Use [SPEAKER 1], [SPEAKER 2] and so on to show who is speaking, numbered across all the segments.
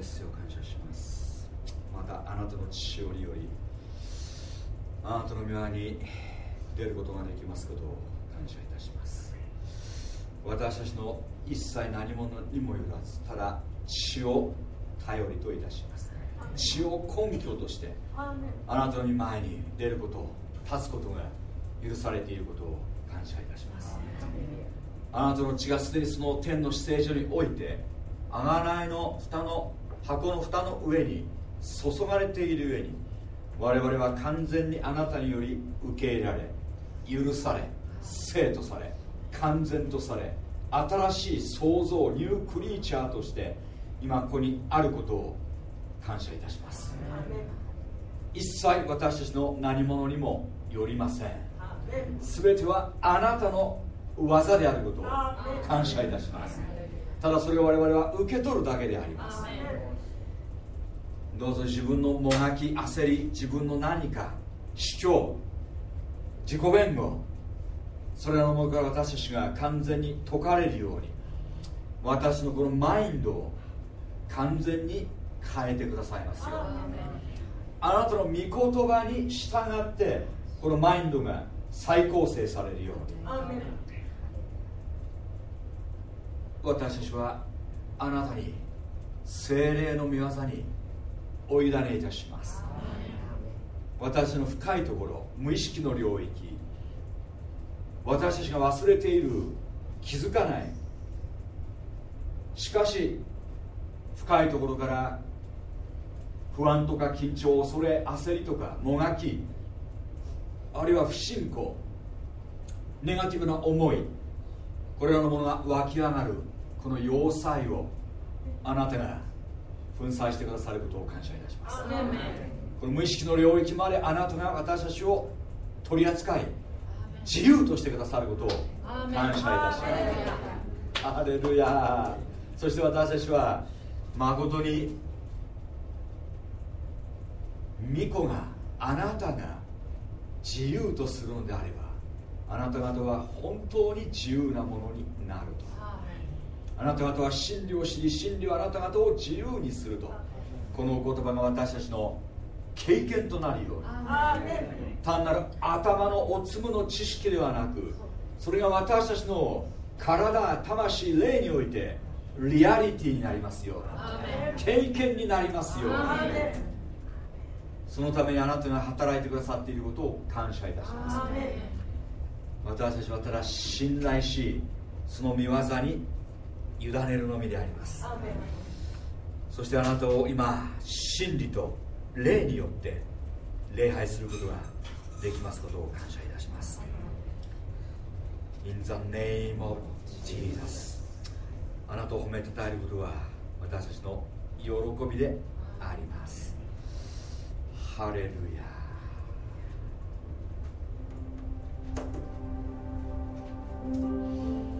[SPEAKER 1] ですよ感謝します。またあなたの父よりよりあなたの御輪に出ることができますことを感謝いたします。私たちの一切何者にもよらずただ血を頼りといたします。血を根拠としてあなたの御前に出ること立つことが許されていることを感謝いたします。あなたの血がすでにその天の姿勢所において贖いの蓋の箱の蓋の上に注がれている上に我々は完全にあなたにより受け入れられ許され生とされ完全とされ新しい創造ニュークリーチャーとして今ここにあることを感謝いたします。一切私たちの何者にもよりません。全てはあなたの技であることを感謝いたします。ただそれを我々は受け取るだけであります。どうぞ自分のもがき焦り自分の何か主張自己弁護それらのものから私たちが完全に解かれるように私のこのマインドを完全に変えてくださいますよあなたの御言葉に従ってこのマインドが再構成されるように。私たちはあなたに精霊の御業にお委ねいたします。私の深いところ無意識の領域私たちが忘れている気づかない。しかし深いところから不安とか緊張恐れ焦りとかもがきあるいは不信仰ネガティブな思いこれらのものが湧き上がるこの要塞をあなたが粉砕してくださることを感謝いたします。この無意識の領域まであなたが私たちを取り扱い自由としてくださることを感謝いたします。ハレルヤそして私たちは誠に巫女があなたが自由とするのであればあなた方は本当に自由なものになるとあなた方は真理を知り真理はあなた方を自由にすると。このお言葉が私たちの経験となるように。単なる頭のおつむの知識ではなくそれが私たちの体魂霊においてリアリティになりますよ経験になりますよそのためにあなたが働いてくださっていることを感謝いたします。私たちはただ信頼しその見業に委ねるのみであります。そしてあなたを今真理と霊によって礼拝することができますことを感謝いたします。In the name of Jesus. あなたを褒めたたえることは私たちの喜びであります。ハレルヤー。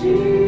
[SPEAKER 1] Jesus.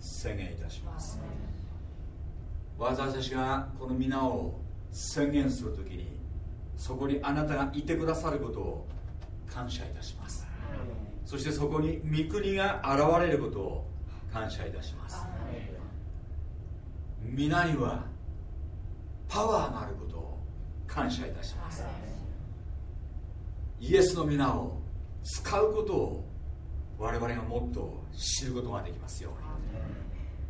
[SPEAKER 1] 宣言いたします。私たちがこの皆を宣言するときにそこにあなたがいてくださることを感謝いたします。そしてそこに御国が現れることを感謝いたします。皆にはパワーがあることを感謝いたします。イエスの皆を使うことを我々がもっと知ることができますように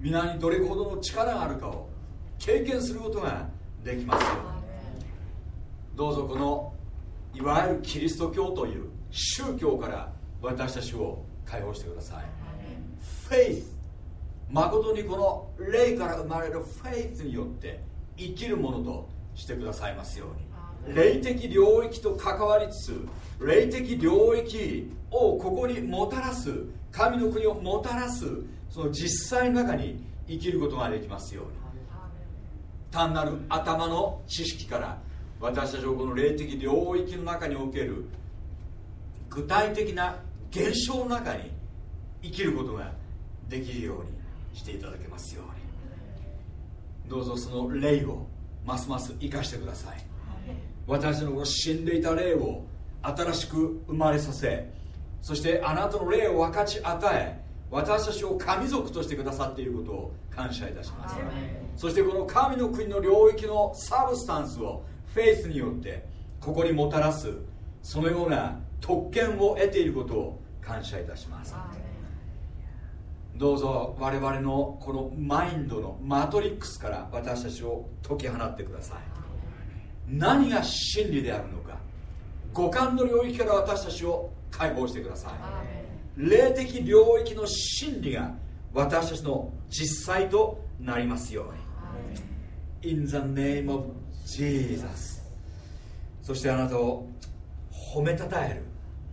[SPEAKER 1] 皆にどれほどの力があるかを経験することができますよどうぞこのいわゆるキリスト教という宗教から私たちを解放してください。フェイス誠にこの霊から生まれるフェイスによって生きるものとしてくださいますように。霊的領域と関わりつつ霊的領域をここにもたらす神の国をもたらすその実際の中に生きることができますように。単なる頭の知識から私たちをこの霊的領域の中における具体的な現象の中に生きることができるようにしていただけますように。どうぞその霊をますます生かしてください。私の死んでいた霊を新しく生まれさせそしてあなたの霊を分かち与え私たちを神族としてくださっていることを感謝いたします。そしてこの神の国の領域のサブスタンスをフェイスによってここにもたらすそのような特権を得ていることを感謝いたします。どうぞ我々のこのマインドのマトリックスから私たちを解き放ってください。何が真理であるのか五感の領域から私たちを解放してください霊的領域の真理が私たちの実際となりますように。In the name of Jesus そしてあなたを褒めたたえる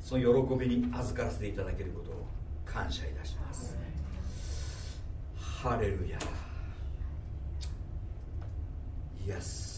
[SPEAKER 1] その喜びに預からせていただけることを感謝いたします。ハレルヤ。Yes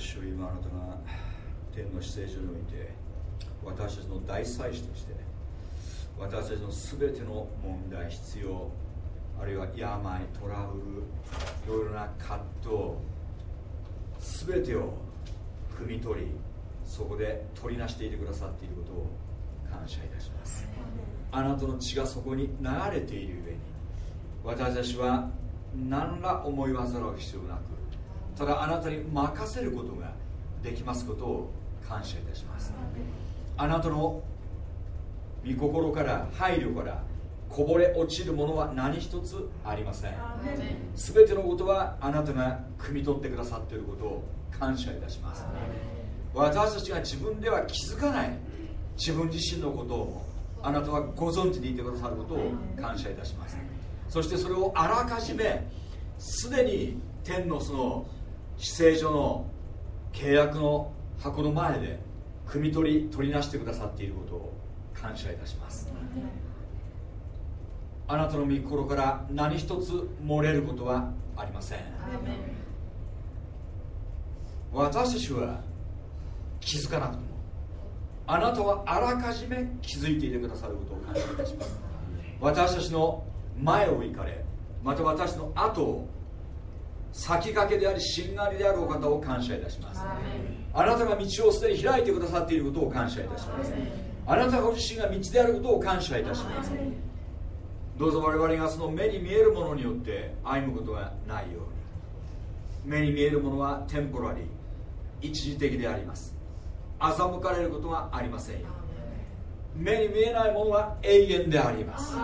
[SPEAKER 1] 主よ今あなたが天の姿勢上において私たちの大祭司として私たちの全ての問題必要あるいは病トラブルいろいろな葛藤全てを汲み取りそこで取りなしていてくださっていることを感謝いたします。あなたの血がそこに流れている上に私たちは何ら思い煩う必要なくただあなたに任せることができますことを感謝いたします。あなたの御心から配慮からこぼれ落ちるものは何一つありません。全てのことはあなたが汲み取ってくださっていることを感謝いたします。私たちが自分では気づかない自分自身のことをあなたはご存知でいてくださることを感謝いたします。そしてそれをあらかじめすでに天のその死聖所の契約の箱の前で汲み取り取りなしてくださっていることを感謝いたします。あなたの御心から何一つ漏れることはありません。私たちは気づかなくてもあなたはあらかじめ気づいていてくださることを感謝いたします。私たちの前を行かれまた私の後を先駆けでありしんがりであるお方を感謝いたします。あなたが道をすでに開いてくださっていることを感謝いたします。あなたご自身が道であることを感謝いたします。どうぞ我々がその目に見えるものによって歩むことがないように。目に見えるものはテンポラリー。一時的であります。欺かれることがありませんよ。目に見えないものは永遠であります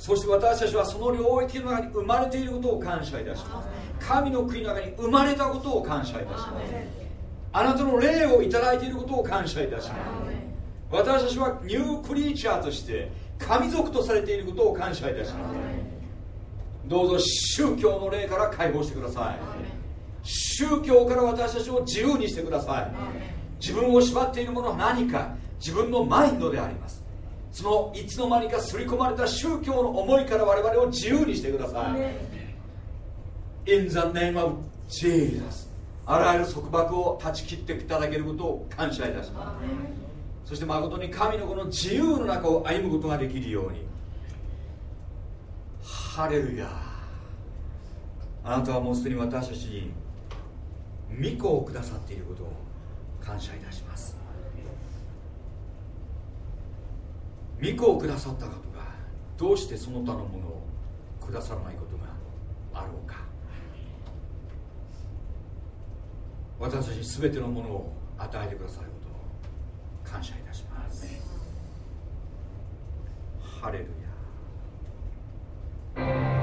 [SPEAKER 1] そして私たちはその領域の中に生まれていることを感謝いたします。神の国の中に生まれたことを感謝いたします。あなたの霊をいただいていることを感謝いたします。私たちはニュークリーチャーとして神族とされていることを感謝いたします。どうぞ宗教の霊から解放してください。宗教から私たちを自由にしてください。自分を縛っているものは何か自分のマインドでありますそのいつの間にか刷り込まれた宗教の思いから我々を自由にしてください。In the name of Jesus あらゆる束縛を断ち切っていただけることを感謝いたします。そして誠に神のこの自由の中を歩むことができるように。ハレルヤあなたはもうすでに私たちに御子をくださっていることを感謝いたします御子をくださった方がどうしてその他のものをくださらないことがあろうか。私たちに全てのものを与えてくださる感謝いたします。ハレルヤ「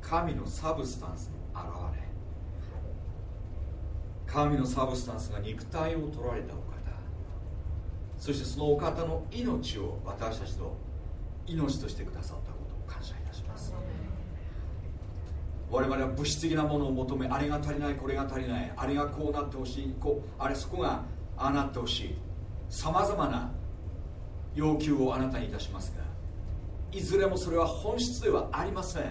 [SPEAKER 1] 神の substance の現れ神の substance が肉体を取られたお方そしてそのお方の命を私たちの命としてくださったことを感謝いたします。我々は物質的なものを求めあれが足りないこれが足りないあれがこうなってほしいこうあれそこがああなってほしいさまざまな要求をあなたにいたしますがいずれもそれは本質ではありません。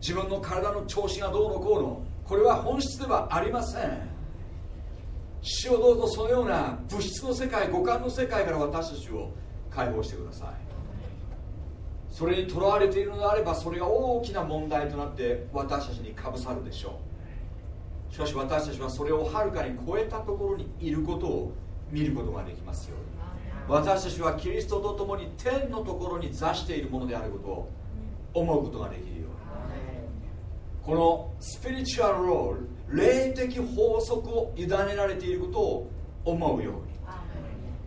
[SPEAKER 1] 自分の体の調子がどうのこうのこれは本質ではありません。主をどうぞそのような物質の世界五感の世界から私たちを解放してください。それにとらわれているのであればそれが大きな問題となって私たちにかぶさるでしょう。しかし私たちはそれをはるかに超えたところにいることを見ることができますように。私たちはキリストと共に天のところに座しているものであることを思うことができるように。このスピリチュアルロール霊的法則を委ねられていることを思うように。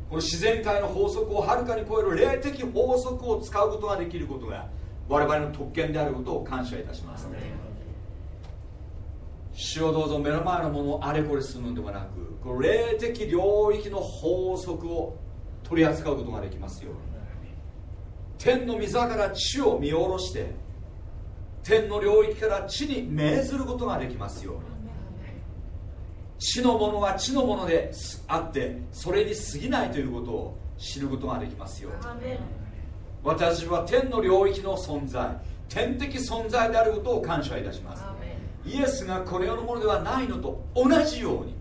[SPEAKER 1] この自然界の法則をはるかに超える霊的法則を使うことができることが我々の特権であることを感謝いたします。主をどうぞ目の前のものをあれこれするのではなくこの霊的領域の法則を取り扱うことができますように。天の御座から地を見下ろして天の領域から地に命ずることができますように。地のものは地のものであってそれに過ぎないということを知ることができますように。私は天の領域の存在天的存在であることを感謝いたします。イエスがこの世のものではないのと同じように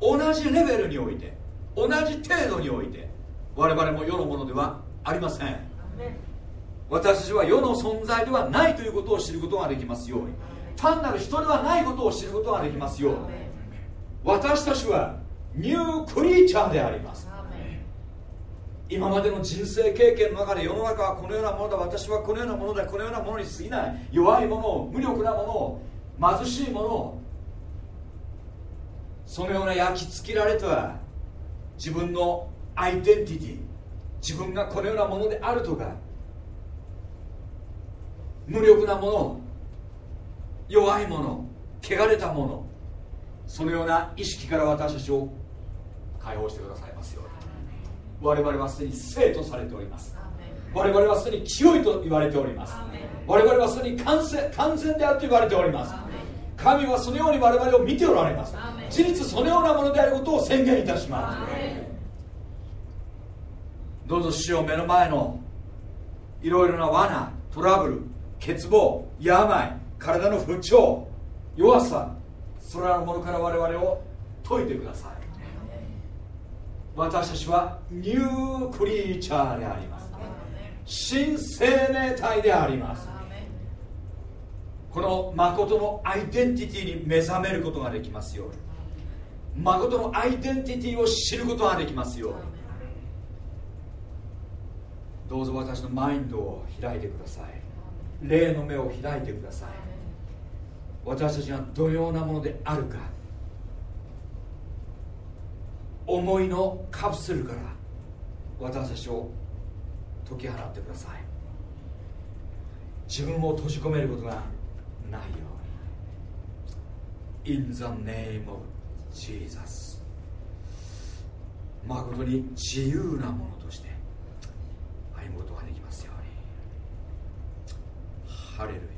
[SPEAKER 1] 同じレベルにおいて同じ程度において我々も世のものではありません。私たちは世の存在ではないということを知ることができますように。単なる人ではないことを知ることができますように。私たちはニュークリーチャーであります。今までの人生経験の中で世の中はこのようなものだ私はこのようなものだこのようなものに過ぎない。弱いもの無力なもの貧しいものそのような焼き付けられた自分のアイデンティティ自分がこのようなものであるとか無力なもの弱いもの汚れたものそのような意識から私たちを解放してくださいますように。我々はすでに生とされております。我々はすでに清いと言われております。我々はすでに完全完全であると言われております神はそのように我々を見ておられます。事実そのようなものであることを宣言いたします。どうぞ死を目の前のいろいろな罠トラブル欠乏病体の不調弱さそれらのものから我々を解いてください。私たちはニュークリーチャーであります。新生命体でありますこの誠のアイデンティティに目覚めることができますように。誠のアイデンティティを知ることができますように。どうぞ私のマインドを開いてください。霊の目を開いてください。私たちがどのようなものであるか。思いのカプセルから。私たちを解き払ってください。自分を閉じ込めることがないように。In the name of Jesus まことに自由なものとして歩むことができますように。ハレルヤ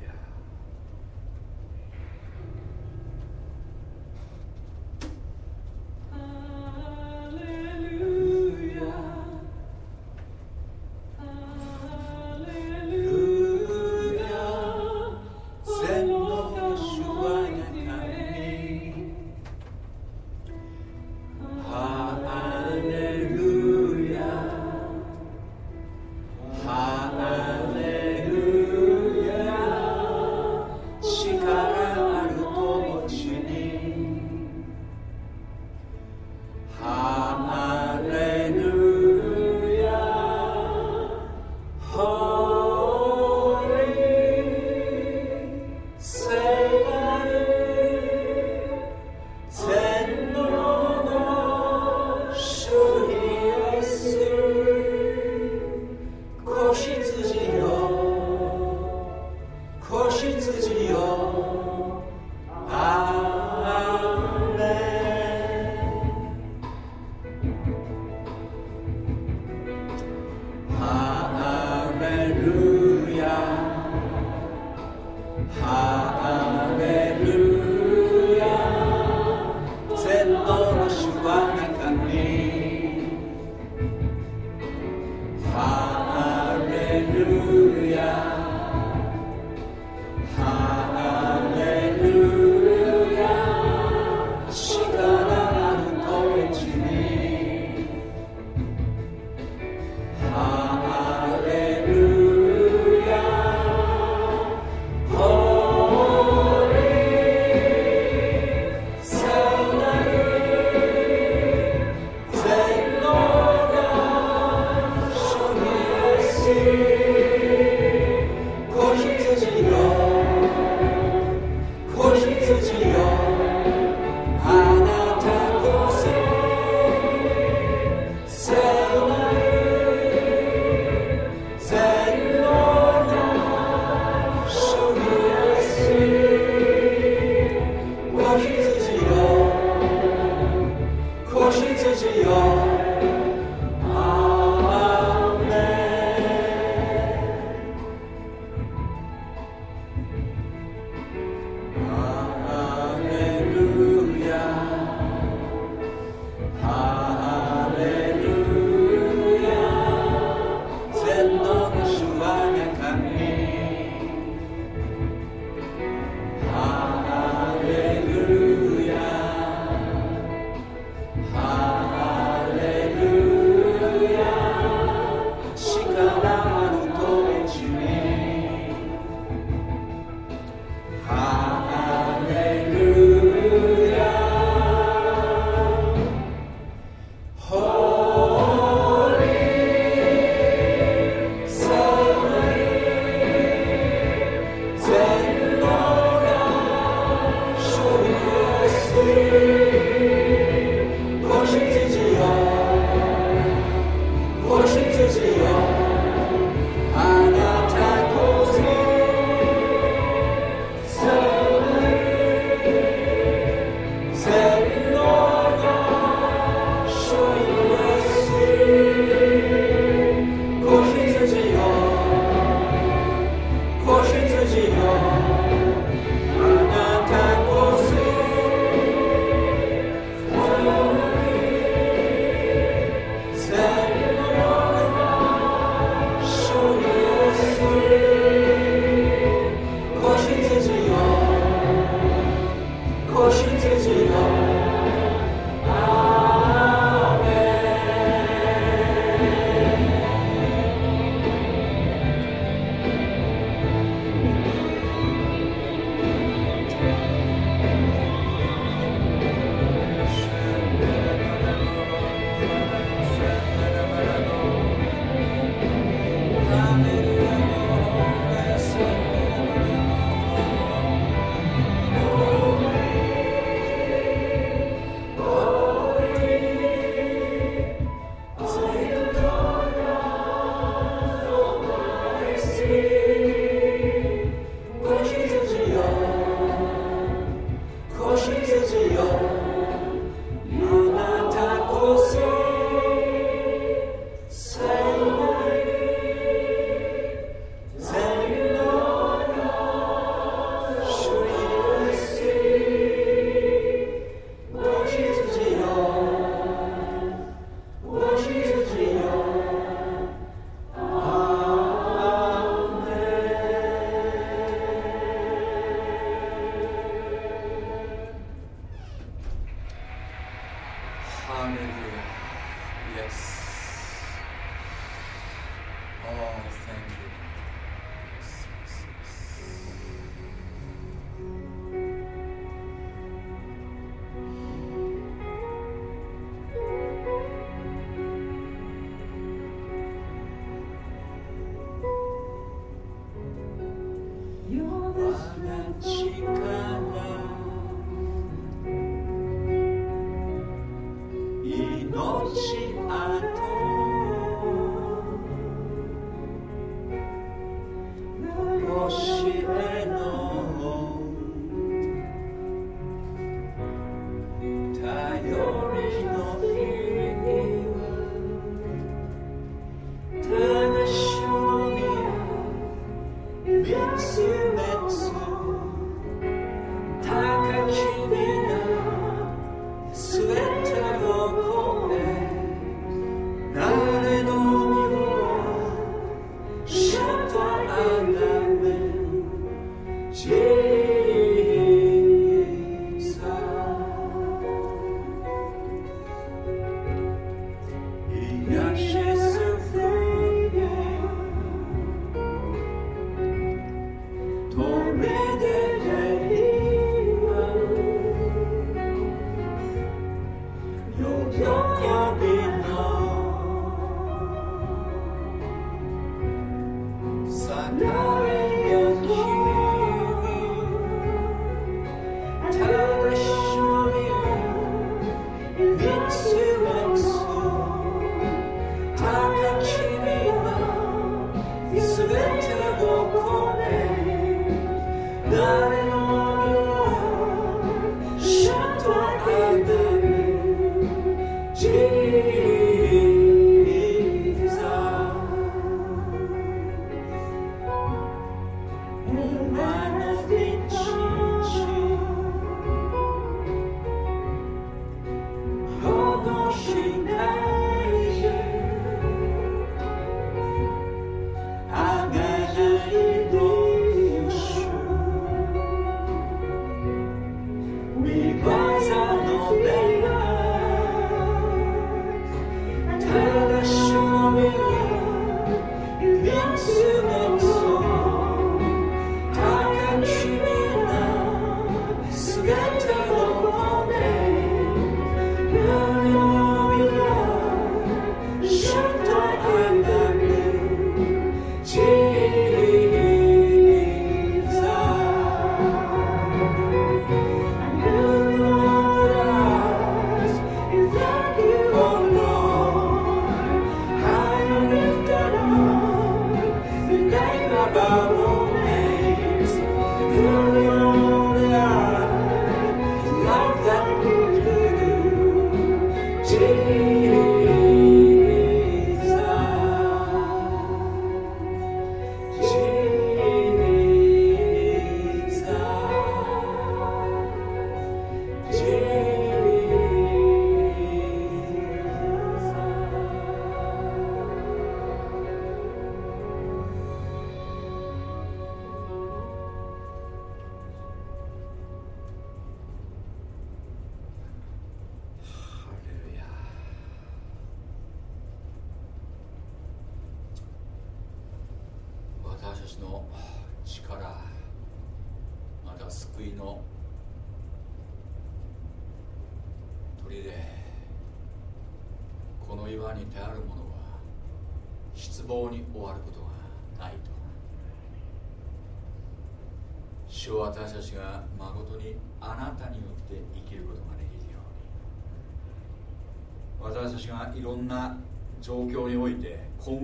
[SPEAKER 1] down in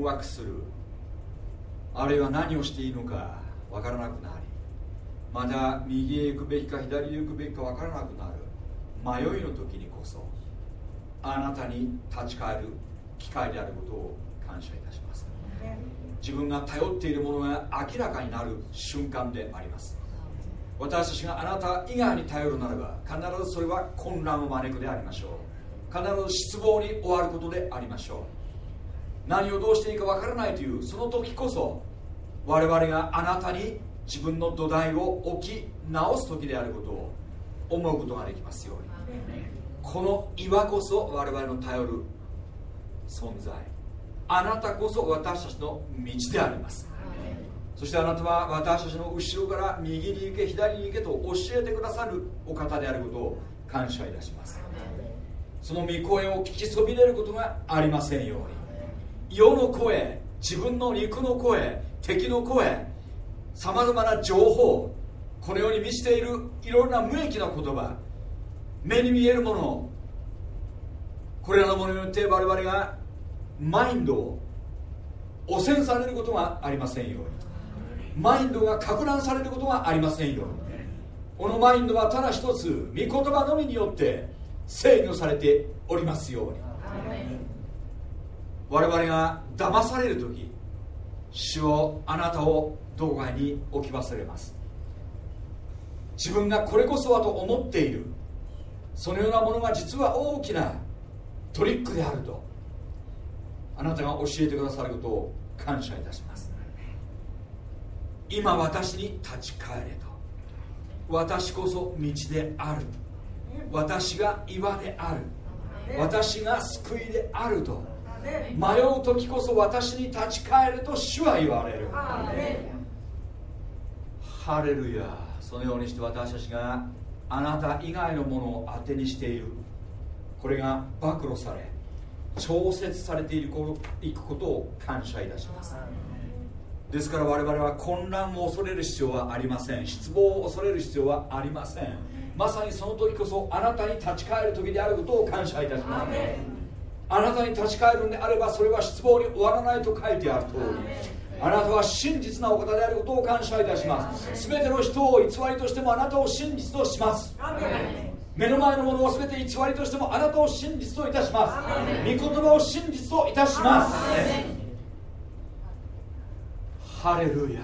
[SPEAKER 1] 惑する。あるいは何をしていいのか分からなくなり。また右へ行くべきか左へ行くべきか分からなくなる。迷いの時にこそあなたに立ち返る機会であることを感謝いたします。自分が頼っているものが明らかになる瞬間であります私たちがあなた以外に頼るならば必ずそれは混乱を招くでありましょう。必ず失望に終わることでありましょう。何をどうしていいかわからないというその時こそ我々があなたに自分の土台を置き直す時であることを思うことができますように。この岩こそ我々の頼る存在。あなたこそ私たちの道であります。そしてあなたは私たちの後ろから右に行け左に行けと教えてくださるお方であることを感謝いたします。その御声を聞きそびれることがありませんように。世の声自分の肉の声敵の声さまざまな情報このように満ちているいろんな無益な言葉目に見えるものこれらのものによって我々がマインドを汚染されることがありませんように。マインドがか乱されることがありませんよ。うにこのマインドはただ一つ御言葉のみによって制御されておりますように。我々が騙される時主をあなたを道外に置き忘れます。自分がこれこそはと思っている。そのようなものが実は大きなトリックであるとあなたが教えてくださることを感謝いたします今私に立ち返れと。私こそ道である。私が岩である。私が救いであると。迷う時こそ私に立ち返ると主は言われる。ハレルヤ。そのようにして私たちがあなた以外のものを当てにしている。これが暴露され調節されているいくことを感謝いたしますですから我々は混乱を恐れる必要はありません。失望を恐れる必要はありません。まさにその時こそあなたに立ち返る時であることを感謝いたします。あなたに立ち返るんであればそれは失望に終わらないと書いてある通りあなたは真実なお方であることを感謝いたします。全ての人を偽りとしてもあなたを真実とします。目の前のものを全て偽りとしてもあなたを真実といたします。御言葉を真実といたしますハレルヤ。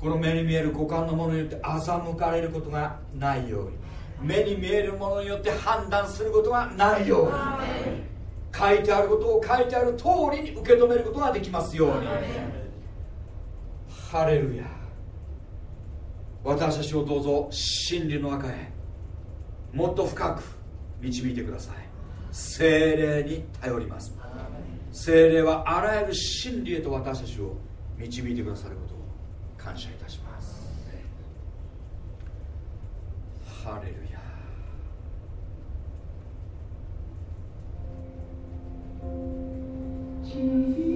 [SPEAKER 1] この目に見える五感のものによって欺かれることがないように。目に見えるものによって判断することがないように。書いてあることを書いてある通りに受け止めることができますように。ハレルヤ。私たちをどうぞ真理の中へもっと深く導いてください。精霊に頼ります。精霊はあらゆる真理へと私たちを導いてくださることを感謝いたしますハレルヤ Jesus.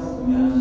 [SPEAKER 1] し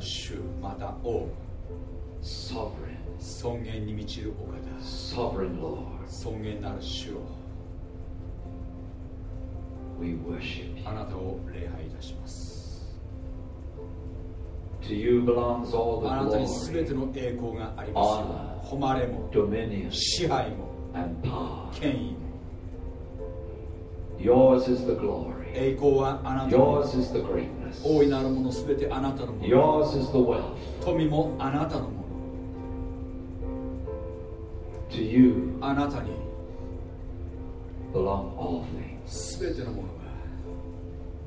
[SPEAKER 1] る主また王尊厳に満ちるお方尊厳なる主を
[SPEAKER 2] we worship you.
[SPEAKER 1] あなたを礼拝いたします
[SPEAKER 2] To you belongs all
[SPEAKER 1] あなたに
[SPEAKER 2] the
[SPEAKER 1] 全ての栄光がありますよ誉れも支配も.権威も
[SPEAKER 2] Yours is the glory.
[SPEAKER 1] 栄光はあなたの
[SPEAKER 2] Yours is the greatness.
[SPEAKER 1] 大いなるもの全てあなたのもの
[SPEAKER 2] Yours is the wealth.
[SPEAKER 1] 富もあなたのもの
[SPEAKER 2] To you
[SPEAKER 1] あなたに
[SPEAKER 2] belong all things.
[SPEAKER 1] 全てのものが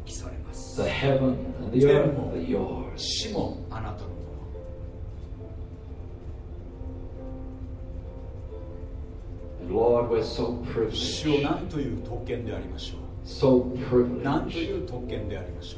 [SPEAKER 1] 記されます
[SPEAKER 2] The heaven and the earth are yours.
[SPEAKER 1] 死もあなたのもの
[SPEAKER 2] privileged.
[SPEAKER 1] 主を何という特権でありましょ
[SPEAKER 2] So
[SPEAKER 1] う何と
[SPEAKER 2] privileged
[SPEAKER 1] いう特権でありましょ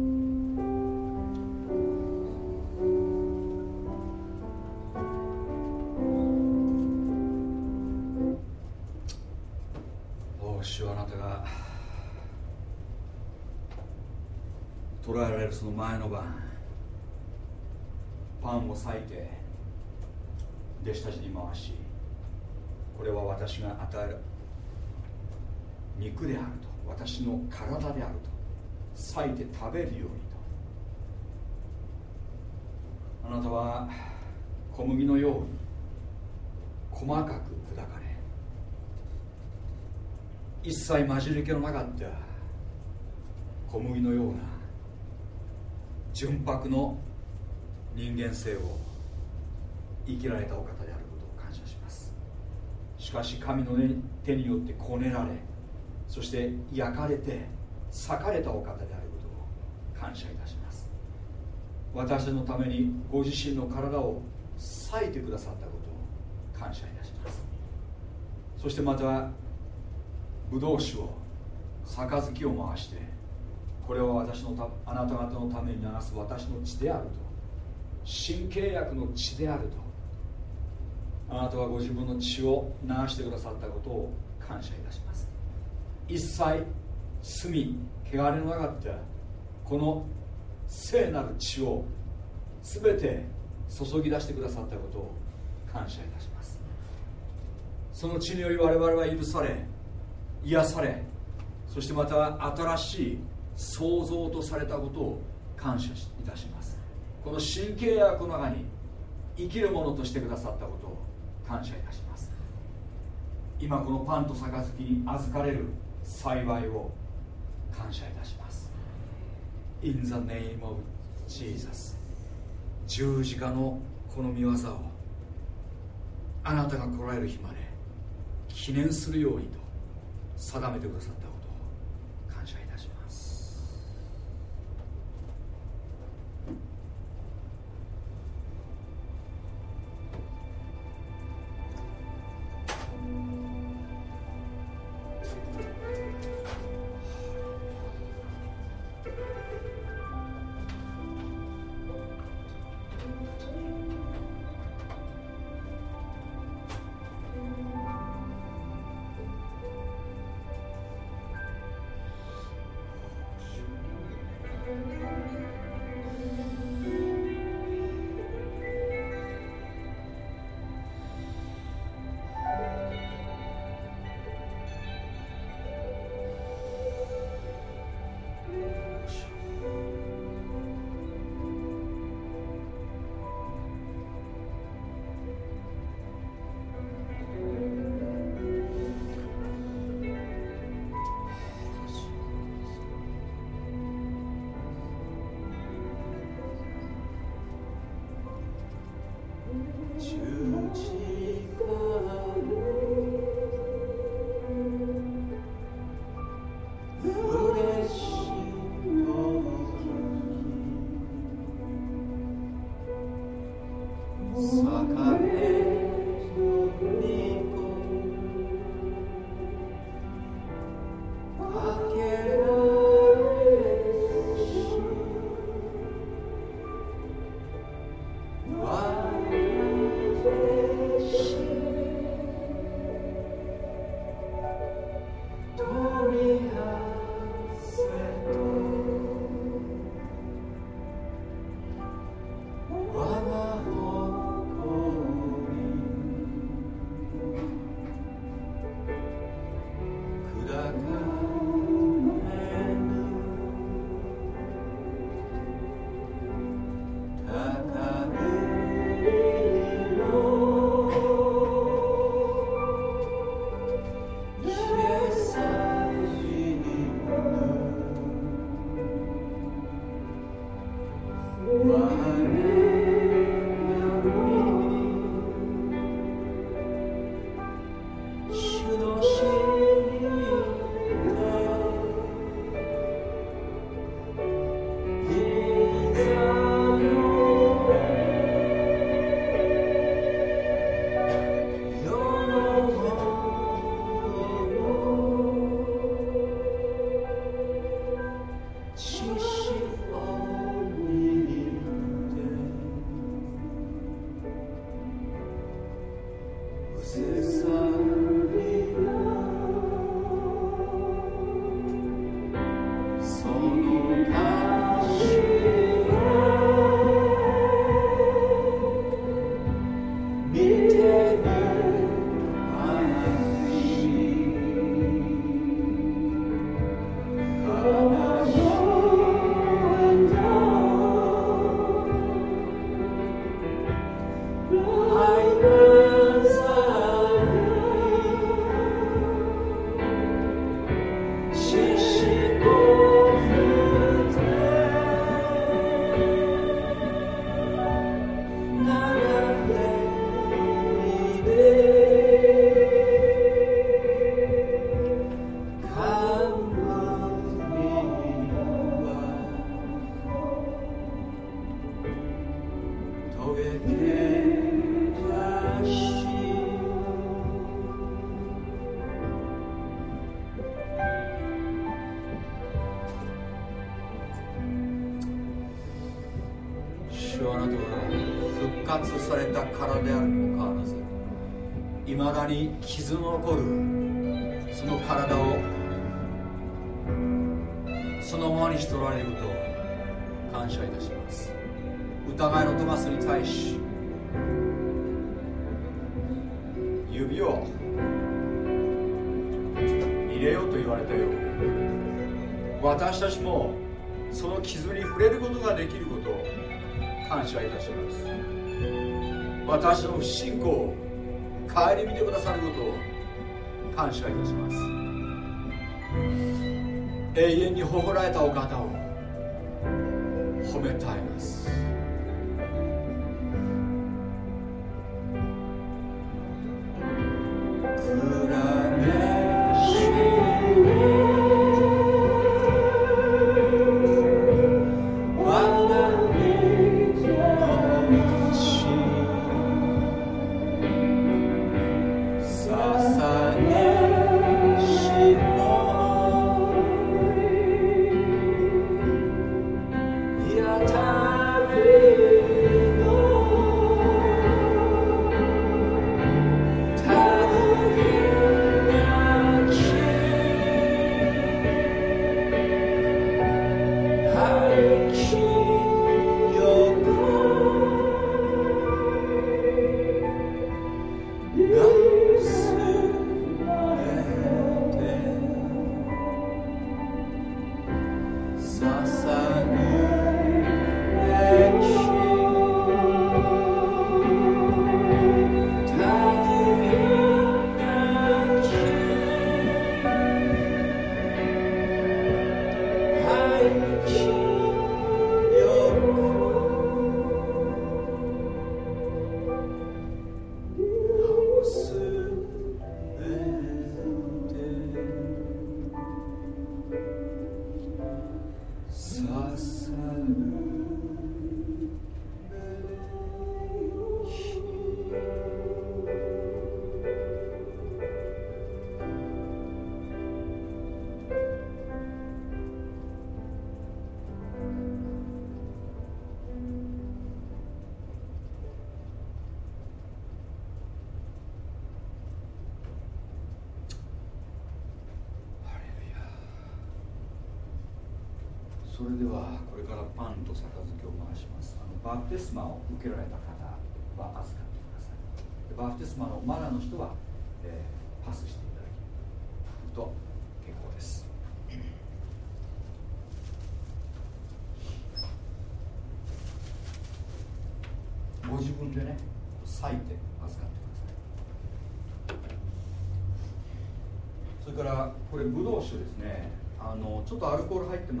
[SPEAKER 1] 主よあなたが捕らえられるその前の晩パンを裂いて弟子たちに回しこれは私が与える肉であると私の体であると裂いて食べるようにと。あなたは小麦のように細かく砕かれ一切混じり気のなかった。小麦のような純白の人間性を生きられたお方であることを感謝します。しかし神の手によってこねられそして焼かれて裂かれたお方であることを感謝いたします。私のためにご自身の体を裂いてくださったことを感謝いたします。そしてまたブドウ酒を杯を回してこれは私のたあなた方のために流す私の血であると。新契約の血であると。あなたはご自分の血を流してくださったことを感謝いたします。一切罪汚れのなかったこの聖なる血を全て注ぎ出してくださったことを感謝いたします。その血により我々は許され癒されそしてまた新しい創造とされたことを感謝いたします。この新契約の中に生きるものとしてくださったことを感謝いたします。今このパンと杯に預かれる幸いを感謝いたします。In the name of Jesus 十字架のこの見業をあなたが来られる日まで記念するようにと。定めてくださっ私たちもその傷に触れることができることを感謝いたします。私の不信仰を顧みてくださることを感謝いたします。永遠に誇られたお方を褒めたい。と杯を回します。あのバプテスマを受けられた方は預かってください。バプテスマのマナーの人は、えー、パスしていただきと結構です。ご自分でね裂いて預かってください。それからこれブドウ酒ですね。あのちょっとアルコール入ってます、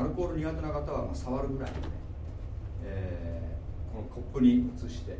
[SPEAKER 1] アルコール苦手な方はまあ触るぐらいでね、えー、このコップに移して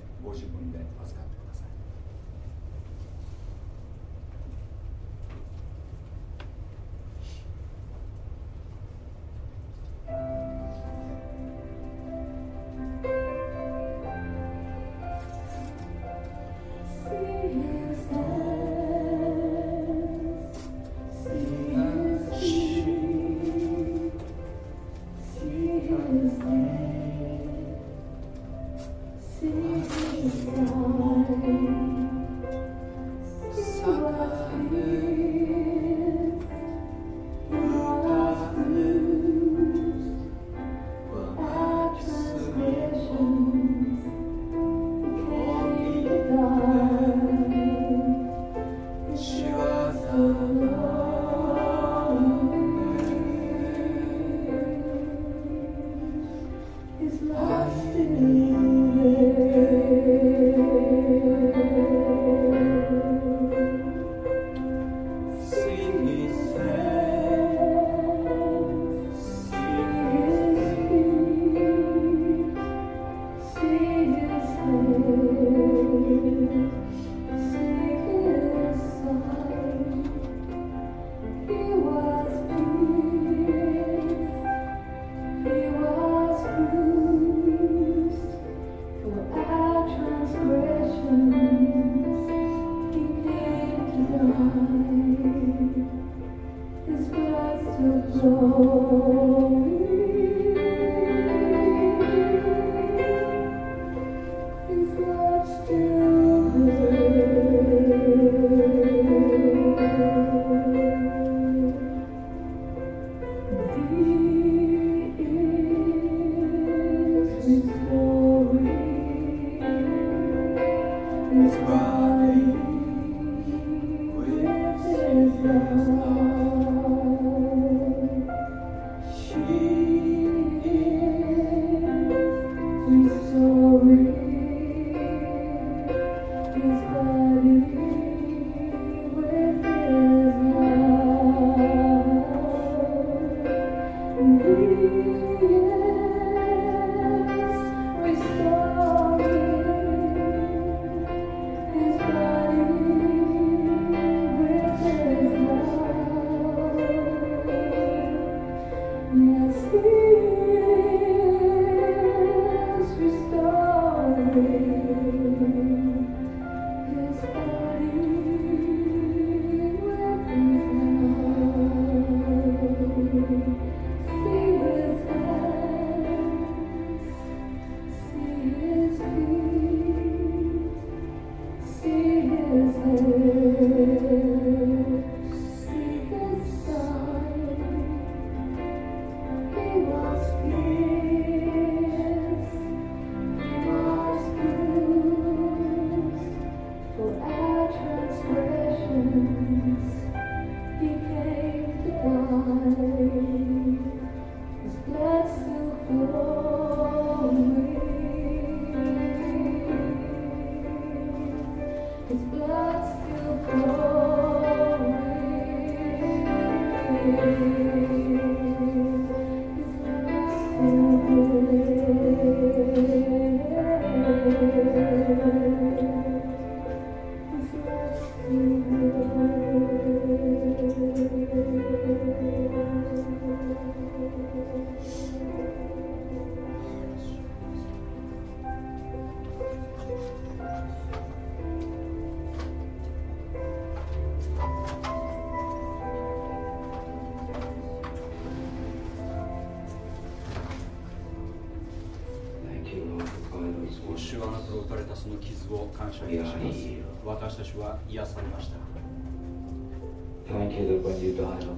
[SPEAKER 1] 私たは癒されました。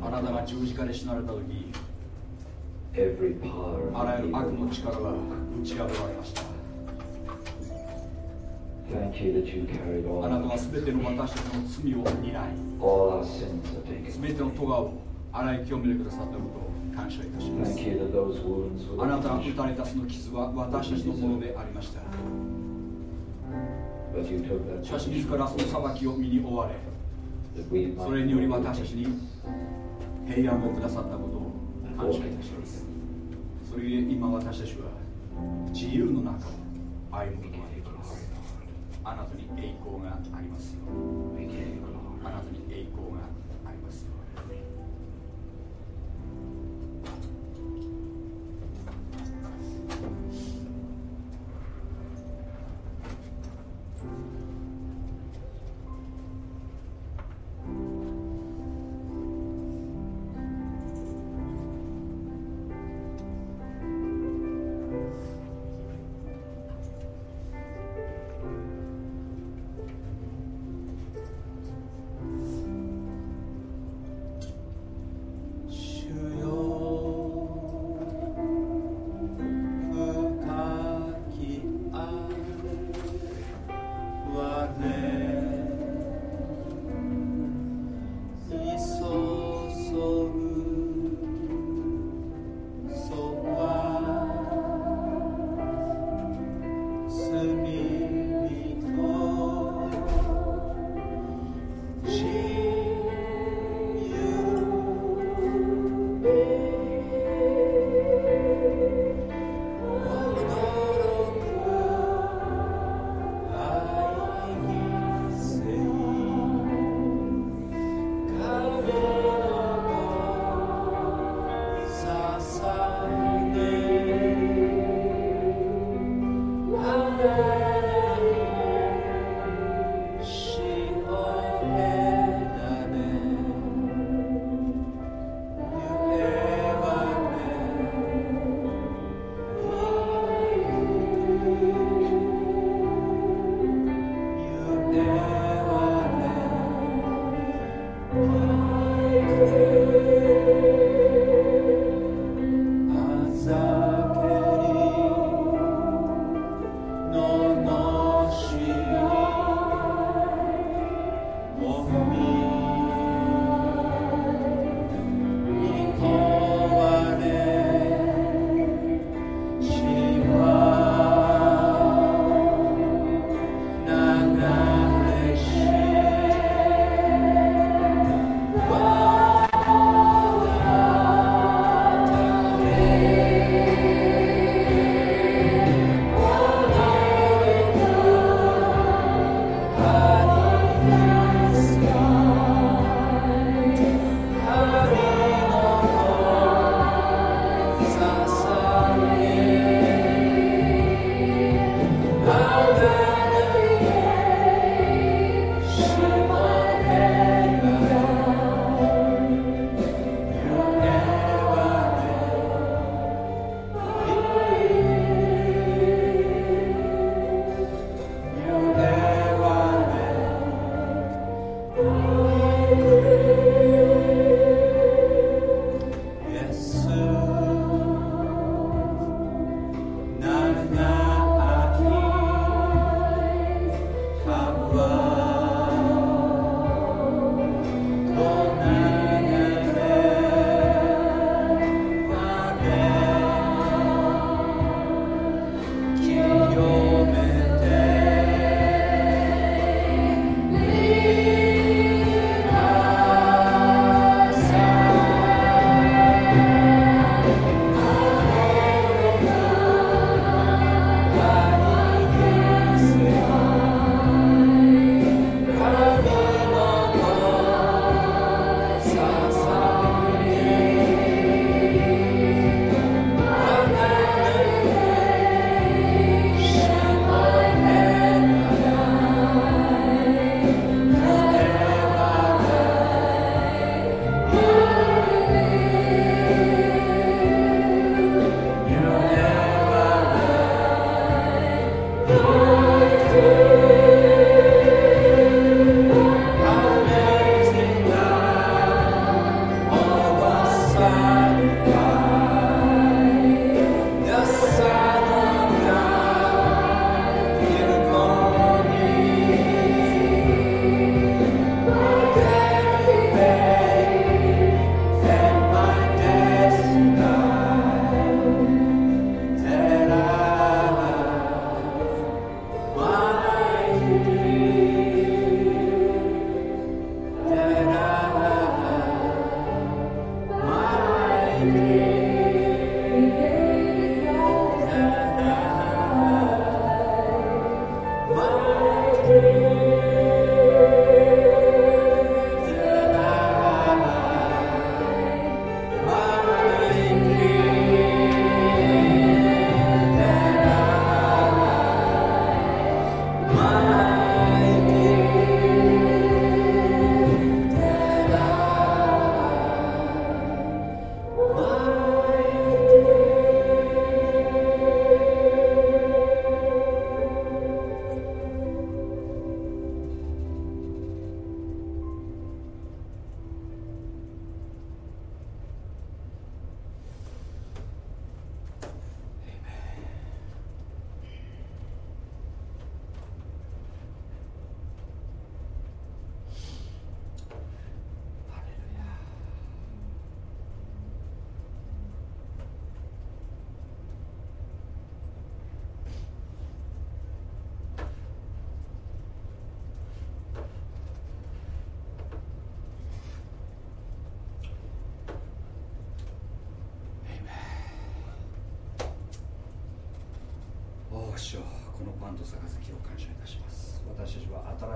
[SPEAKER 1] あなたが十字架で死なれた時、あらゆる悪の力
[SPEAKER 2] が
[SPEAKER 1] 打ち破られました。あなたは全ての私たちの罪を担い、全ての咎を洗い清めてくださったことを感謝いたします。あなたが打たれたその傷は私たちのものでありました。しかし自らその裁きを身に負われそれにより私たちに平安をくださったことを感謝いたします。それゆえ今私たちは自由の中を歩むことができます。あなたに栄光がありますよ.あなたに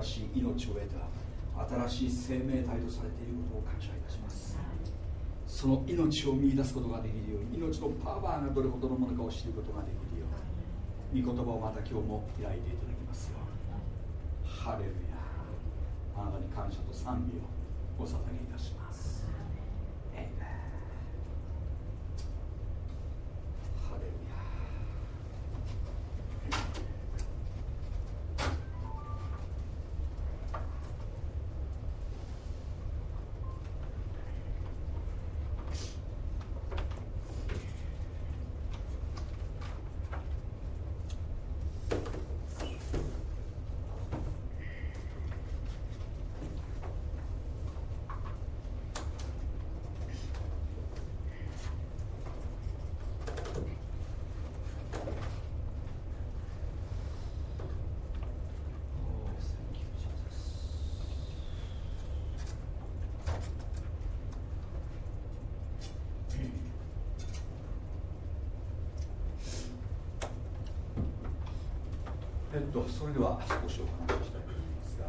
[SPEAKER 1] しい命を得た新しい生命体とされていることを感謝いたします。その命を見いだすことができるように命のパワーがどれほどのものかを知ることができるように御言葉をまた今日も開いていただきますよハレルヤあなたに感謝と賛美をお捧げいたしますエイメンハレルヤえっとそれでは少しお話ししたいと思いますが、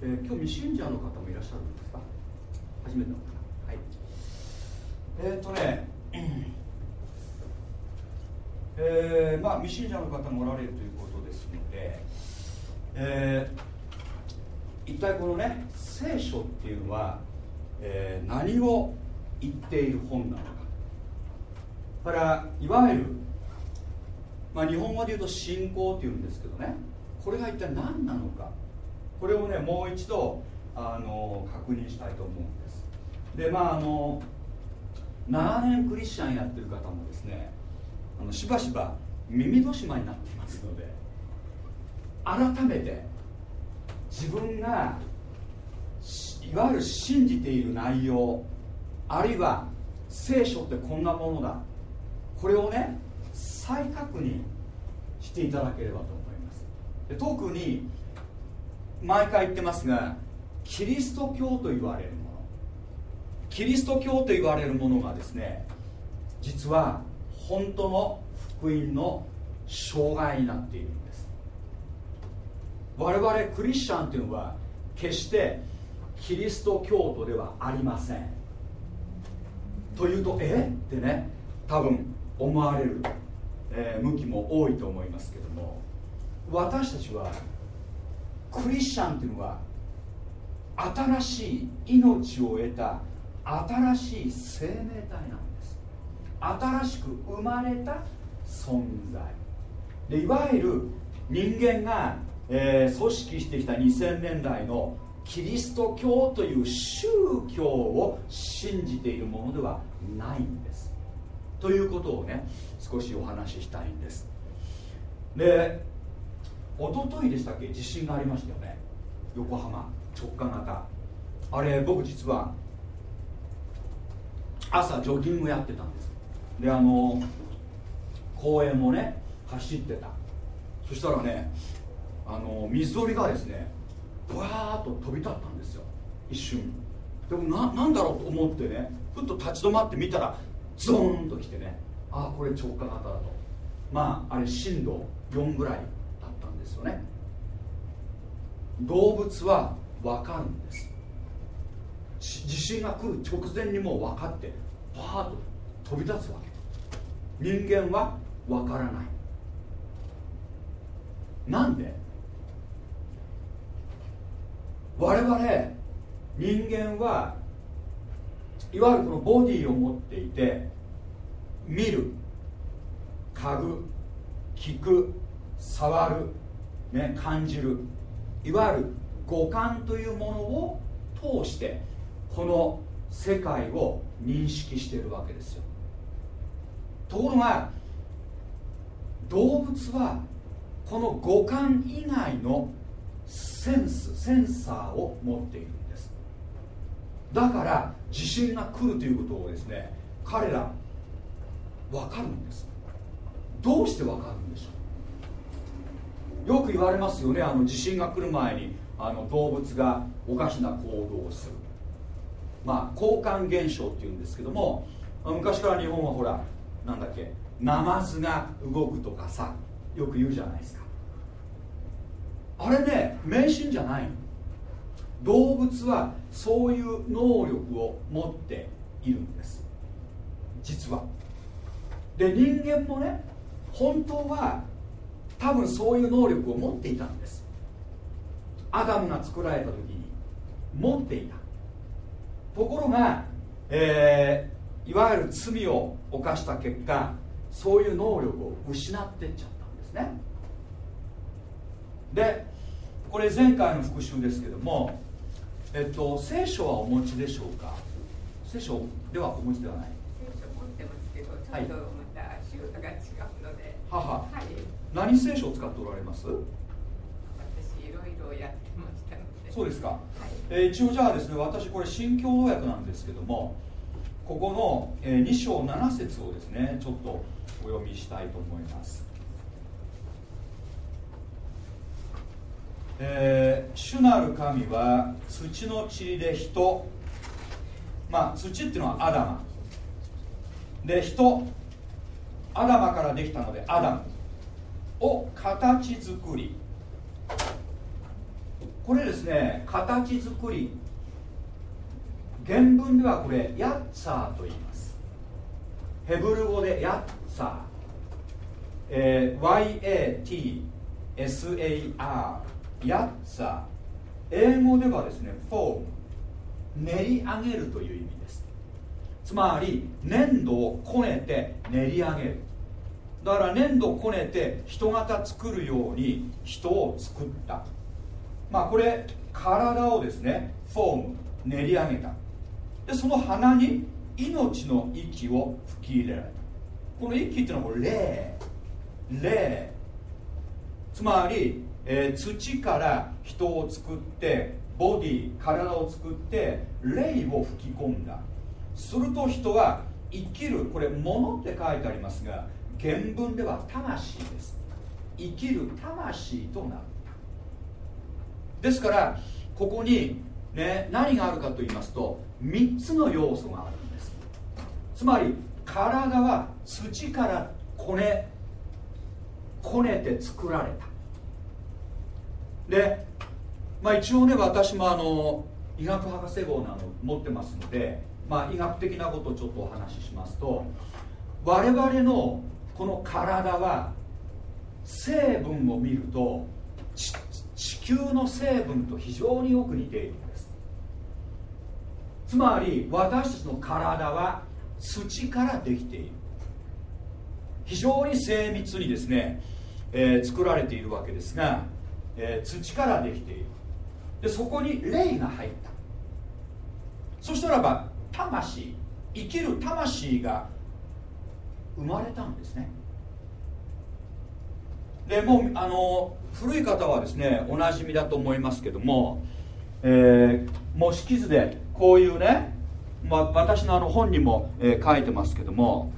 [SPEAKER 1] えー今日未信者の方もいらっしゃるんですか？初めての方。はい。えーっとねえーまあ未信者の方もおられるということですので、えー一体このね聖書っていうのは、えー何を言っている本なのか。だからいわゆる、語で言うと信仰っていうんですけどね。これが一体何なのか。これをねもう一度あの確認したいと思うんです。でまああの長年クリスチャンやってる方もですねあのしばしば耳戸島になっていますので改めて自分がいわゆる信じている内容あるいは聖書ってこんなものだ。これをね再確認ていただければと思います。で特に毎回言ってますがキリスト教と言われるもの。キリスト教と言われるものがですね実は本当の福音の障害になっているんです。我々クリスチャンというのは決してキリスト教徒ではありません。というとえ？ってね多分思われる、えー向きも多いと思いますけども私たちはクリスチャンというのは新しい命を得た新しい生命体なんです。新しく生まれた存在。でいわゆる人間が、えー組織してきた2000年代のキリスト教という宗教を信じているものではないんです。ということをね少しお話ししたいんです。で一昨日でしたっけ？地震がありましたよね。横浜直下型。あれ僕実は朝ジョギングやってたんです。であの公園をね走ってた。そしたらねあの水鳥がですねブワーッと飛び立ったんですよ。一瞬。でもななんだろうと思ってねふっと立ち止まって見たらゾーンと来てね。ああこれ直下型だと。まああれ震度4ぐらいだったんですよね。動物は分かるんです。し地震が来る直前にもう分かってパーッと飛び立つわけ。人間は分からない。なんで？我々人間はいわゆるこのボディを持っていて見る嗅ぐ聞く触る、ね、感じるいわゆる五感というものを通してこの世界を認識しているわけですよ。ところが動物はこの五感以外のセンスセンサーを持っている。だから地震が来るということをですね彼ら分かるんです。どうして分かるんでしょう？よく言われますよねあの地震が来る前にあの動物がおかしな行動をする。まあ交換現象っていうんですけども昔から日本はほらなんだっけナマズが動くとかさよく言うじゃないですか。あれね迷信じゃないの。動物はそういう能力を持っているんです。実は。で人間もね本当は多分そういう能力を持っていたんです。アダムが作られた時に。持っていた。ところが、えーいわゆる罪を犯した結果そういう能力を失っていっちゃったんですね。でこれ前回の復習ですけどもえっと聖書はお持ちでしょうか？聖書ではお持ちではない？
[SPEAKER 3] 聖書持ってますけど、ちょっとまた仕事が違うので、
[SPEAKER 1] 母
[SPEAKER 3] は。い、
[SPEAKER 1] 何聖書を使っておられます？
[SPEAKER 3] 私いろいろやってましたので。
[SPEAKER 1] そうですか、
[SPEAKER 3] はい。
[SPEAKER 1] えー一応じゃあですね私これ新共同訳なんですけどもここの、え2章7節をですねちょっとお読みしたいと思いますえー主なる神は土の塵で人。まあ土っていうのはアダマで人アダマからできたのでアダムを形作り。これですね形作り。原文ではこれヤッツァーと言います。ヘブル語でヤッツァー、えー YATSAR ヤッツァ英語ではですねフォーム練り上げるという意味です。つまり粘土をこねて練り上げる。だから粘土をこねて人型作るように人を作った。まあこれ体をですねフォーム練り上げた。でその鼻に命の息を吹き入れられた。この息っていうのはこれ霊。霊。つまり、えー土から人を作ってボディ体を作って霊を吹き込んだ。すると人は生きる。これ物って書いてありますが原文では魂です。生きる魂となったですからここに、ね、何があるかと言いますと3つの要素があるんです。つまり体は土からこねこねて作られた。で、まあ、一応ね私もあの医学博士号なの持ってますので、まあ、医学的なことをちょっとお話ししますと我々のこの体は成分を見ると地球の成分と非常によく似ているんです。つまり私たちの体は土からできている。非常に精密にですね、えー作られているわけですが、えー土からできている。でそこに霊が入った。そしたらば魂生きる魂が生まれたんですね。でもうあの古い方はですねおなじみだと思いますけども、えー模式図でこういうね、まあ、私のあの本にも、えー書いてますけども、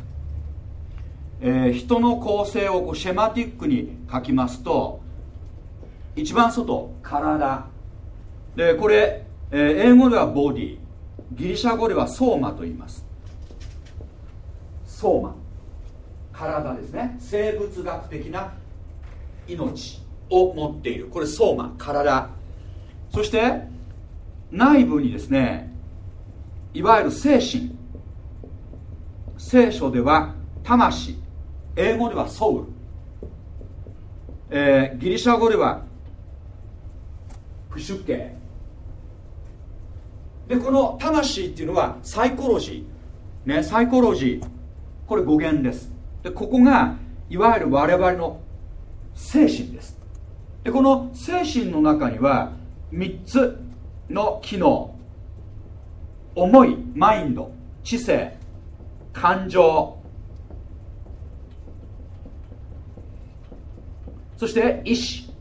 [SPEAKER 1] えー人の構成をこうシェマティックに書きますと一番外体。でこれ、えー英語ではボディ。ギリシャ語ではソーマと言います。ソーマ体ですね。生物学的な命を持っている。これソーマ体。そして内部にですねいわゆる精神。聖書では魂。英語ではソウル、えーギリシャ語では出家。でこの魂っていうのはサイコロジー。ねサイコロジー。これ語源です。でここがいわゆる我々の精神です。でこの精神の中には3つの機能。思いマインド知性感情。そして意志。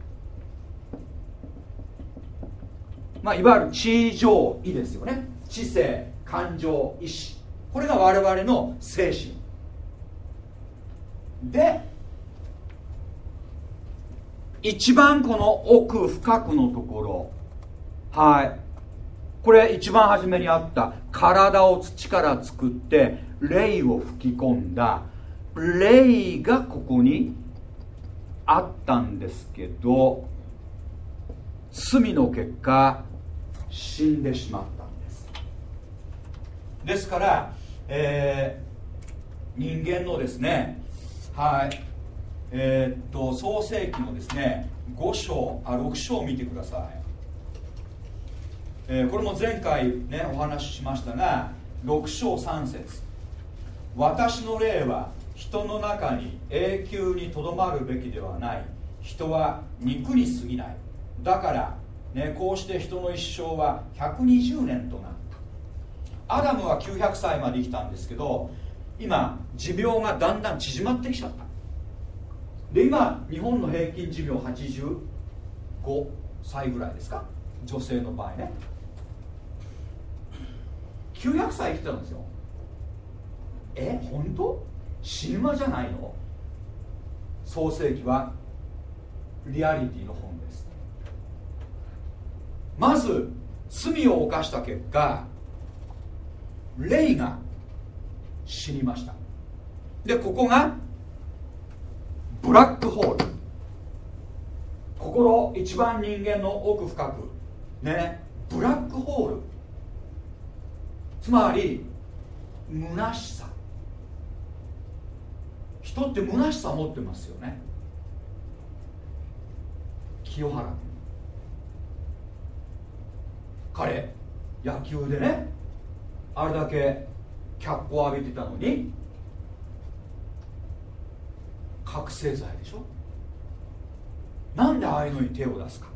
[SPEAKER 1] まあ、いわゆる地上意ですよね。知性感情意志。これが我々の精神。で一番この奥深くのところ。はい。これ一番初めにあった。体を土から作って霊を吹き込んだ。霊がここにあったんですけど罪の結果死んでしまったんです。ですから、えー人間のですねはいえーっと創世記のですね5章あ6章を見てください、えーこれも前回ねお話ししましたが6章3節。私の霊は人の中に永久にとどまるべきではない。人は肉に過ぎない。だから、ね、こうして人の一生は120年となった。アダムは900歳まで生きたんですけど今寿命がだんだん縮まってきちゃった。で今日本の平均寿命85歳ぐらいですか？女性の場合ね。900歳生きてたんですよ。え本当？神話じゃないの？創世記はリアリティの本。まず罪を犯した結果霊が死にました。でここがブラックホール。心一番人間の奥深くねブラックホール。つまり虚しさ。人って虚しさ持ってますよね。清原彼野球でねあれだけ脚光を浴びてたのに覚醒剤でしょ？なんでああいうのに手を出すか？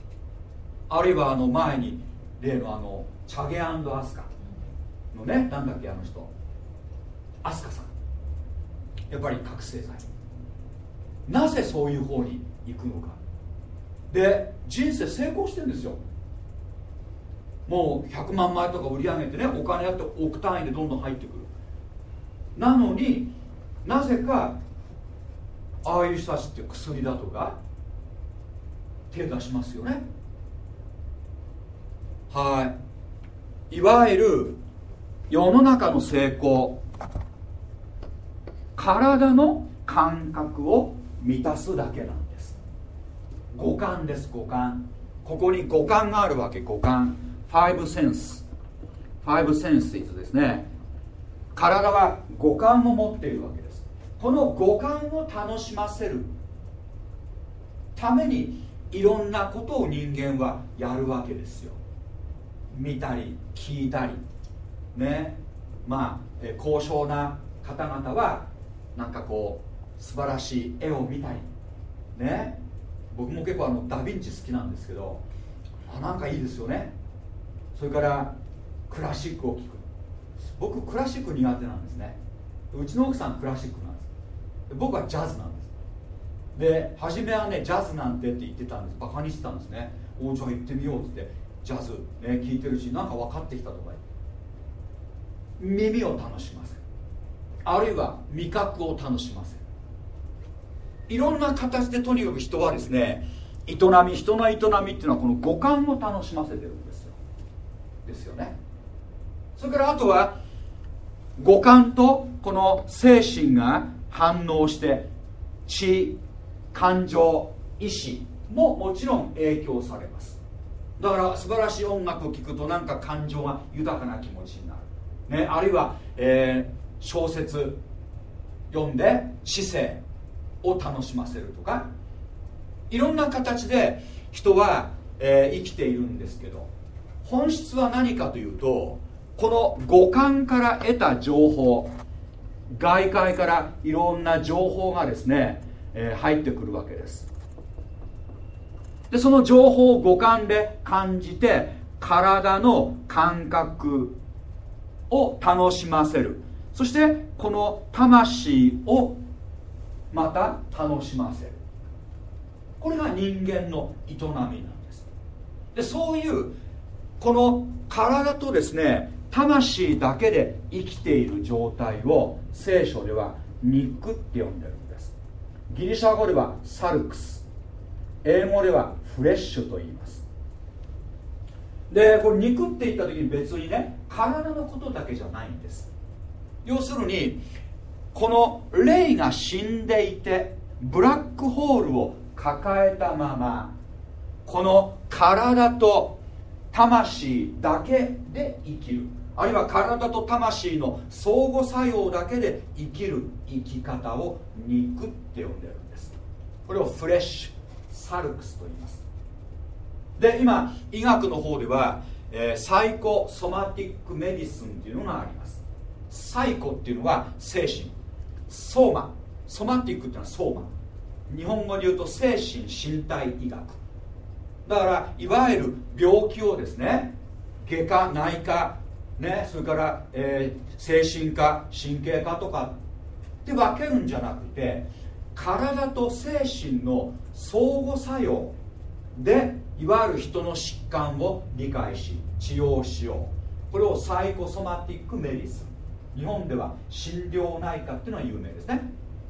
[SPEAKER 1] あるいはあの前に例のあのチャゲアスカのねなんだっけあの人。アスカさん。やっぱり覚醒剤。なぜそういう方に行くのか。で人生成功してるんですよ。もう100万枚とか売り上げてねお金やって億単位でどんどん入ってくる。なのになぜかああいう人たちって薬だとか手出しますよね。はい。いわゆる世の中の成功。体の感覚を満たすだけなんです。五感です五感。ここに五感があるわけ五感。ファイブセンスファイブセンスですね。体は五感を持っているわけです。この五感を楽しませる。ためにいろんなことを人間はやるわけですよ。見たり聞いたり。ね。まあえ高尚な方々はなんかこう素晴らしい絵を見たり。ね。僕も結構あのダ・ヴィンチ好きなんですけどあなんかいいですよね。それからクラシックを聴く。僕クラシック苦手なんですね。うちの奥さんクラシックなんです。僕はジャズなんです。で初めはねジャズなんてって言ってたんです。バカにしてたんですね。おじゃあ行ってみようって言ってジャズね聞いてるしなんか分かってきたとか言って。耳を楽しませる。あるいは味覚を楽しませる。いろんな形でとにかく人はですね営み人の営みっていうのはこの五感を楽しませてる。ですよね。それからあとは五感とこの精神が反応して知感情意志ももちろん影響されます。だから素晴らしい音楽を聴くとなんか感情が豊かな気持ちになる、ね、あるいは、えー、小説読んで知性を楽しませるとかいろんな形で人は、えー、生きているんですけど本質は何かというとこの五感から得た情報外界からいろんな情報がですね、えー、入ってくるわけです。でその情報を五感で感じて体の感覚を楽しませる。そしてこの魂をまた楽しませる。これが人間の営みなんです。でそういうこの体とですね魂だけで生きている状態を聖書では肉って呼んでるんです。ギリシャ語ではサルクス。英語ではフレッシュと言います。でこれ肉って言った時に別にね体のことだけじゃないんです。要するにこの霊が死んでいてブラックホールを抱えたままこの体と魂だけで生きる。あるいは体と魂の相互作用だけで生きる生き方を肉って呼んでるんです。これをフレッシュσάρξと言います。で今医学の方では、えー、 psychosomatic medicine っていうのがあります。サイコっていうのは精神。 soma。 somatic っていうのは soma 日本語で言うと精神身体医学。だからいわゆる病気をですね外科内科ね、それから、えー、精神科神経科とかって分けるんじゃなくて体と精神の相互作用でいわゆる人の疾患を理解し治療しよう。これを psychosomatic medicine 日本では心療内科っていうのは有名ですね、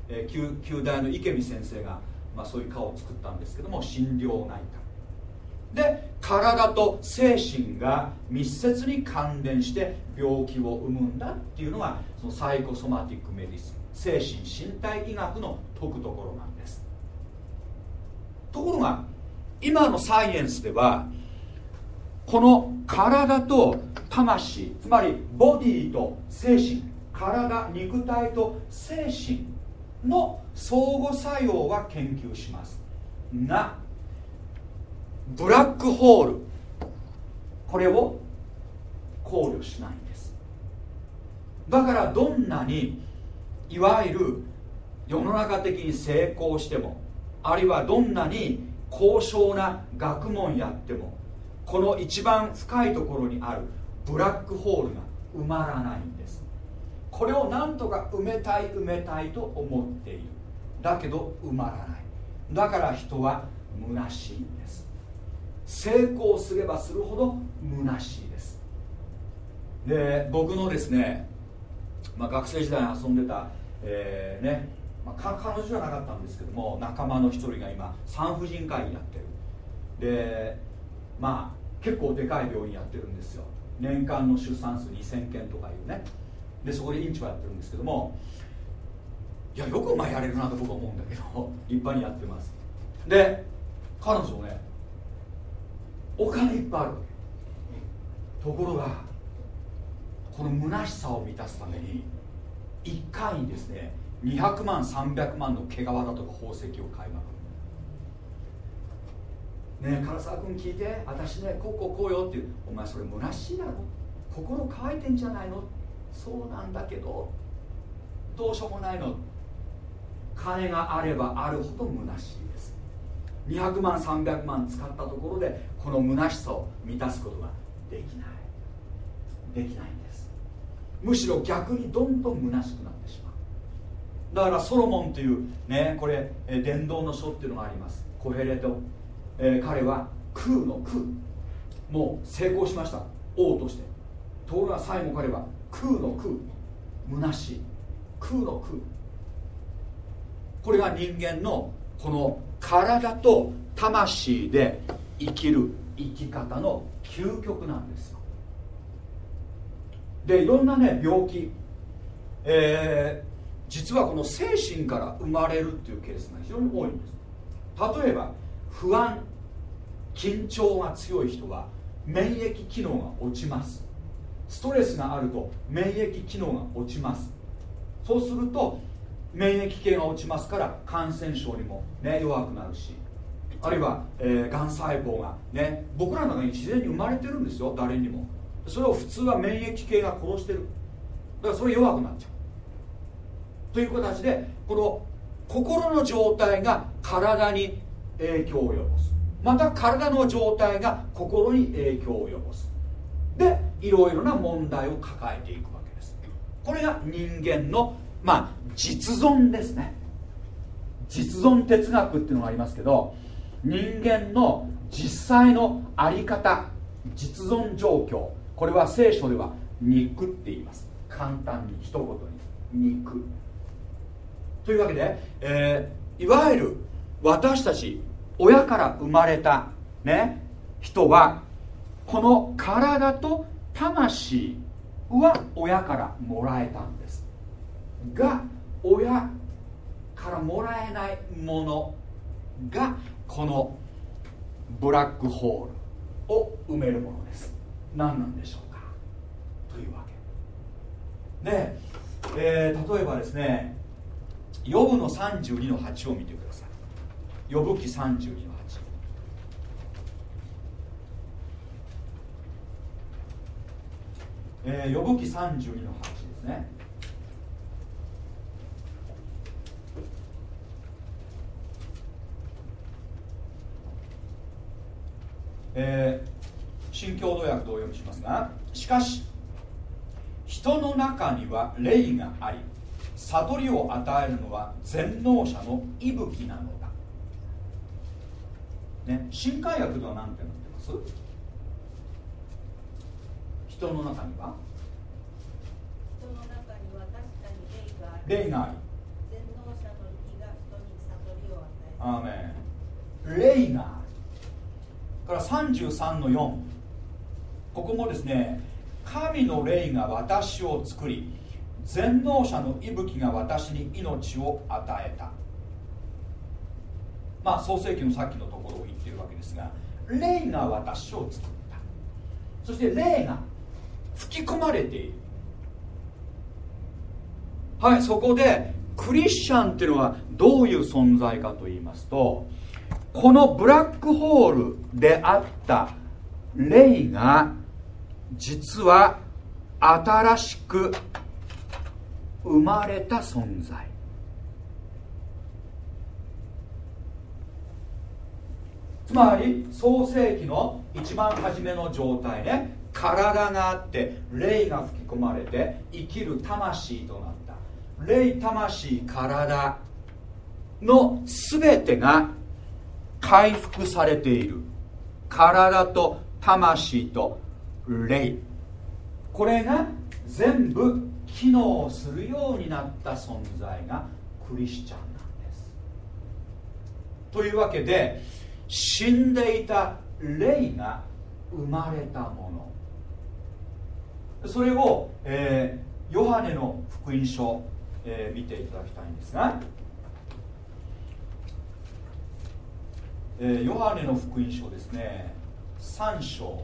[SPEAKER 1] えー、九大の池見先生が、まあ、そういう科を作ったんですけども心療内科。で体と精神が密接に関連して病気を生むんだっていうのがその psychosomatic medicine 精神身体医学の説くところなんです。ところが今のサイエンスではこの体と魂つまりボディと精神体肉体と精神の相互作用は研究します。がブラックホール。これを考慮しないんです。だからどんなにいわゆる世の中的に成功してもあるいはどんなに高尚な学問やってもこの一番深いところにあるブラックホールが埋まらないんです。これをなんとか埋めたい埋めたいと思っている。だけど埋まらない。だから人は虚しいんです。成功すればするほど虚しいです。で僕のですね、まあ、学生時代に遊んでた、えーねまあ、彼女じゃなかったんですけども仲間の一人が今産婦人科医やってる。でまあ結構でかい病院やってるんですよ。年間の出産数2000件とかいうね。でそこで院長やってるんですけどもいやよくまあやれるなと僕は思うんだけど 立派にやってます。で彼女ねお金いっぱいある。ところがこの虚しさを満たすために1回にですね200万300万の毛皮だとか宝石を買いまくる。ねえ唐沢君聞いて私ねこうこうこうよっていう。お前それ虚しいだろ。心乾いてんじゃないの。そうなんだけどどうしようもないの。金があればあるほど虚しいです。200万300万使ったところでこの虚しさを満たすことができない。できないんです。むしろ逆にどんどん虚しくなってしまう。だからソロモンというねこれえ伝道の書っていうのがあります。コヘレト、えー彼は空の空。もう成功しました。王として。ところが最後彼は空の空。虚しい。空の空。これが人間のこの体と魂で生きる生き方の究極なんですよ。でいろんなね病気、えー実はこの精神から生まれるっていうケースが非常に多いんです。例えば不安緊張が強い人は免疫機能が落ちます。ストレスがあると免疫機能が落ちます。そうすると免疫系が落ちますから感染症にも、ね、弱くなるしあるいは、えー、がん細胞がね僕らの中に自然に生まれてるんですよ誰にも。それを普通は免疫系が殺してる。だからそれ弱くなっちゃう。という形でこの心の状態が体に影響を及ぼす。また体の状態が心に影響を及ぼす。でいろいろな問題を抱えていくわけです。これが人間のまあ実存ですね。実存哲学っていうのがありますけど人間の実際の在り方実存状況これは聖書では肉って言います。簡単に一言に。肉。というわけで、えーいわゆる私たち親から生まれた、ね、人はこの体と魂は親からもらえたんです。が親からもらえないものがこのブラックホールを埋めるものです。何なんでしょうか？というわけ。で、えー例えばですねヨブの32の8を見てください。ヨブ記32の8えー、ヨブ記32の8ですね。えー新共同訳同読みしますがしかし人の中には霊があり悟りを与えるのは全能者の息吹なのだ、ね、新海訳では何てなってます？人の中には？
[SPEAKER 4] 人の中には確かに霊があり全能者の力が人に悟りを与える。
[SPEAKER 1] アーメン。霊があるから33の4ここもですね神の霊が私を作り全能者の息吹が私に命を与えた。まあ創世記のさっきのところを言ってるわけですが霊が私を作った。そして霊が吹き込まれている。はいそこでクリスチャンっていうのはどういう存在かと言いますとこのブラックホールであった霊が実は新しく生まれた存在。つまり創世紀の一番初めの状態ね。体があって霊が吹き込まれて生きる魂となった。霊魂体の全てが回復されている。体と魂と霊。これが全部機能するようになった存在がクリスチャンなんです。というわけで死んでいた霊が生まれたもの。それを、えーヨハネの福音書、えー見ていただきたいんですが、えーヨハネの福音書ですね。3章。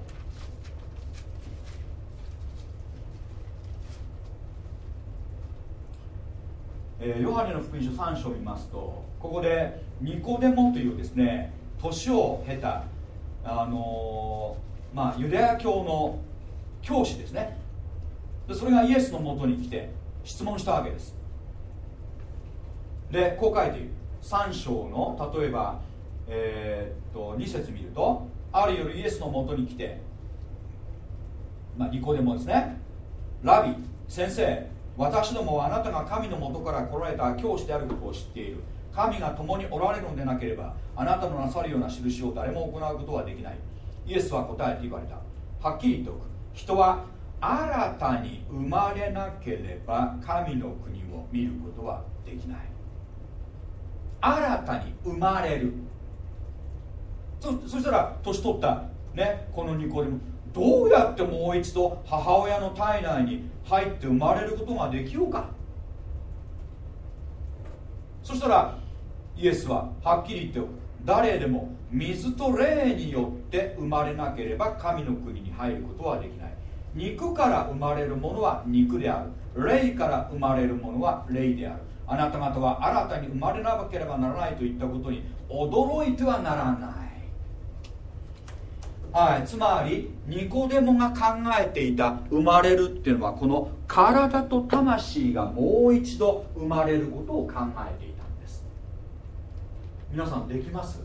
[SPEAKER 1] えーヨハネの福音書3章を見ますとここでニコデモというですね年を経たあのーまあユダヤ教の教師ですね。でそれがイエスのもとに来て質問したわけです。でこう書いている。3章の例えば、えーっと2節見るとある夜イエスのもとに来て、まあ、ニコデモですね。ラビ先生私どもはあなたが神のもとから来られた教師であることを知っている。神が共におられるのでなければあなたのなさるような印を誰も行うことはできない。イエスは答えて言われた。はっきり言っておく。人は新たに生まれなければ神の国を見ることはできない。新たに生まれる。そそしたら年取ったねこのニコデモどうやってもう一度母親の体内に入って生まれることができようか。そしたらイエスははっきり言っておく誰でも水と霊によって生まれなければ神の国に入ることはできない。肉から生まれるものは肉である。霊から生まれるものは霊である。あなた方は新たに生まれなければならないといったことに驚いてはならない。はい、つまりニコデモが考えていた生まれるっていうのはこの体と魂がもう一度生まれることを考えていたんです。皆さんできます？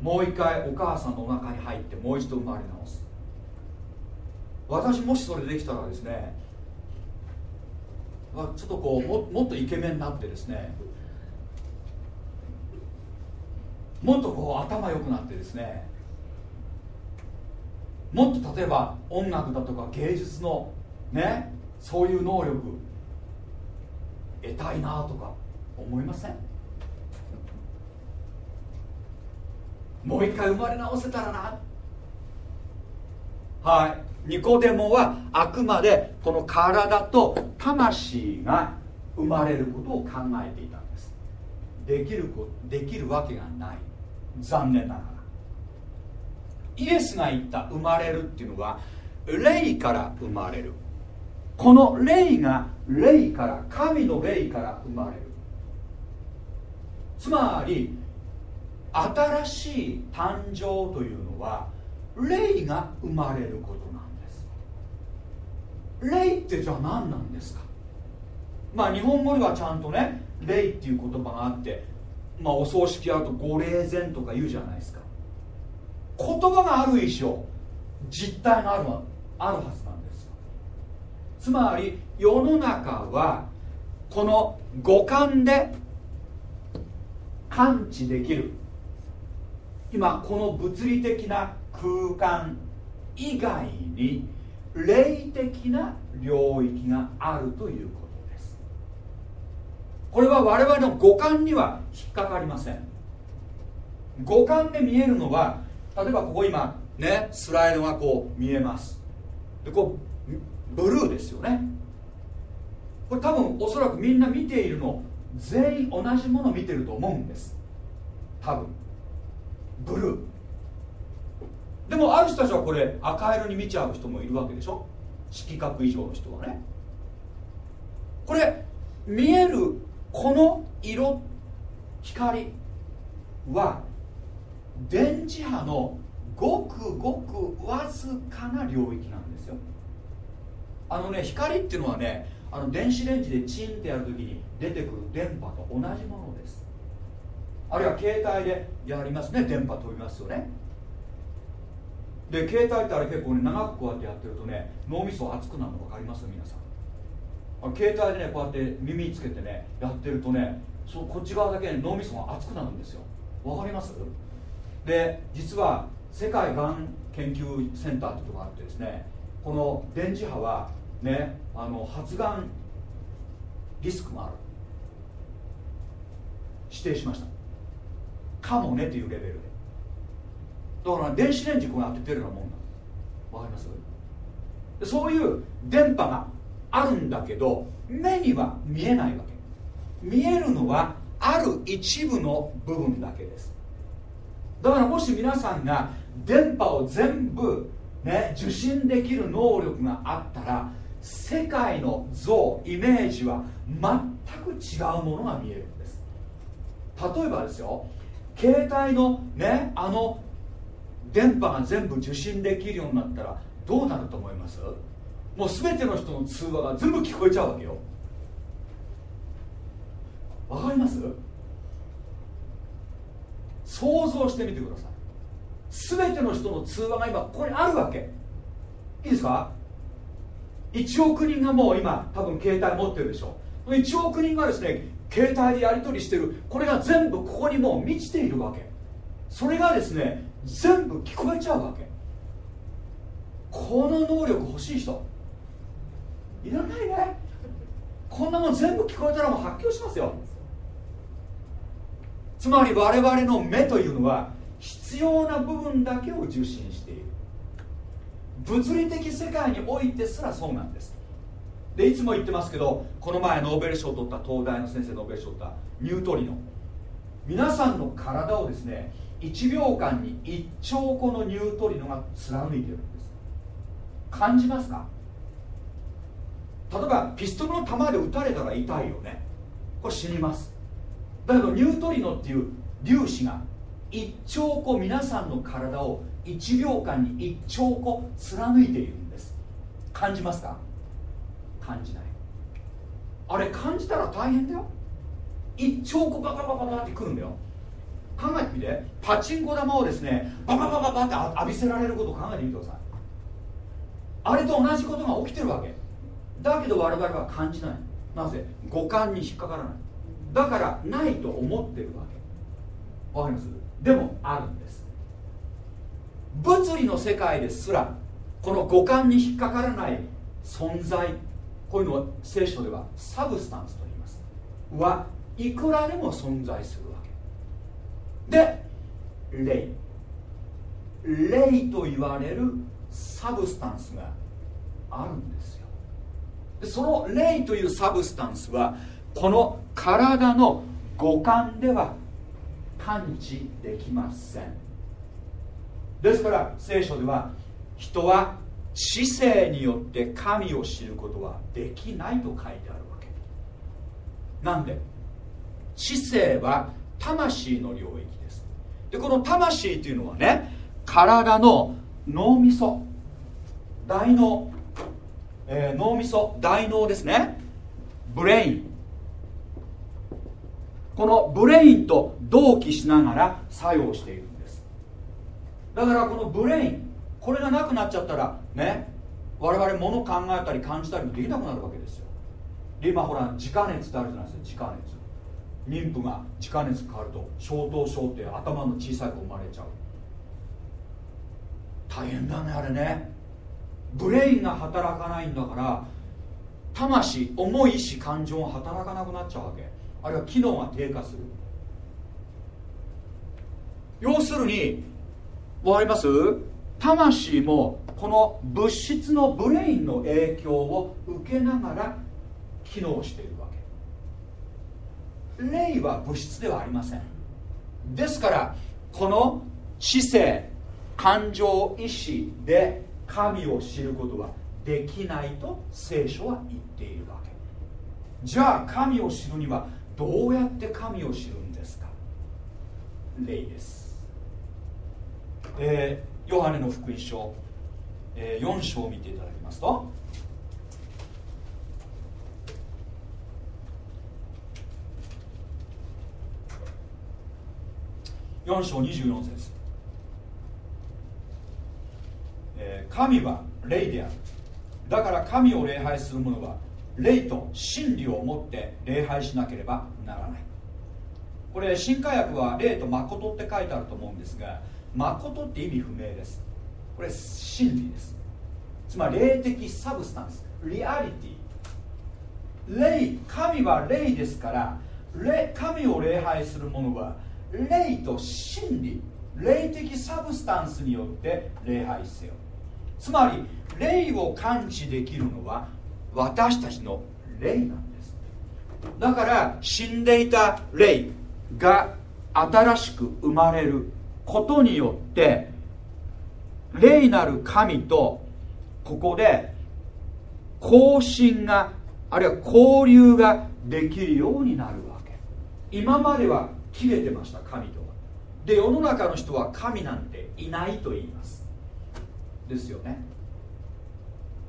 [SPEAKER 1] もう一回お母さんのお腹に入ってもう一度生まれ直す。私もしそれできたらですねちょっとこうももっとイケメンになってですねもっとこう頭良くなってですねもっと例えば音楽だとか芸術のねそういう能力得たいなとか思いません？もう一回生まれ直せたらな。はい。ニコデモはあくまでこの体と魂が生まれることを考えていたんです。できるできるわけがない。残念ながら。イエスが言った生まれるっていうのは霊から生まれる。この霊が霊から神の霊から生まれる。つまり新しい誕生というのは霊が生まれることなんです。霊ってじゃあ何なんですか？まあ日本語ではちゃんとね霊っていう言葉があってまあお葬式やるとご霊前とか言うじゃないですか。言葉がある以上実体があるはあるはずなんです。つまり世の中はこの五感で感知できる。今この物理的な空間以外に霊的な領域があるということです。これは我々の五感には引っかかりません。五感で見えるのは例えばここ今ねスライドがこう見えます。でこうブルーですよね。これ多分おそらくみんな見ているの全員同じもの見てると思うんです。多分。ブルー。でもある人たちはこれ赤色に見ちゃう人もいるわけでしょ？色覚以上の人はね。これ見えるこの色光は電磁波のごくごくわずかな領域なんですよ。あのね光っていうのはねあの電子レンジでチンってやるときに出てくる電波と同じものです。あるいは携帯でやりますね。電波飛びますよね。で携帯ってあれ結構ね長くこうやってやってるとね脳みそ熱くなるの分かります？皆さん。携帯でねこうやって耳つけてねやってるとねそこっち側だけ、脳みそが熱くなるんですよ。分かります？で実は世界がん研究センターってとこがあってですねこの電磁波はねあの発がんリスクもある。指定しました。かもねというレベルで。だから電子レンジこうやって出るようなもんだわかります？でそういう電波があるんだけど目には見えないわけ。見えるのはある一部の部分だけです。だからもし皆さんが電波を全部、ね、受信できる能力があったら世界の像イメージは全く違うものが見えるんです。例えばですよ携帯のねあの電波が全部受信できるようになったらどうなると思います？もう全ての人の通話が全部聞こえちゃうわけよ。わかります？想像してみてください。全ての人の通話が今ここにあるわけ。いいですか？1億人がもう今多分携帯持ってるでしょ。1億人がですね携帯でやり取りしてる。これが全部ここにもう満ちているわけ。それがですね全部聞こえちゃうわけ。この能力欲しい人。いらないね。こんなもん全部聞こえたらもう発狂しますよ。つまり我々の目というのは必要な部分だけを受信している。物理的世界においてすらそうなんです。でいつも言ってますけどこの前ノーベル賞を取った東大の先生ノーベル賞を取ったニュートリノ。皆さんの体をですね1秒間に1兆個のニュートリノが貫いてるんです。感じますか？例えばピストルの弾で撃たれたら痛いよね。これ死にます。だけどニュートリノっていう粒子が1兆個皆さんの体を1秒間に1兆個貫いているんです。感じますか？感じない。あれ感じたら大変だよ。1兆個バババババってくるんだよ。考えてみて。パチンコ玉をですねバババババって浴びせられることを考えてみてください。あれと同じことが起きてるわけ。だけど我々は感じない。なぜ？五感に引っかからない。だからないと思ってるわけ。わかります？でもあるんです。物理の世界ですらこの五感に引っかからない存在。こういうのを聖書では substance と言います。はいくらでも存在するわけ。で霊。霊と言われる substance があるんですよ。でその霊という substance はこの体の五感では感知できません。ですから聖書では人は知性によって神を知ることはできないと書いてあるわけ。なんで？知性は魂の領域です。でこの魂というのはね体の脳みそ。大脳、えー脳みそ。大脳ですね。 brain この brain と同期しながら作用しているんです。だからこの brain これがなくなっちゃったらね我々物考えたり感じたりもできなくなるわけですよ。で今ほらジカ熱ってあるじゃないですかジカ熱。妊婦がジカ熱かかると小頭症って頭の小さい子生まれちゃう。大変だねあれね。 brain が働かないんだから魂思い意志感情が働かなくなっちゃうわけ。あるいは機能が低下する。要するにわかります？魂もこの物質のブレインの影響を受けながら機能しているわけ。霊は物質ではありません。ですからこの知性感情意志で神を知ることはできないと聖書は言っているわけ。じゃあ神を知るにはどうやって神を知るんですか？霊です、えーヨハネの福音書、えー4章を見ていただきますと。4章24節、えー神は霊である。だから神を礼拝する者は霊と真理を持って礼拝しなければならない。これ新改訳は霊と誠って書いてあると思うんですが誠って意味不明です。これ真理です。つまり霊的 substance。リアリティ。霊神は霊ですから霊神を礼拝する者は霊と真理。霊的 substance によって礼拝せよ。つまり霊を感知できるのは私たちの霊なんです。だから死んでいた霊が新しく生まれることによって霊なる神とここで交信があるいは交流ができるようになるわけ。今までは切れてました神とは。で世の中の人は神なんていないと言います。ですよね。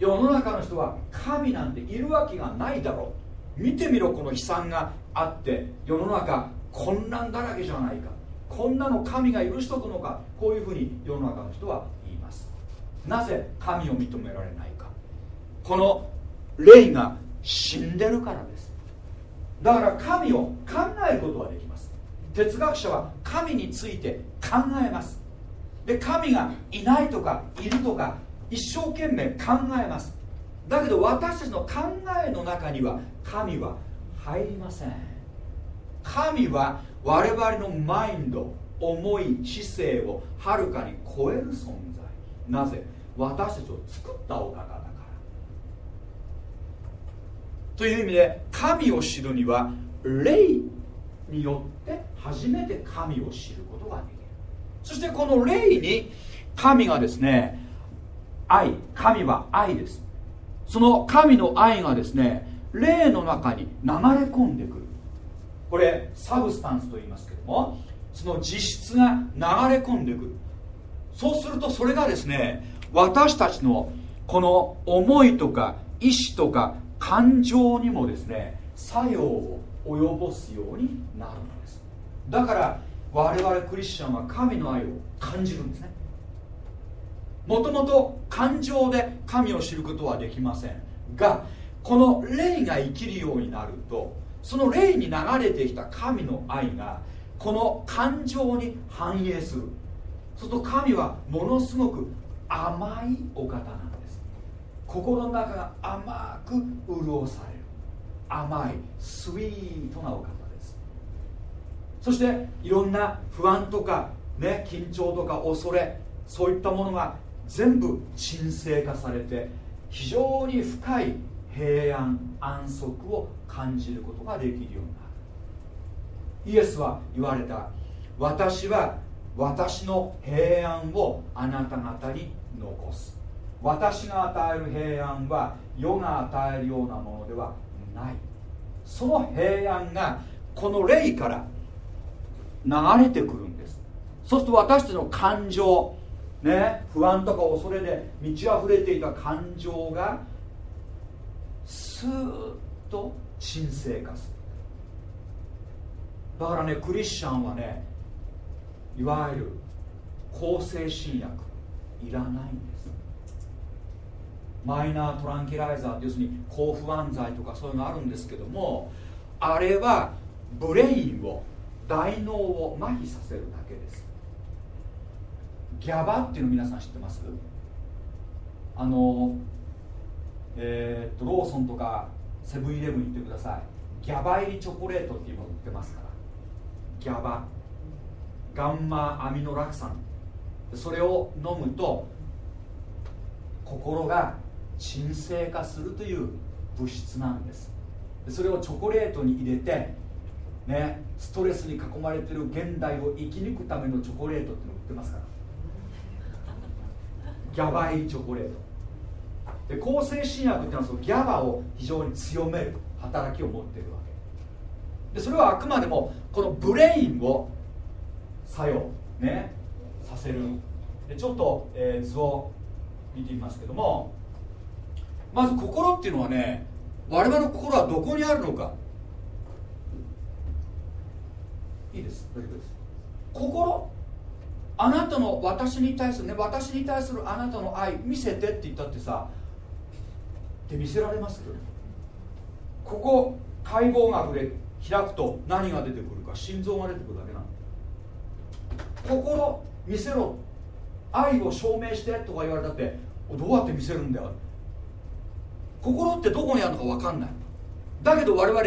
[SPEAKER 1] 世の中の人は神なんているわけがないだろう。見てみろこの悲惨があって。世の中混乱だらけじゃないか。こんなの神が許しとくのか。こういうふうに世の中の人は言います。なぜ神を認められないか。この霊が死んでるからです。だから神を考えることはできます。哲学者は神について考えます。で神がいないとかいるとか一生懸命考えます。だけど私たちの考えの中には神は入りません。神は我々のマインド思い知性をはるかに超える存在。なぜ？私たちを作ったお方だから。という意味で神を知るには霊によって初めて神を知ることができる。そしてこの霊に神がですね愛神は愛です。その神の愛がですね霊の中に流れ込んでくる。これサブスタンスと言いますけどもその実質が流れ込んでくる。そうするとそれがですね私たちのこの思いとか意志とか感情にもですね作用を及ぼすようになるのです。だから我々クリスチャンは神の愛を感じるんですね。もともと感情で神を知ることはできませんがこの霊が生きるようになるとその霊に流れてきた神の愛がこの感情に反映する。そうすると神はものすごく甘いお方なんです。心の中が甘く潤される。甘いスイートなお方です。そしていろんな不安とか、ね、緊張とか恐れそういったものが全部沈静化されて非常に深い平安安息を感じることができるようになる。イエスは言われた私は私の平安をあなた方に残す。私が与える平安は世が与えるようなものではない。その平安がこの霊から流れてくるんです。そうすると私たちの感情ね不安とか恐れで満ち溢れていた感情がスーッと沈静化する。だからねクリスチャンはねいわゆる抗精神薬いらないんです。マイナートランキライザーって要するに抗不安剤とかそういうのあるんですけどもあれはブレインを大脳を麻痺させるだけです。ギャバっていうの皆さん知ってます？あのえー、とローソンとかセブンイレブン行ってください。ギャバ入りチョコレートっていうの売ってますから。ギャバ。ガンマアミノラク酸それを飲むと心が沈静化するという物質なんです。それをチョコレートに入れてねストレスに囲まれてる現代を生き抜くためのチョコレートっての売ってますから。ギャバイチョコレート。で抗精神薬っていうのはそのギャバを非常に強める働きを持っているわけ。でそれはあくまでもこのブレインを作用ねさせる。でちょっと、えー図を見てみますけどもまず心っていうのはね我々の心はどこにあるのか。いいです。大丈夫です。心あなたの私に対するね私に対するあなたの愛見せてって言ったってさって見せられます？けどここ解剖学で開くと何が出てくるか心臓が出てくるだけなの。心見せろ。愛を証明してとか言われたってどうやって見せるんだよ。心ってどこにあるのか分かんない。だけど我々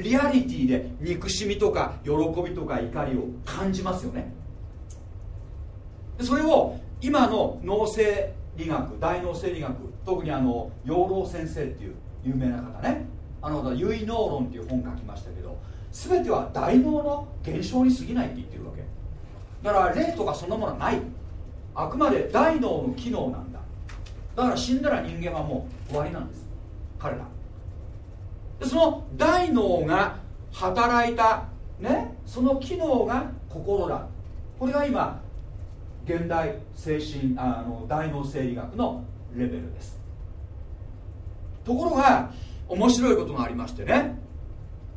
[SPEAKER 1] リアリティで憎しみとか喜びとか怒りを感じますよね。でそれを今の脳生理学大脳生理学特にあの養老先生っていう有名な方ね。あの方「結脳論」っていう本書きましたけど全ては大脳の現象に過ぎないって言ってるわけ。だから霊とかそんなものはない。あくまで大脳の機能なんだ。だから死んだら人間はもう終わりなんです。彼ら。でその大脳が働いたねその機能が心だ。これが今現代精神あの大脳生理学のレベルです。ところが面白いことがありましてね。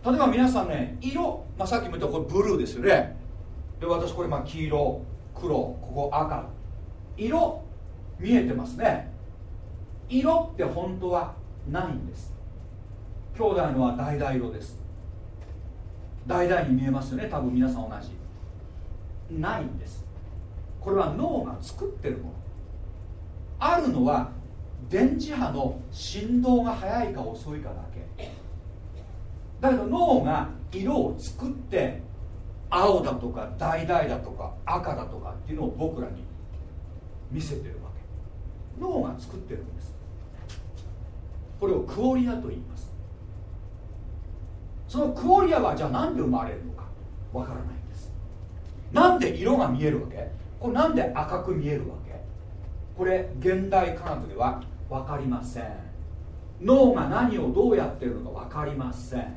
[SPEAKER 1] 例えば皆さんね色、まあ、さっきも言ったこれブルーですよね。で私これま黄色黒ここ赤。色見えてますね。色って本当はないんです。兄弟のは橙色です。橙に見えますよね。多分皆さん同じ。ないんです。これは脳が作ってるもの。あるのは電磁波の振動が速いか遅いかだけ。だけど脳が色を作って青だとか橙だとか赤だとかっていうのを僕らに見せてるわけ。脳が作ってるんです。これをクオリアと言います。そのクオリアはじゃあ何で生まれるのか。わからないんです。なんで色が見えるわけ？これなんで赤く見えるわけ？これ現代科学では分かりません。脳が何をどうやってるのか分かりません。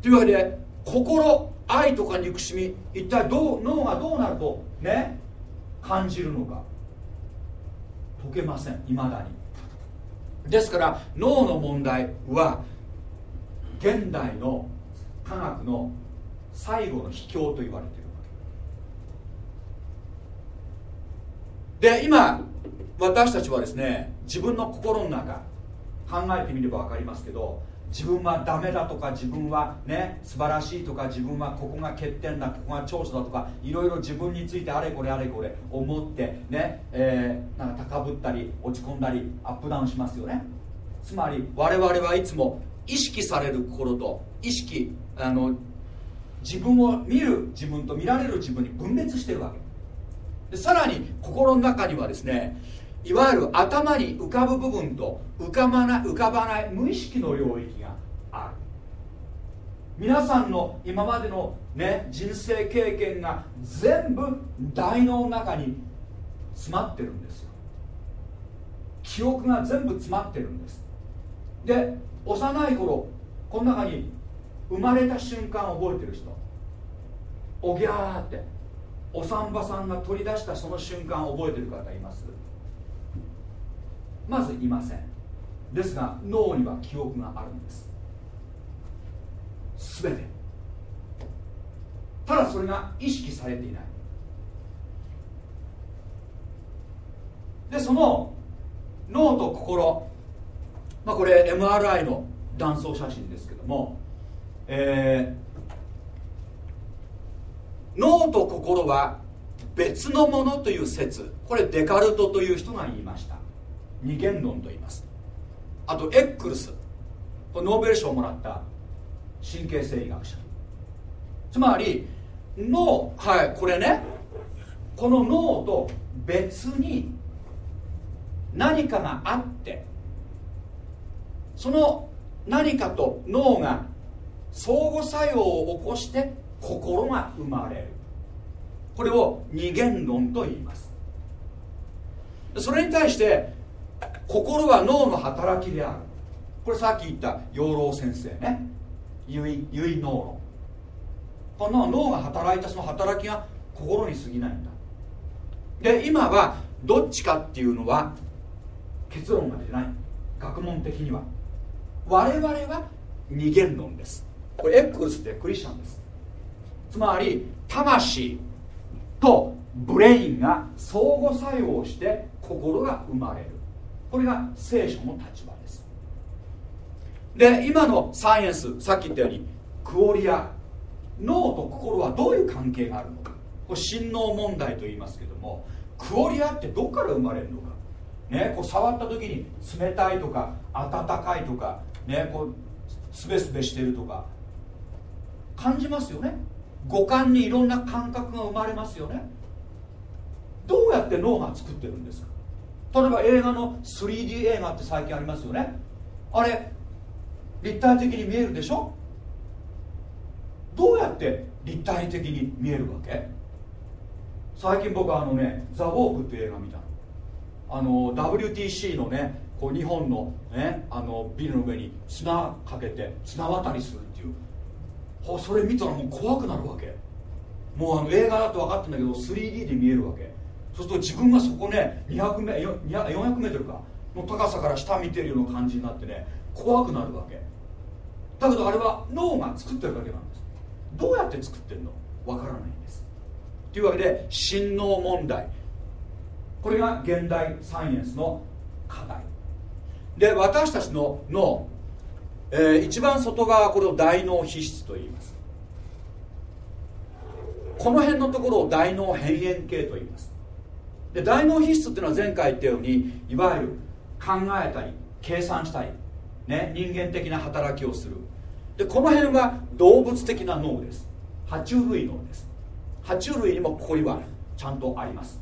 [SPEAKER 1] というわけで心愛とか憎しみ一体どう脳がどうなるとね感じるのか。解けませんいまだに。ですから脳の問題は現代の科学の最後の秘境と言われているわけ。で今私たちはですね自分の心の中考えてみれば分かりますけど自分はダメだとか自分はね素晴らしいとか自分はここが欠点だここが長所だとかいろいろ自分についてあれこれあれこれ思ってね、えーなんか高ぶったり落ち込んだりアップダウンしますよね。つまり我々はいつも意識される心と意識あの自分を見る自分と見られる自分に分別してるわけ。でさらに心の中にはですねいわゆる頭に浮かぶ部分と浮かばない浮かばない無意識の領域がある。皆さんの今までの、ね、人生経験が全部大脳の中に詰まってるんですよ。記憶が全部詰まってるんです。で幼い頃この中に生まれた瞬間覚えてる人。おぎゃーって。お産婆さんが取り出したその瞬間覚えてる方います。まずいません。ですが脳には記憶があるんです。全て。ただそれが意識されていない。でその脳と心。まあこれ MRI の断層写真ですけども。えー脳と心は別のものという説。これデカルトという人が言いました。二元論と言います。あとエックルス。ノーベル賞をもらった。神経生理学者。つまり脳はいこれね。この脳と別に何かがあってその何かと脳が相互作用を起こして心が生まれる。これを二元論と言います。それに対して心は脳の働きである。これさっき言った養老先生ね。結結脳論。この脳が働いたその働きが心に過ぎないんだ。で今はどっちかっていうのは結論が出ない。学問的には。我々は二元論です。これ X ってクリスチャンです。つまり魂とブレインが相互作用して心が生まれる。これが聖書の立場です。で今のサイエンスさっき言ったようにクオリア脳と心はどういう関係があるのか。これ心脳問題と言いますけどもクオリアってどこから生まれるのか。ねこう触った時に冷たいとか温かいとかねこうスベスベしてるとか感じますよね。五感にいろんな感覚が生まれますよね。どうやって脳が作ってるんですか？例えば映画の 3D 映画って最近ありますよね。あれ立体的に見えるでしょ？どうやって立体的に見えるわけ？最近僕はあのね「ザ・ウォーク」っていう映画見たの。あの WTC のねこう日本の,、ね、あのビルの上に綱かけて綱渡りするそれ見たらもう怖くなるわけ。もうあの映画だと分かってんだけど 3D で見えるわけ。そうすると自分がそこね200メ400メートルか。の高さから下見てるような感じになってね怖くなるわけ。だけどあれは脳が作ってるだけなんです。どうやって作ってるの？わからないんです。というわけで心脳問題。これが現代サイエンスの課題。で私たちの脳、えー一番外側これを大脳皮質と言います。この辺のところを大脳辺縁系と言います。で大脳皮質っていうのは前回言ったようにいわゆる考えたり計算したり、ね、人間的な働きをする。でこの辺は動物的な脳です。爬虫類脳です。爬虫類にもここにはちゃんとあります。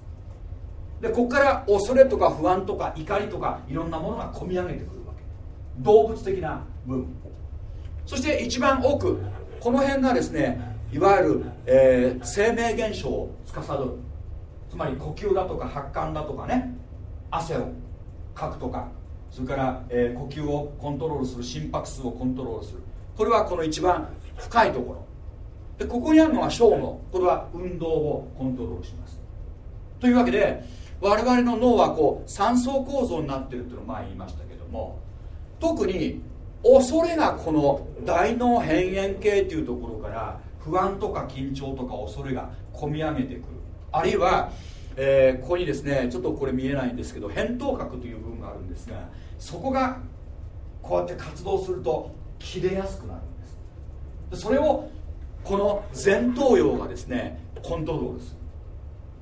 [SPEAKER 1] でここから恐れとか不安とか怒りとかいろんなものが込み上げてくるわけ。動物的な部分。そして一番奥この辺がですねいわゆる、えー生命現象を司る。つまり呼吸だとか発汗だとかね。汗をかくとか。それから、えー呼吸をコントロールする心拍数をコントロールする。これはこの一番深いところ。でここにあるのが小脳。これは運動をコントロールします。というわけで我々の脳はこう三層構造になってるっていうのを前言いましたけども特に恐れがこの大脳辺縁系っていうところから不安とか緊張とか恐れが込み上げてくる。あるいは、えーここにですねちょっとこれ見えないんですけど扁桃核という部分があるんですがそこがこうやって活動すると切れやすくなるんです。それをこの前頭葉がですねコントロールする。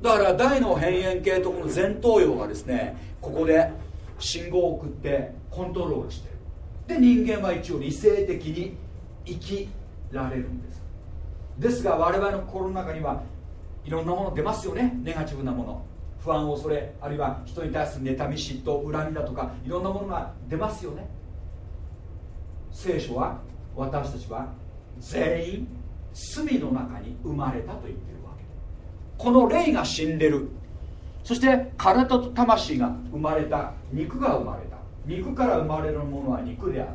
[SPEAKER 1] だから大脳辺縁系とこの前頭葉がですねここで信号を送ってコントロールしてる。で人間は一応理性的に生きられるんです。ですが我々の心の中にはいろんなもの出ますよね。ネガティブなもの。不安恐れあるいは人に対する妬み嫉妬恨みだとかいろんなものが出ますよね。聖書は私たちは全員罪の中に生まれたと言っているわけ。この霊が死んでる。そして体と魂が生まれた。肉が生まれた。肉から生まれるものは肉である。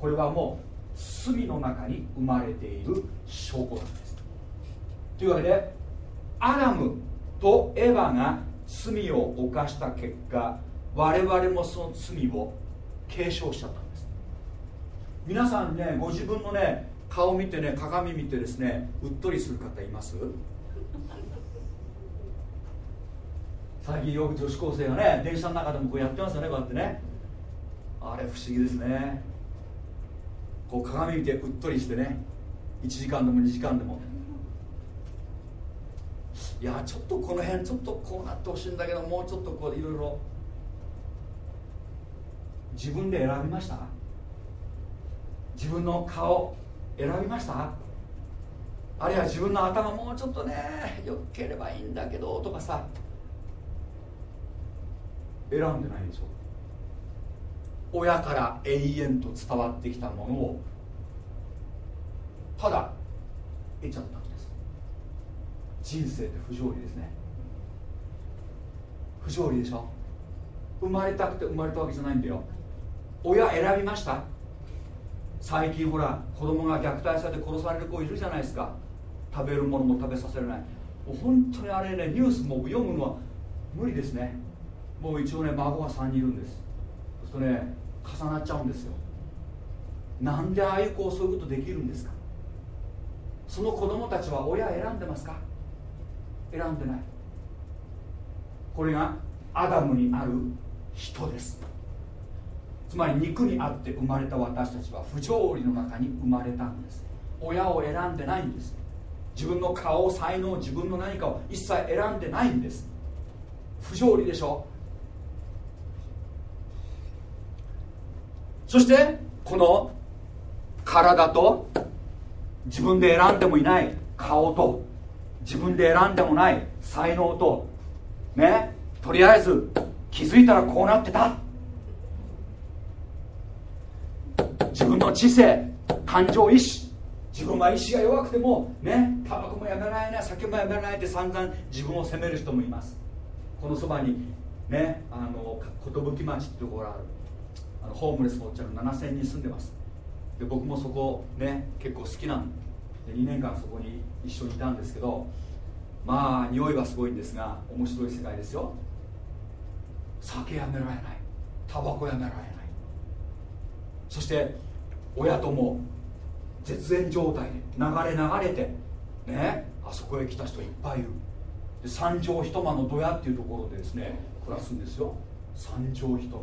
[SPEAKER 1] これはもう罪の中に生まれている証拠なんですというわけでアダムとエヴァが罪を犯した結果我々もその罪を継承しちゃったんです。皆さんねご自分のね顔見てね鏡見てですねうっとりする方います？最近よく女子高生がね電車の中でもこうやってますよねこうやってね。あれ不思議ですね。こう鏡見てうっとりしてね1時間でも2時間でもいやちょっとこの辺ちょっとこうなってほしいんだけどもうちょっとこういろいろ。自分で選びました？自分の顔選びました？あるいは自分の頭もうちょっとねよければいいんだけどとかさ。選んでないでしょ？親から永遠と伝わってきたものをただ得ちゃった人生って不条理ですね。不条理でしょ？生まれたくて生まれたわけじゃないんだよ。親選びました？最近ほら子供が虐待されて殺される子いるじゃないですか。食べるものも食べさせられない。もう本当にあれねニュースも読むのは無理ですね。もう一応ね孫が3人いるんです。そうするとね重なっちゃうんですよ。なんでああいう子そういうことできるんですか？その子供たちは親選んでますか？選んでない。これがアダムにある人です。つまり肉にあって生まれた私たちは不条理の中に生まれたんです。親を選んでないんです。自分の顔才能自分の何かを一切選んでないんです。不条理でしょ。そしてこの体と自分で選んでもいない顔と自分で選んでもない才能とねとりあえず気づいたらこうなってた。自分の知性感情意志自分は意志が弱くてもねタバコもやめないね酒もやめないって散々自分を責める人もいます。このそばにねあの寿町ってところある。あのホームレスおっちゃんが7000人住んでます。で僕もそこね結構好きなんで2年間そこに一緒にいたんですけどまあ匂いはすごいんですが面白い世界ですよ。酒やめられない。タバコやめられない。そして親とも絶縁状態で流れ流れてねあそこへ来た人いっぱいいる。で三畳一間のドヤっていうところでですね暮らすんですよ。三畳一間。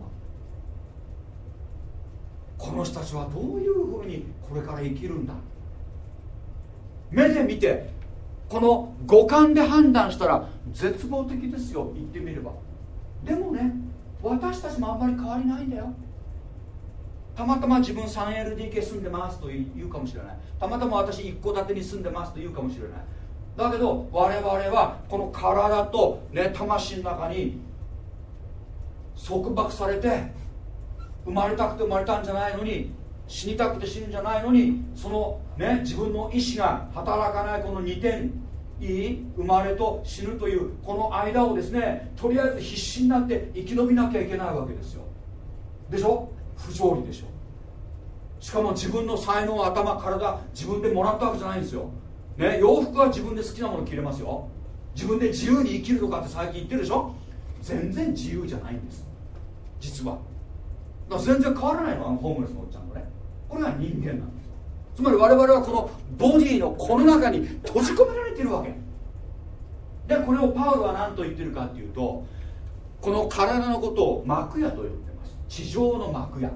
[SPEAKER 1] この人たちはどういうふうにこれから生きるんだ。目で見てこの五感で判断したら絶望的ですよ言ってみれば。でもね私たちもあんまり変わりないんだよ。たまたま自分 3LDK 住んでますと言うかもしれない。たまたま私一戸建てに住んでますと言うかもしれない。だけど我々はこの体と、ね、魂の中に束縛されて生まれたくて生まれたんじゃないのに死にたくて死ぬんじゃないのにそのね自分の意志が働かないこの2点いい生まれと死ぬというこの間をですねとりあえず必死になって生き延びなきゃいけないわけですよ。でしょ？不条理でしょ。しかも自分の才能頭体自分でもらったわけじゃないんですよ、ね、洋服は自分で好きなもの着れますよ。自分で自由に生きるとかって最近言ってるでしょ？全然自由じゃないんです。実は。だから全然変わらないのあのホームレスのおっちゃん。これが人間なんです。つまり我々はこのボディのこの中に閉じ込められてるわけ。でこれをパウロは何と言ってるかっていうとこの体のことを幕屋と呼んでます。地上の幕屋。